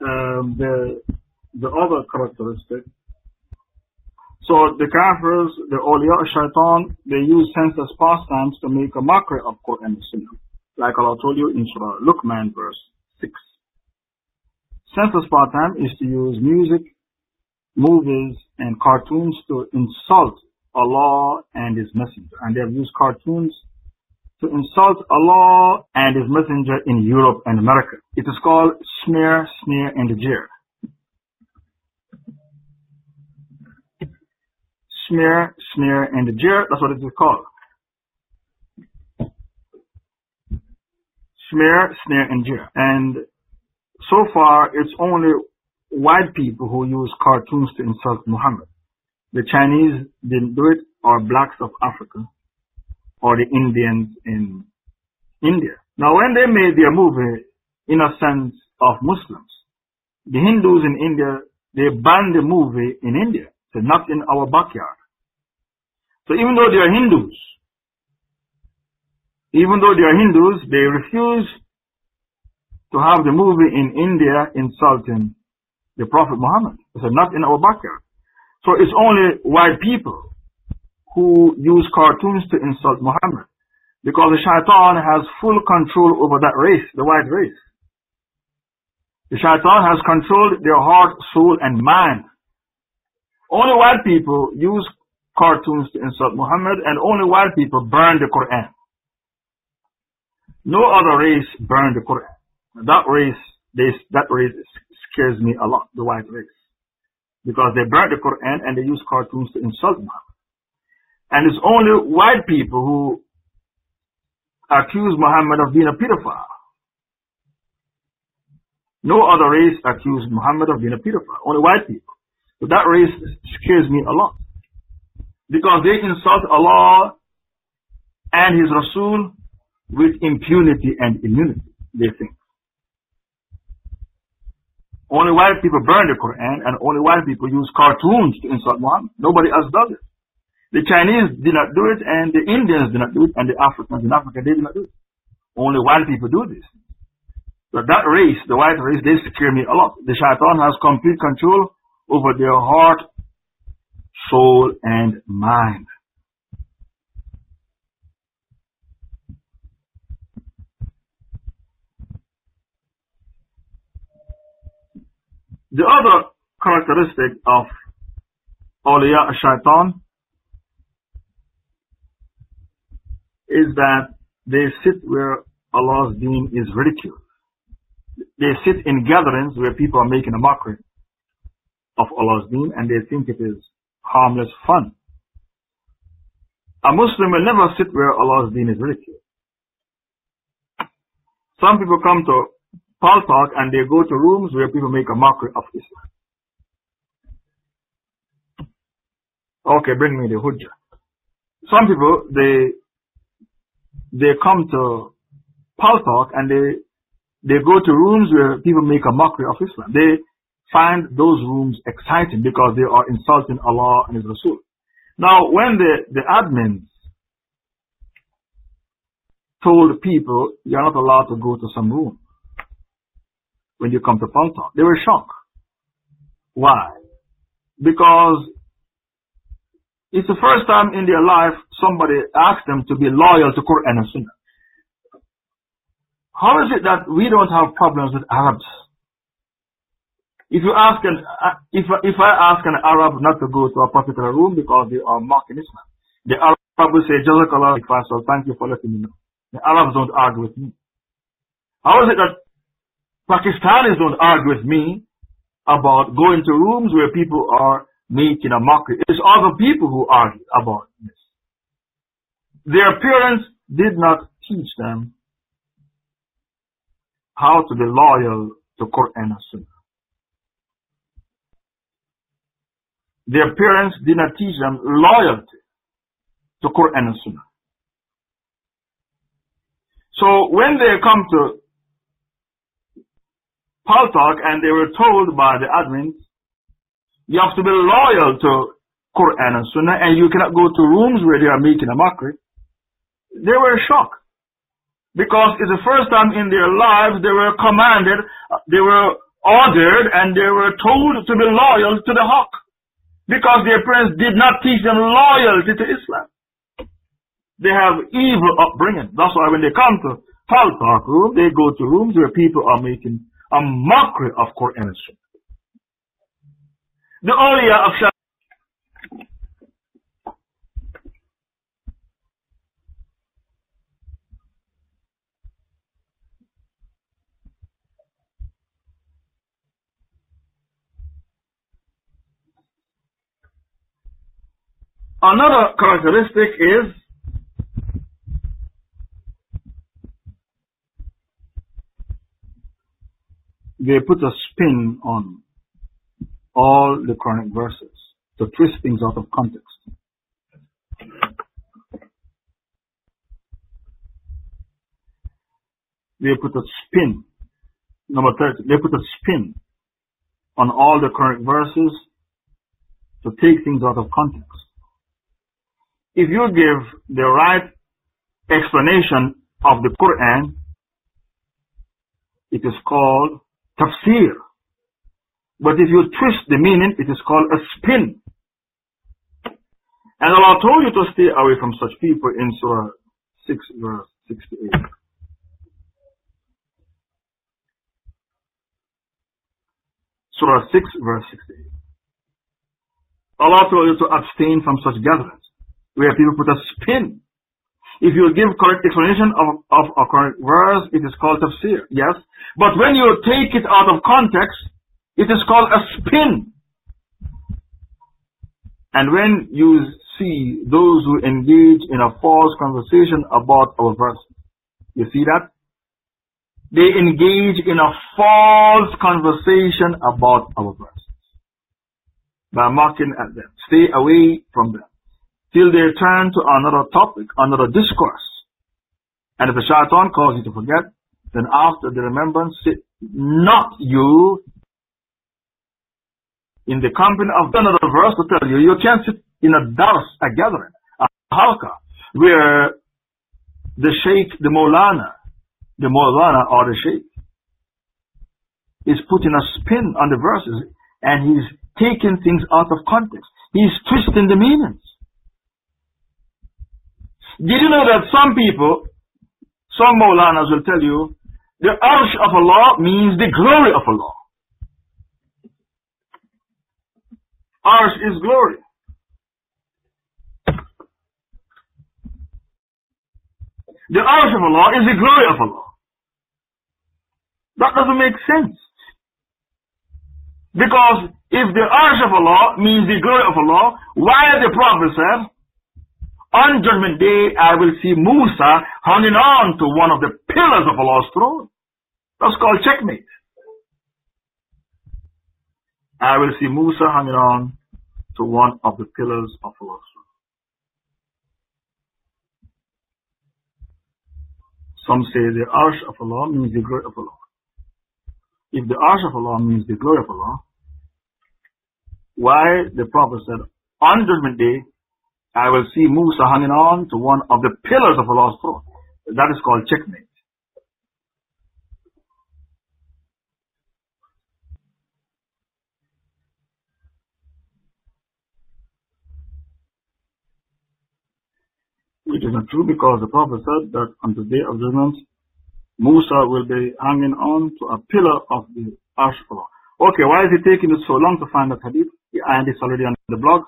Um, the the other characteristic. So the kafirs, the awliya shaitan, they use senseless pastimes to make a mockery of Quran and Sunnah. Like Allah told you in Surah Luqman verse 6. Senseless pastime is to use music, movies and cartoons to insult Allah and His Messenger. And they have used cartoons to insult Allah and His Messenger in Europe and America. It is called smear, sneer, and jeer. Smear, sneer, and jeer, that's what it is called. Smear, sneer, and jeer. And so far, it's only white people who use cartoons to insult Muhammad. The Chinese didn't do it, or blacks of Africa, or the Indians in India. Now, when they made their movie, eh, in a sense of Muslims, the Hindus in India, they banned the movie eh, in India, so not in our backyard. So even though they are Hindus, even though they are Hindus, they refuse to have the movie in India insulting the Prophet Muhammad. He said, not in our backyard. So it's only white people who use cartoons to insult Muhammad. Because the shaitan has full control over that race, the white race. The shaitan has controlled their heart, soul, and mind. Only white people use cartoons to insult Muhammad, and only white people burn the Quran. No other race burned the Quran. That race, they, that race scares me a lot, the white race. Because they burn the Quran and they use cartoons to insult Muhammad. And it's only white people who accuse Muhammad of being a pedophile. No other race accused Muhammad of being a pedophile, only white people. So that race scares me a lot. Because they insult Allah and His Rasul with impunity and immunity, they think. Only white people burn the Quran and only white people use cartoons to insult Muhammad. Nobody else does it. The Chinese did not do it and the Indians did not do it and the Africans in Africa, did not do it. Only white people do this. But that race, the white race, they scare me a lot. The shaitan has complete control over their heart, soul, and mind.
The other characteristic of awliya shaitan is that they sit where Allah's deen is ridiculed. They sit in gatherings where people are making a mockery of Allah's deen and they think it is harmless fun. A Muslim will never sit where Allah's deen is ridiculed. Some people come to Paltalk and they go to rooms where people make a mockery of Islam. Okay, bring me the hujjah. Some people, they, they come to Paltalk and they, they go to rooms where people make a mockery of Islam. They find those rooms exciting because they are insulting Allah and His Rasul. Now, when the, the admins told people, you're not allowed to go to some room when you come to Paltalk, they were shocked. Why? Because it's the first time in their life somebody asked them to be loyal to Quran and Sunnah. How is it that we don't have problems with Arabs? If you ask an, if, if I ask an Arab not to go to a particular room because they are mocking Islam, the Arab will say, Jazakallah thank you for letting me know. The Arabs don't argue with me. How is it that Pakistanis don't argue with me about going to rooms where people are making a mockery. It's other people who argue about this. Their parents did not teach them how to be loyal to Quran and Sunnah. Their parents did not teach them loyalty to Quran and Sunnah. So when they come to Paltalk and they were told by the admins you have to be loyal to Quran and Sunnah and you cannot go to rooms where they are making a mockery. They were shocked. Because it's the first time in their lives they were commanded, they were ordered and they were told to be loyal to the Haqq. Because their parents did not teach them loyalty to Islam. They have evil upbringing. That's why when they come to Paltalk room, they go to rooms where people are making a mockery of Quran and. The awliya of Shah. Another characteristic is they put a spin on all the Quranic verses to twist things out of context. They put a spin, number 30, they put a spin on all the Quranic verses to take things out of context. If you give the right explanation of the Quran, it is called tafsir. But if you twist the meaning, it is called a spin. And Allah told you to stay away from such people in Surah 6 verse 68. Surah 6 verse 68. Allah told you to abstain from such gatherings where people put a spin. If you give correct explanation of, of a correct verse, it is called tafsir, yes. But when you take it out of context, it is called a spin. And when you see those who engage in a false conversation about our verse, you see that? They engage in a false conversation about our verse by mocking at them. Stay away from them till they turn to another topic, another discourse. And if the shaitan causes you to forget, then after the remembrance, sit not you in the company of another verse to tell you, you can't sit in a dars, a gathering, a halqa, where the sheikh, the Maulana, the Maulana or the sheikh is putting a spin on the verses and he's taking things out of context. He's twisting the meanings. Did you know that some people, some Maulanas will tell you, the arsh of Allah means the glory of Allah. arsh is glory. The arsh of Allah is the glory of Allah. That doesn't make sense. Because if the arsh of Allah means the glory of Allah, why the Prophet said, on judgment day I will see Musa hanging on to one of the pillars of Allah's throne. That's called checkmate. I will see Musa hanging on to one of the pillars of Allah's throne. Some say the Arsh of Allah means the glory of Allah. If the Arsh of Allah means the glory of Allah, why the Prophet said, on Judgment Day, I will see Musa hanging on to one of the pillars of Allah's throne. That is called checkmate. Which is not true because the Prophet said that on the day of judgment, Musa will be hanging on to a pillar of the Arsh. Okay, why is it taking us so long to find that hadith? And it's already on the blog.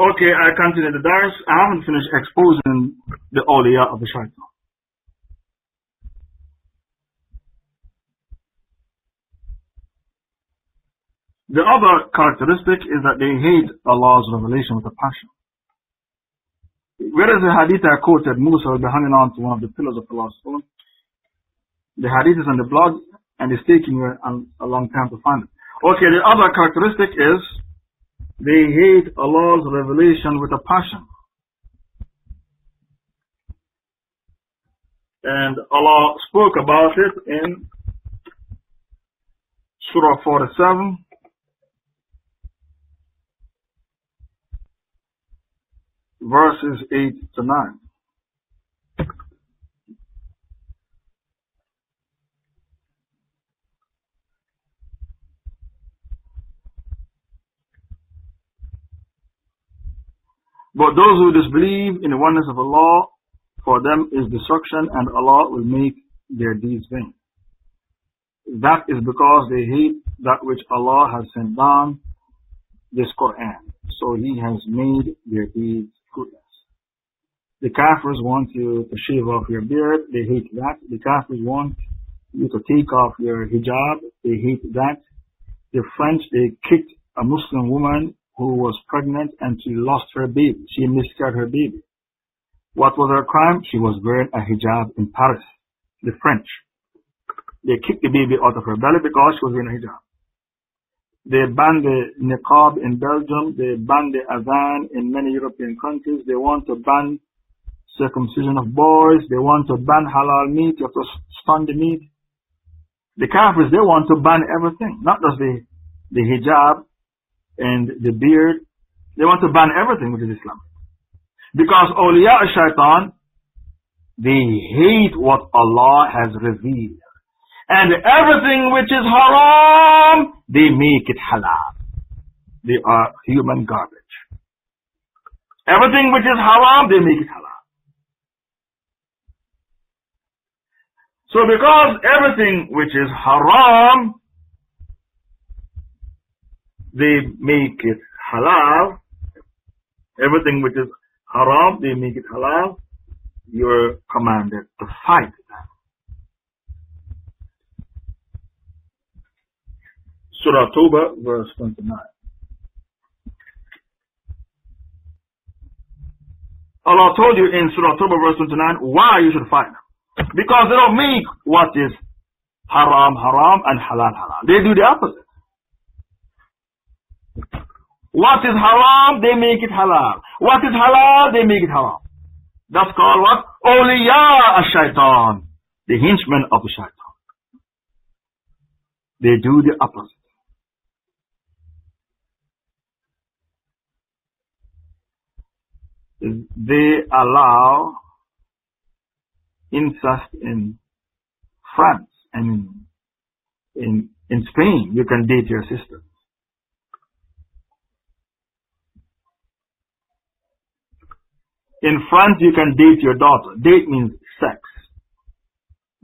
Okay, I continue the dars. I haven't finished exposing the awliya of the shaitan. The other characteristic is that they hate Allah's revelation with a passion. Where is the hadith I quoted, Musa will be hanging on to one of the pillars of Allah's throne? The hadith is on the blog and it's taking you a long time to find it. Okay, the other characteristic is they hate Allah's revelation with a passion. And Allah spoke about it in Surah 47. Verses 8 to 9. But those who disbelieve in the oneness of Allah, for them is destruction and Allah will make their deeds vain. That is because they hate that which Allah has sent down, this Quran. So He has made their deeds fruitless. The Kafirs want you to shave off your beard, they hate that. The Kafirs want you to take off your hijab, they hate that. The French, they kicked a Muslim woman who was pregnant and she lost her baby. She miscarried her baby. What was her crime? She was wearing a hijab in Paris, the French. They kicked the baby out of her belly because she was wearing a hijab. They banned the niqab in Belgium. They banned the adhan in many European countries. They want to ban circumcision of boys. They want to ban halal meat. You have to stun the meat. The Kafirs, they want to ban everything, not just the, the hijab, and the beard. They want to ban everything which is Islam. Because awliya shaitan, they hate what Allah has revealed. And everything which is haram, they make it halal. They are human garbage. Everything which is haram, they make it halal. So because everything which is haram they make it halal. Everything which is haram, they make it halal. You're commanded to fight them. Surah Tawbah, verse 29. Allah told you in Surah Tawbah, verse 29, why you should fight them. Because they don't make what is haram haram and halal halal. They do the opposite. What is haram, they make it halal. What is halal, they make it haram. That's called what? Awliya shaitan The henchmen of the shaitan. They do the opposite. They allow incest in France and in, in, in Spain. You can date your sister. In France, you can date your daughter. Date means sex.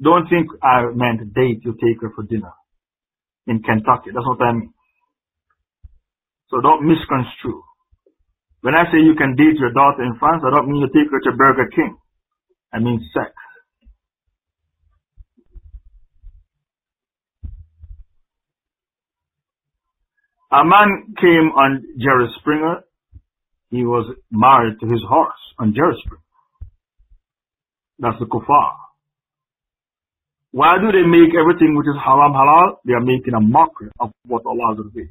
Don't think I meant date, you take her for dinner. in Kentucky. That's what I mean. So don't misconstrue. When I say you can date your daughter in France, I don't mean you take her to Burger King. I mean sex. A man came on Jerry Springer. He was married to his horse on Springer. That's the kuffar. Why do they make everything which is haram halal? They are making a mockery of what Allah has revealed.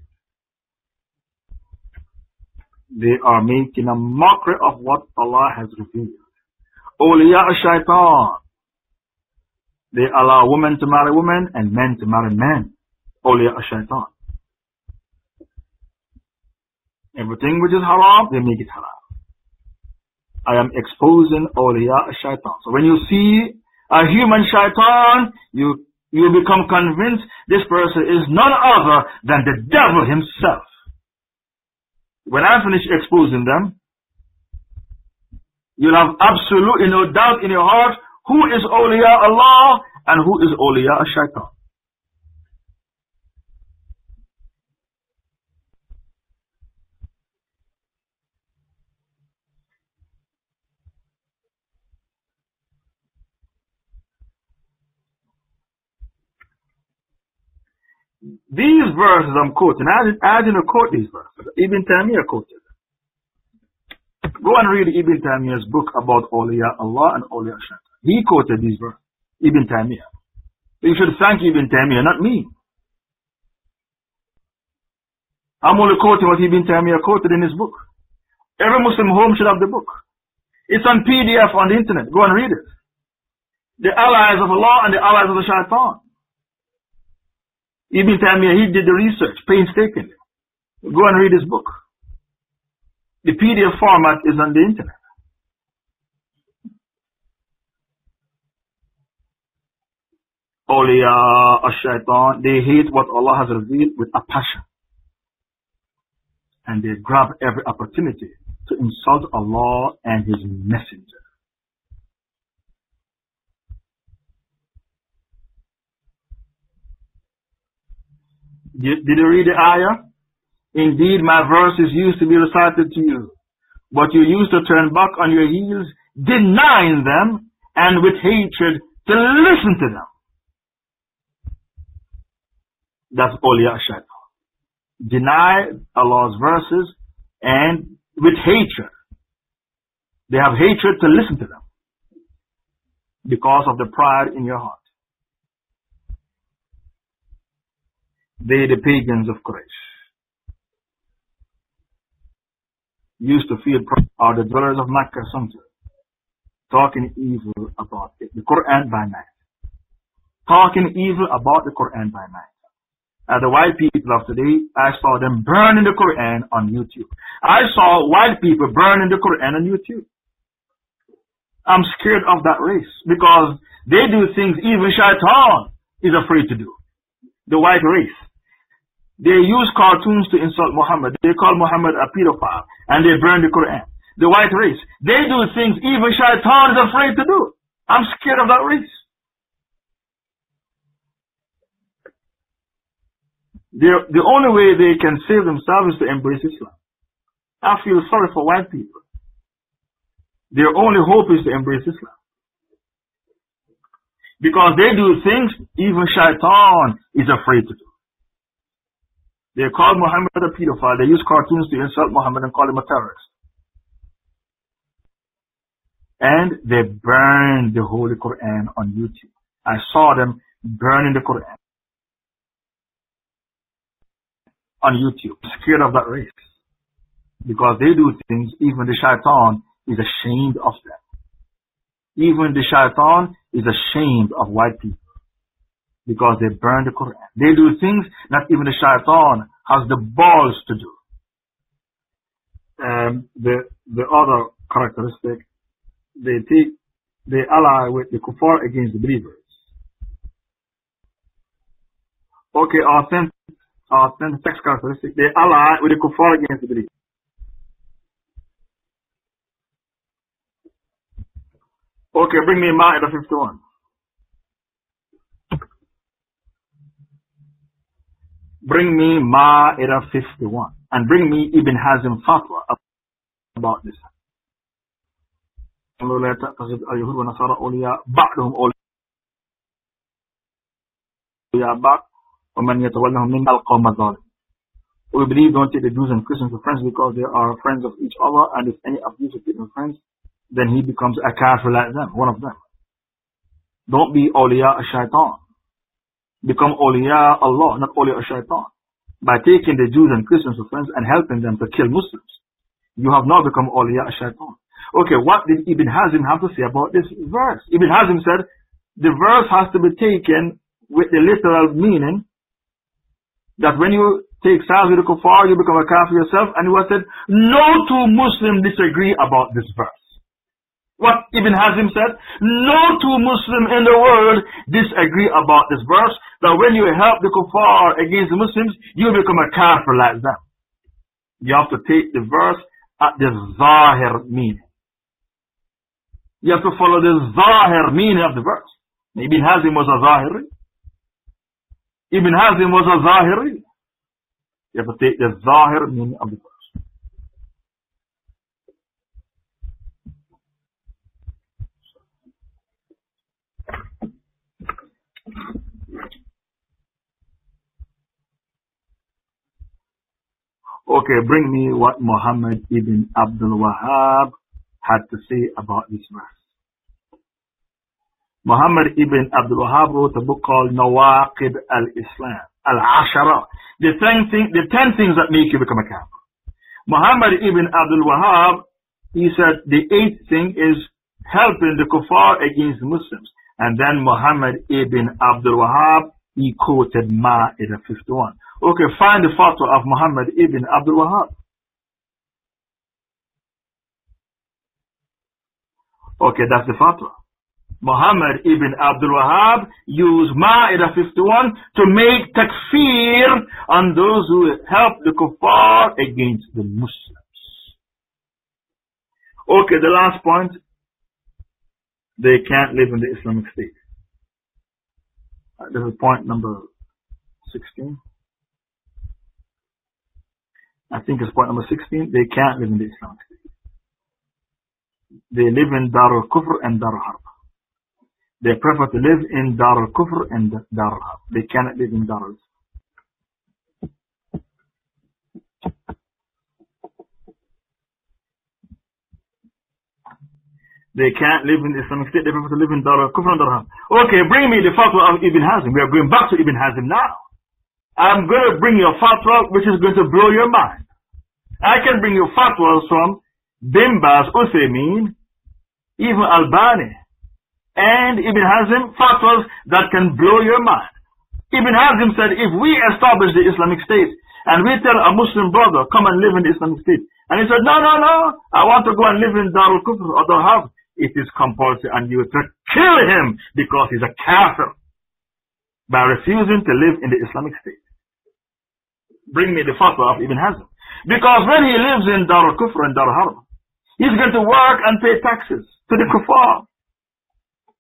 They are making a mockery of what Allah has revealed. Awliya shaitan. They allow women to marry women and men to marry men. Awliya shaitan. Everything which is haram, they make it haram. I am exposing awliya shaitan. So when you see a human shaitan, you, you become convinced this person is none other than the devil himself. When I finish exposing them, you'll have absolutely no doubt in your heart who is awliya Allah and who is awliya shaitan. These verses I'm quoting, I didn't, I didn't quote these verses. Ibn Taymiyyah quoted. Go and read Ibn Taymiyyah's book about Awliya Allah and Awliya Shaitan. He quoted these verses. Ibn Taymiyyah. You should thank Ibn Taymiyyah, not me. I'm only quoting what Ibn Taymiyyah quoted in his book. Every Muslim home should have the book. It's on PDF on the internet. Go and read it. The allies of Allah and the allies of the shaitan. Ibn Taymiyyah, he did the research painstakingly. Go and read his book. The PDF format is on the internet. Awliya, Ash-Shaitan, they hate what Allah has revealed with a passion. And they grab every opportunity to insult Allah and His Messenger. Did, you read the ayah? Indeed, my verses used to be recited to you, but you used to turn back on your heels, denying them, and with hatred to listen to them. That's Awliya Shaitan. Deny Allah's verses and with hatred. They have hatred to listen to them because of the pride in your heart. They, the pagans of Quraysh, used to feel proud, are the dwellers of Mecca sometimes, talking evil about it, the Quran by night. Talking evil about the Quran by night. As the white people of today, I saw them burning the Quran on YouTube. I saw white people burning the Quran on YouTube. I'm scared of that race because they do things even Shaitan is afraid to do. The white race. They use cartoons to insult Muhammad. They call Muhammad a pedophile and they burn the Quran. The white race. They do things even Shaitan is afraid to do. I'm scared of that race. They're, the only way they can save themselves is to embrace Islam. I feel sorry for white people. Their only hope is to embrace Islam. Because they do things even Shaitan is afraid to do. They called Muhammad a pedophile. They use cartoons to insult Muhammad and call him a terrorist. And they burned the Holy Quran on YouTube. I saw them burning the Quran on YouTube, scared of that race. Because they do things, even the shaitan is ashamed of them. Even the shaitan is ashamed of white people because they burn the Quran. They do things not even the shaitan has the balls to do. Um, the the other characteristic, they take they ally with the kuffar against the believers. Okay, authentic, authentic text characteristic, they ally with the kuffar against the believers. Okay, bring me Ma'idah 51. Bring me Ma'idah 51 and bring me Ibn Hazm fatwa about this. We believe don't take the Jews and Christians for friends because they are friends of each other and if any of these are between friends then he becomes a kafir like them, one of them. Don't be awliya shaitan. Become awliya Allah, not awliya shaitan. By taking the Jews and Christians as friends and helping them to kill Muslims. You have now become awliya shaitan. Okay, what did Ibn Hazm have to say about this verse? Ibn Hazm said, the verse has to be taken with the literal meaning that when you take sides with the kuffar, you become a kafir yourself. And he was said, no two Muslims disagree about this verse. What Ibn Hazm said, no two Muslims in the world disagree about this verse, that when you help the kuffar against the Muslims, you become a kafir like them. You have to take the verse at the zahir meaning. You have to follow the zahir meaning of the verse. Ibn Hazm was a zahiri. Ibn Hazm was a zahiri. You have to take the zahir meaning of the verse. Okay, bring me what Muhammad ibn Abdul Wahhab had to say about this verse. Muhammad ibn Abdul Wahhab wrote a book called Nawaqid al-Islam, al-Ashara, the the ten things that make you become a kafir. Muhammad ibn Abdul Wahhab, he said the eighth thing is helping the kuffar against Muslims. And then Muhammad ibn Abdul Wahhab, he quoted Ma'idah 51. Okay, find the fatwa of Muhammad ibn Abdul Wahhab. Okay, that's the fatwa. Muhammad ibn Abdul Wahhab used Ma'idah 51 to make takfir on those who help the kuffar against the Muslims. Okay, the last point. They can't live in the Islamic State. Uh, this is point number 16. I think it's point number 16. They can't live in the Islamic State. They live in Dar al-Kufr and Dar al-Harb. They prefer to live in Dar al-Kufr and Dar al-Harb. They cannot live in Dar al They can't live in Islamic State. They prefer to live in Dar al-Kufr and Dar al-Harb. Okay, bring me the fatwa of Ibn Hazm. We are going back to Ibn Hazm now. I'm going to bring you a fatwa which is going to blow your mind. I can bring you fatwas from Bin Baz, Uthaymeen, even Albani, and Ibn Hazm fatwas that can blow your mind. Ibn Hazm said, if we establish the Islamic State and we tell a Muslim brother, come and live in the Islamic State, and he said, no, no, no, I want to go and live in Darul Kufr or Darul it is compulsory and you to kill him because he's a kafir by refusing to live in the Islamic State bring me the fatwa of Ibn Hazm. Because when he lives in Dar al-Kufr and Dar al-Harb, he's going to work and pay taxes to the kuffar.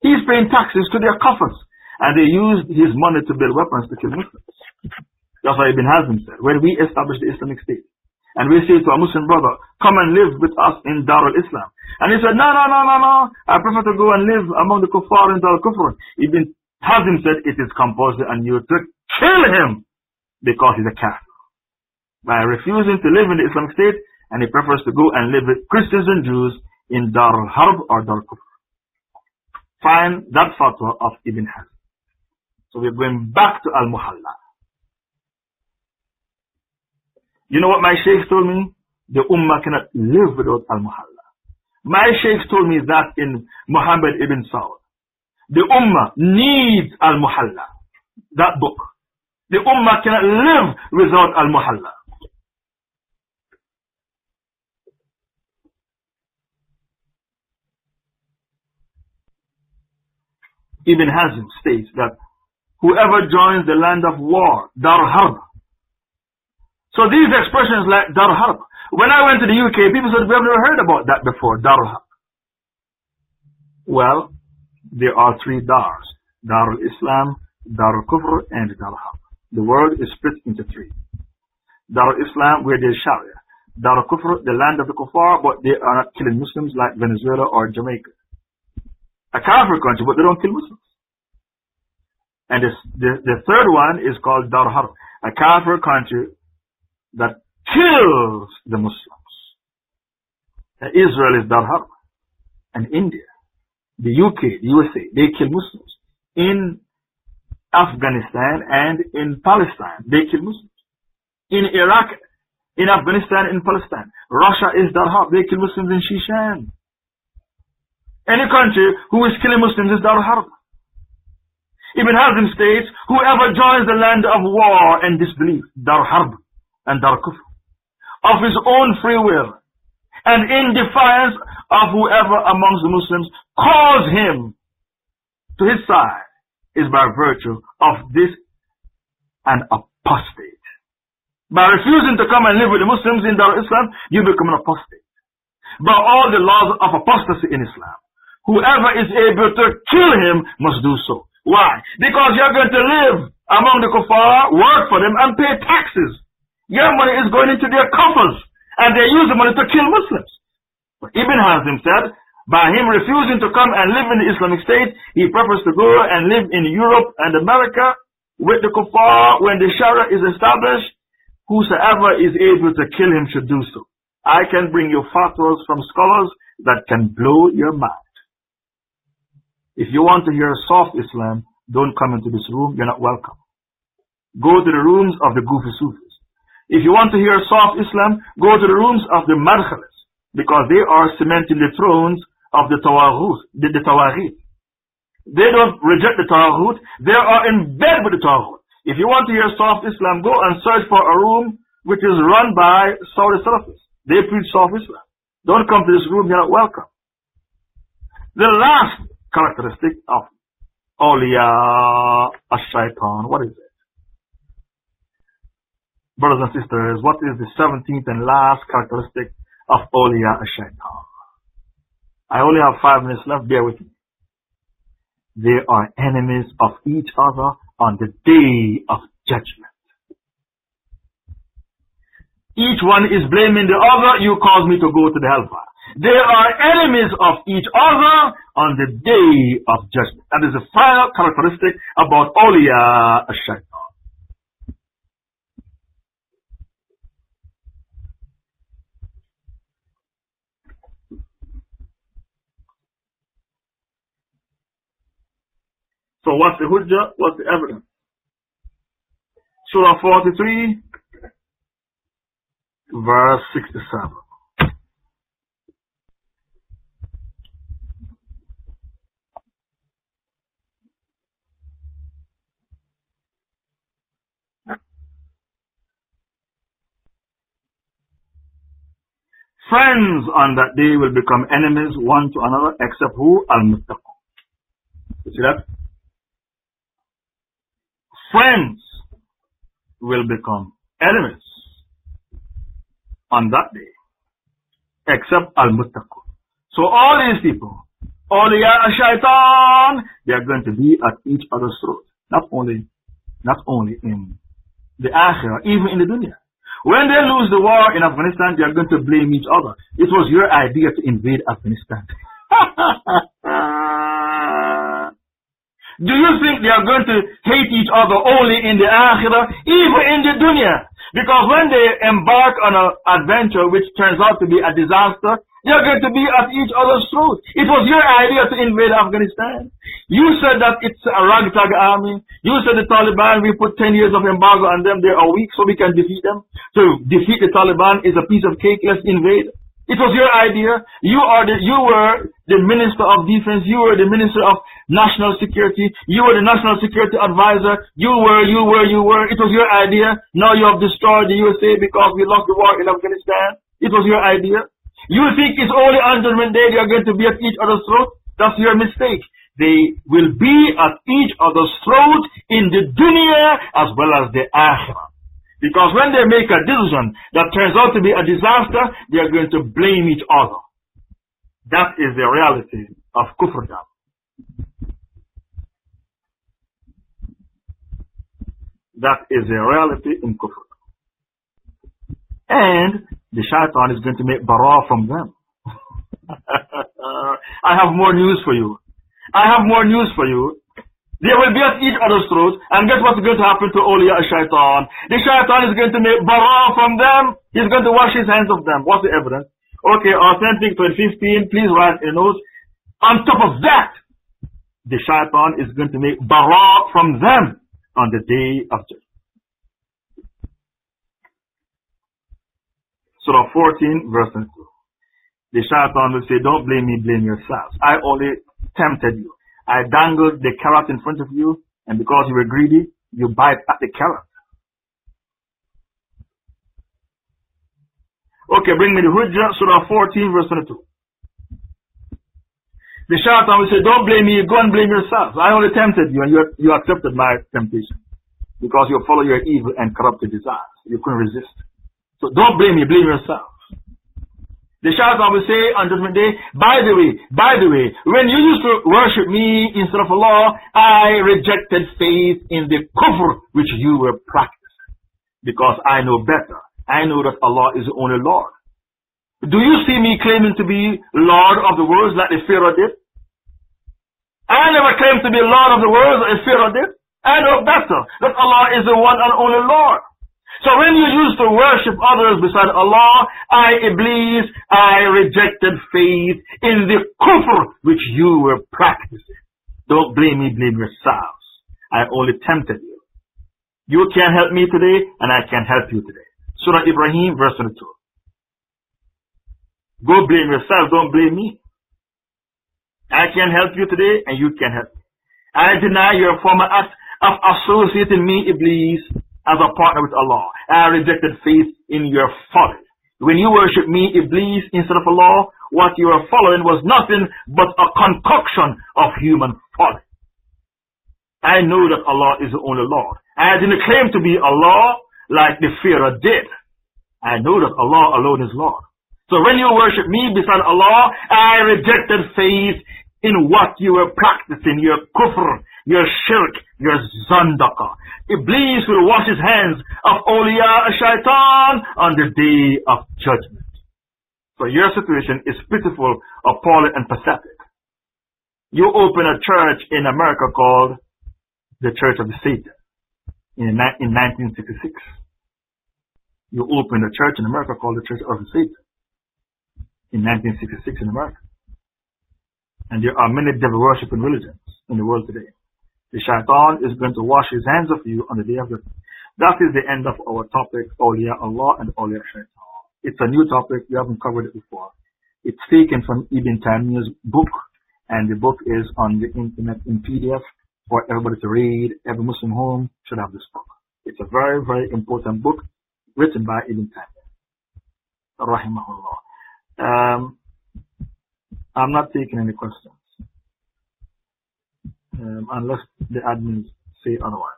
He's paying taxes to their coffers. And they use his money to build weapons to kill Muslims. That's what Ibn Hazm said. When we establish the Islamic State, and we say to a Muslim brother, come and live with us in Dar al-Islam. And he said, no, no, no, no, no. I prefer to go and live among the kuffar in Dar al-Kufr. Ibn Hazm said it is compulsory and you to kill him because he's a kafir by refusing to live in the Islamic State and he prefers to go and live with Christians and Jews in Dar al-Harb or Dar al-Kufr. Find that fatwa of Ibn Hazm. So we're going back to Al-Muhalla. You know what my sheikh told me? The Ummah cannot live without Al-Muhalla. My sheikh told me that in Muhammad ibn Saud. The Ummah needs Al-Muhalla. That book. The Ummah cannot live without Al-Muhalla. Ibn Hazm states that whoever joins the land of war, Dar Harb. So these expressions like Dar Harb. When I went to the UK, people said, we have never heard about that before, Dar Harb. Well, there are three Dars. Dar al-Islam, Dar al-Kufr, and Dar Harb. The world is split into three. Dar Islam, where there's Sharia. Dar Kufr, the land of the Kuffar, but they are not killing Muslims like Venezuela or Jamaica. A Kafir country, but they don't kill Muslims. And this, the, the third one is called Dar Harb, a Kafir country that kills the Muslims. Israel is Dar Harb. And India, the UK, the USA, they kill Muslims. In Afghanistan and in Palestine, they kill Muslims. In Iraq, in Afghanistan, in Palestine. Russia is Dar Harb, they kill Muslims in Shishan. Any country who is killing Muslims is Dar Harb. Ibn Hazm states, whoever joins the land of war and disbelief, Dar Harb and Dar Kufr, of his own free will, and in defiance of whoever amongst the Muslims calls him to his side, is by virtue of this an apostate. By refusing to come and live with the Muslims in Dar Islam, you become an apostate. By all the laws of apostasy in Islam, whoever is able to kill him must do so. Why? Because you're going to live among the kuffar, work for them, and pay taxes. Your money is going into their coffers, and they use the money to kill Muslims. But Ibn Hazm said, by him refusing to come and live in the Islamic State, he prefers to go and live in Europe and America with the kuffar when the Sharia is established Whosoever is able to kill him should do so. I can bring you fatwas from scholars that can blow your mind. If you want to hear soft Islam, don't come into this room. You're not welcome. Go to the rooms of the Sufis. If you want to hear soft Islam, go to the rooms of the Madkhalis because they are cementing the thrones of the Tawaghit, the, the. They don't reject the Tawaghit. They are in bed with the Tawaghit. If you want to hear soft Islam, go and search for a room which is run by Saudi Salafis. They preach soft Islam. Don't come to this room, you're not welcome. The last characteristic of awliya ash-shaytan, what is it? Brothers and sisters, what is the 17th and last characteristic of awliya ash-shaytan? I only have five minutes left, bear with me. They are enemies of each other on the day of judgment. Each one is blaming the other, you cause me to go to the hellfire. They are enemies of each other on the day of judgment. That is the final characteristic about awliya ash-shaytan. So what's the hujjah? What's the evidence? Surah 43, verse 67. Friends on that day will become enemies one to another except who? Al-Muttaqun. You see that? Friends will become enemies on that day, except Al-Muttaqun. So all these people, awliya shaitan, they are going to be at each other's throat. Not only, not only in the akhirah, even in the dunya. When they lose the war in Afghanistan, they are going to blame each other. It was your idea to invade Afghanistan. [LAUGHS] Do you think they are going to hate each other only in the akhirah, even in the dunya? Because when they embark on an adventure which turns out to be a disaster, they are going to be at each other's throat. It was your idea to invade Afghanistan. You said that it's a ragtag army. You said the Taliban, we put 10 years of embargo on them, they are weak so we can defeat them. So defeat the Taliban is a piece of cake, let's invade. It was your idea. You are the, you were the Minister of Defense. You were the Minister of National Security. You were the National Security Advisor. You were, you were, you were. It was your idea. Now you have destroyed the USA because we lost the war in Afghanistan. It was your idea. You think it's only on Judgment Day they are going to be at each other's throat? That's your mistake. They will be at each other's throat in the dunya as well as the akhirah. Because when they make a decision that turns out to be a disaster, they are going to blame each other. That is the reality of kufrdom. That is the reality in kufr. And the shaitan is going to make bara from them. [LAUGHS] I have more news for you. I have more news for you. They will be at each other's throats, and guess what's going to happen to Awliya Shaitan? The Shaitan is going to make bara from them. He's going to wash his hands of them. What's the evidence? Okay, authentic 2015, please write in notes. On top of that, the Shaitan is going to make bara from them on the day of judgment. Surah 14, verse 2. The shaitan will say, Don't blame me, blame yourselves. I only tempted you. I dangled the carrot in front of you, and because you were greedy, you bite at the carrot. Okay, bring me the Hujjah, Surah 14, verse 22. The shaitan will say, Don't blame me, go and blame yourself. I only tempted you, and you, you accepted my temptation. Because you follow your evil and corrupted desires. You couldn't resist. So don't blame me, blame yourself. The shaitan will say on judgment day, by the way, by the way, when you used to worship me instead of Allah, I rejected faith in the kufr which you were practicing. Because I know better. I know that Allah is the only Lord. Do you see me claiming to be Lord of the worlds like the Pharaoh did? I never claimed to be Lord of the worlds like the Pharaoh did. I know better that Allah is the one and only Lord. So when you used to worship others beside Allah, I, Iblis, I rejected faith in the kufr which you were practicing. Don't blame me, blame yourselves. I only tempted you. You can't help me today, and I can't help you today. Surah Ibrahim, verse 22. Go blame yourself, don't blame me. I can't help you today, and you can't help me. I deny your former act of associating me, Iblis, as a partner with Allah. I rejected faith in your folly. When you worship me, Iblis, instead of Allah, what you are following was nothing but a concoction of human folly. I know that Allah is the only Lord. I didn't claim to be Allah like the Pharaoh did. I know that Allah alone is Lord. So when you worship me beside Allah, I rejected faith in what you were practicing, your kufr, your shirk, your zandaka. Iblis will wash his hands of awliya shaitan on the day of judgment. So your situation is pitiful, appalling, and pathetic. You open a church in America called the Church of the Satan in, in 1966. You open a church in America called the Church of the Satan in 1966 in America. And there are many devil worshipping religions in the world today. The shaitan is going to wash his hands of you on the day of judgment. That is the end of our topic, Awliya Allah and Awliya Shaitan. It's a new topic, we haven't covered it before. It's taken from Ibn Taymiyyah's book, and the book is on the internet in PDF for everybody to read. Every Muslim home should have this book. It's a very, very important book written by Ibn Taymiyyah. Rahimahullah. Um, I'm not taking any questions um, unless the admins say otherwise.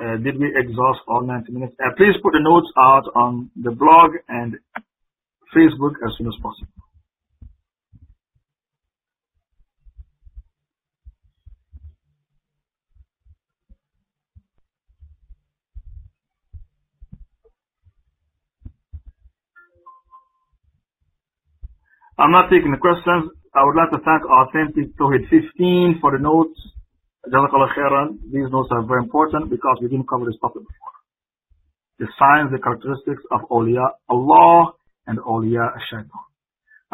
Uh, did we exhaust all 90 minutes? Uh, please put the notes out on the blog and Facebook as soon as possible. I'm not taking the questions. I would like to thank Authentic Tawhid 15 for the notes. Jazakallah khairan. These notes are very important because we didn't cover this topic before. The signs, the characteristics of awliya Allah and awliya shaitan.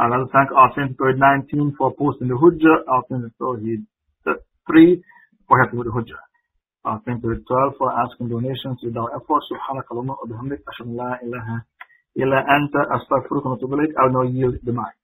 I'd like to thank Authentic Tawhid 19 for posting the Hujjah, Authentic Tawhid 3 for helping with the Hujjah. Authentic Tawhid 12 for asking donations with our efforts. SubhanAllah wa bihamdik. Ashhadu la ilaha illa anta astaghfiruka wa atubu. I'll now yield the mic.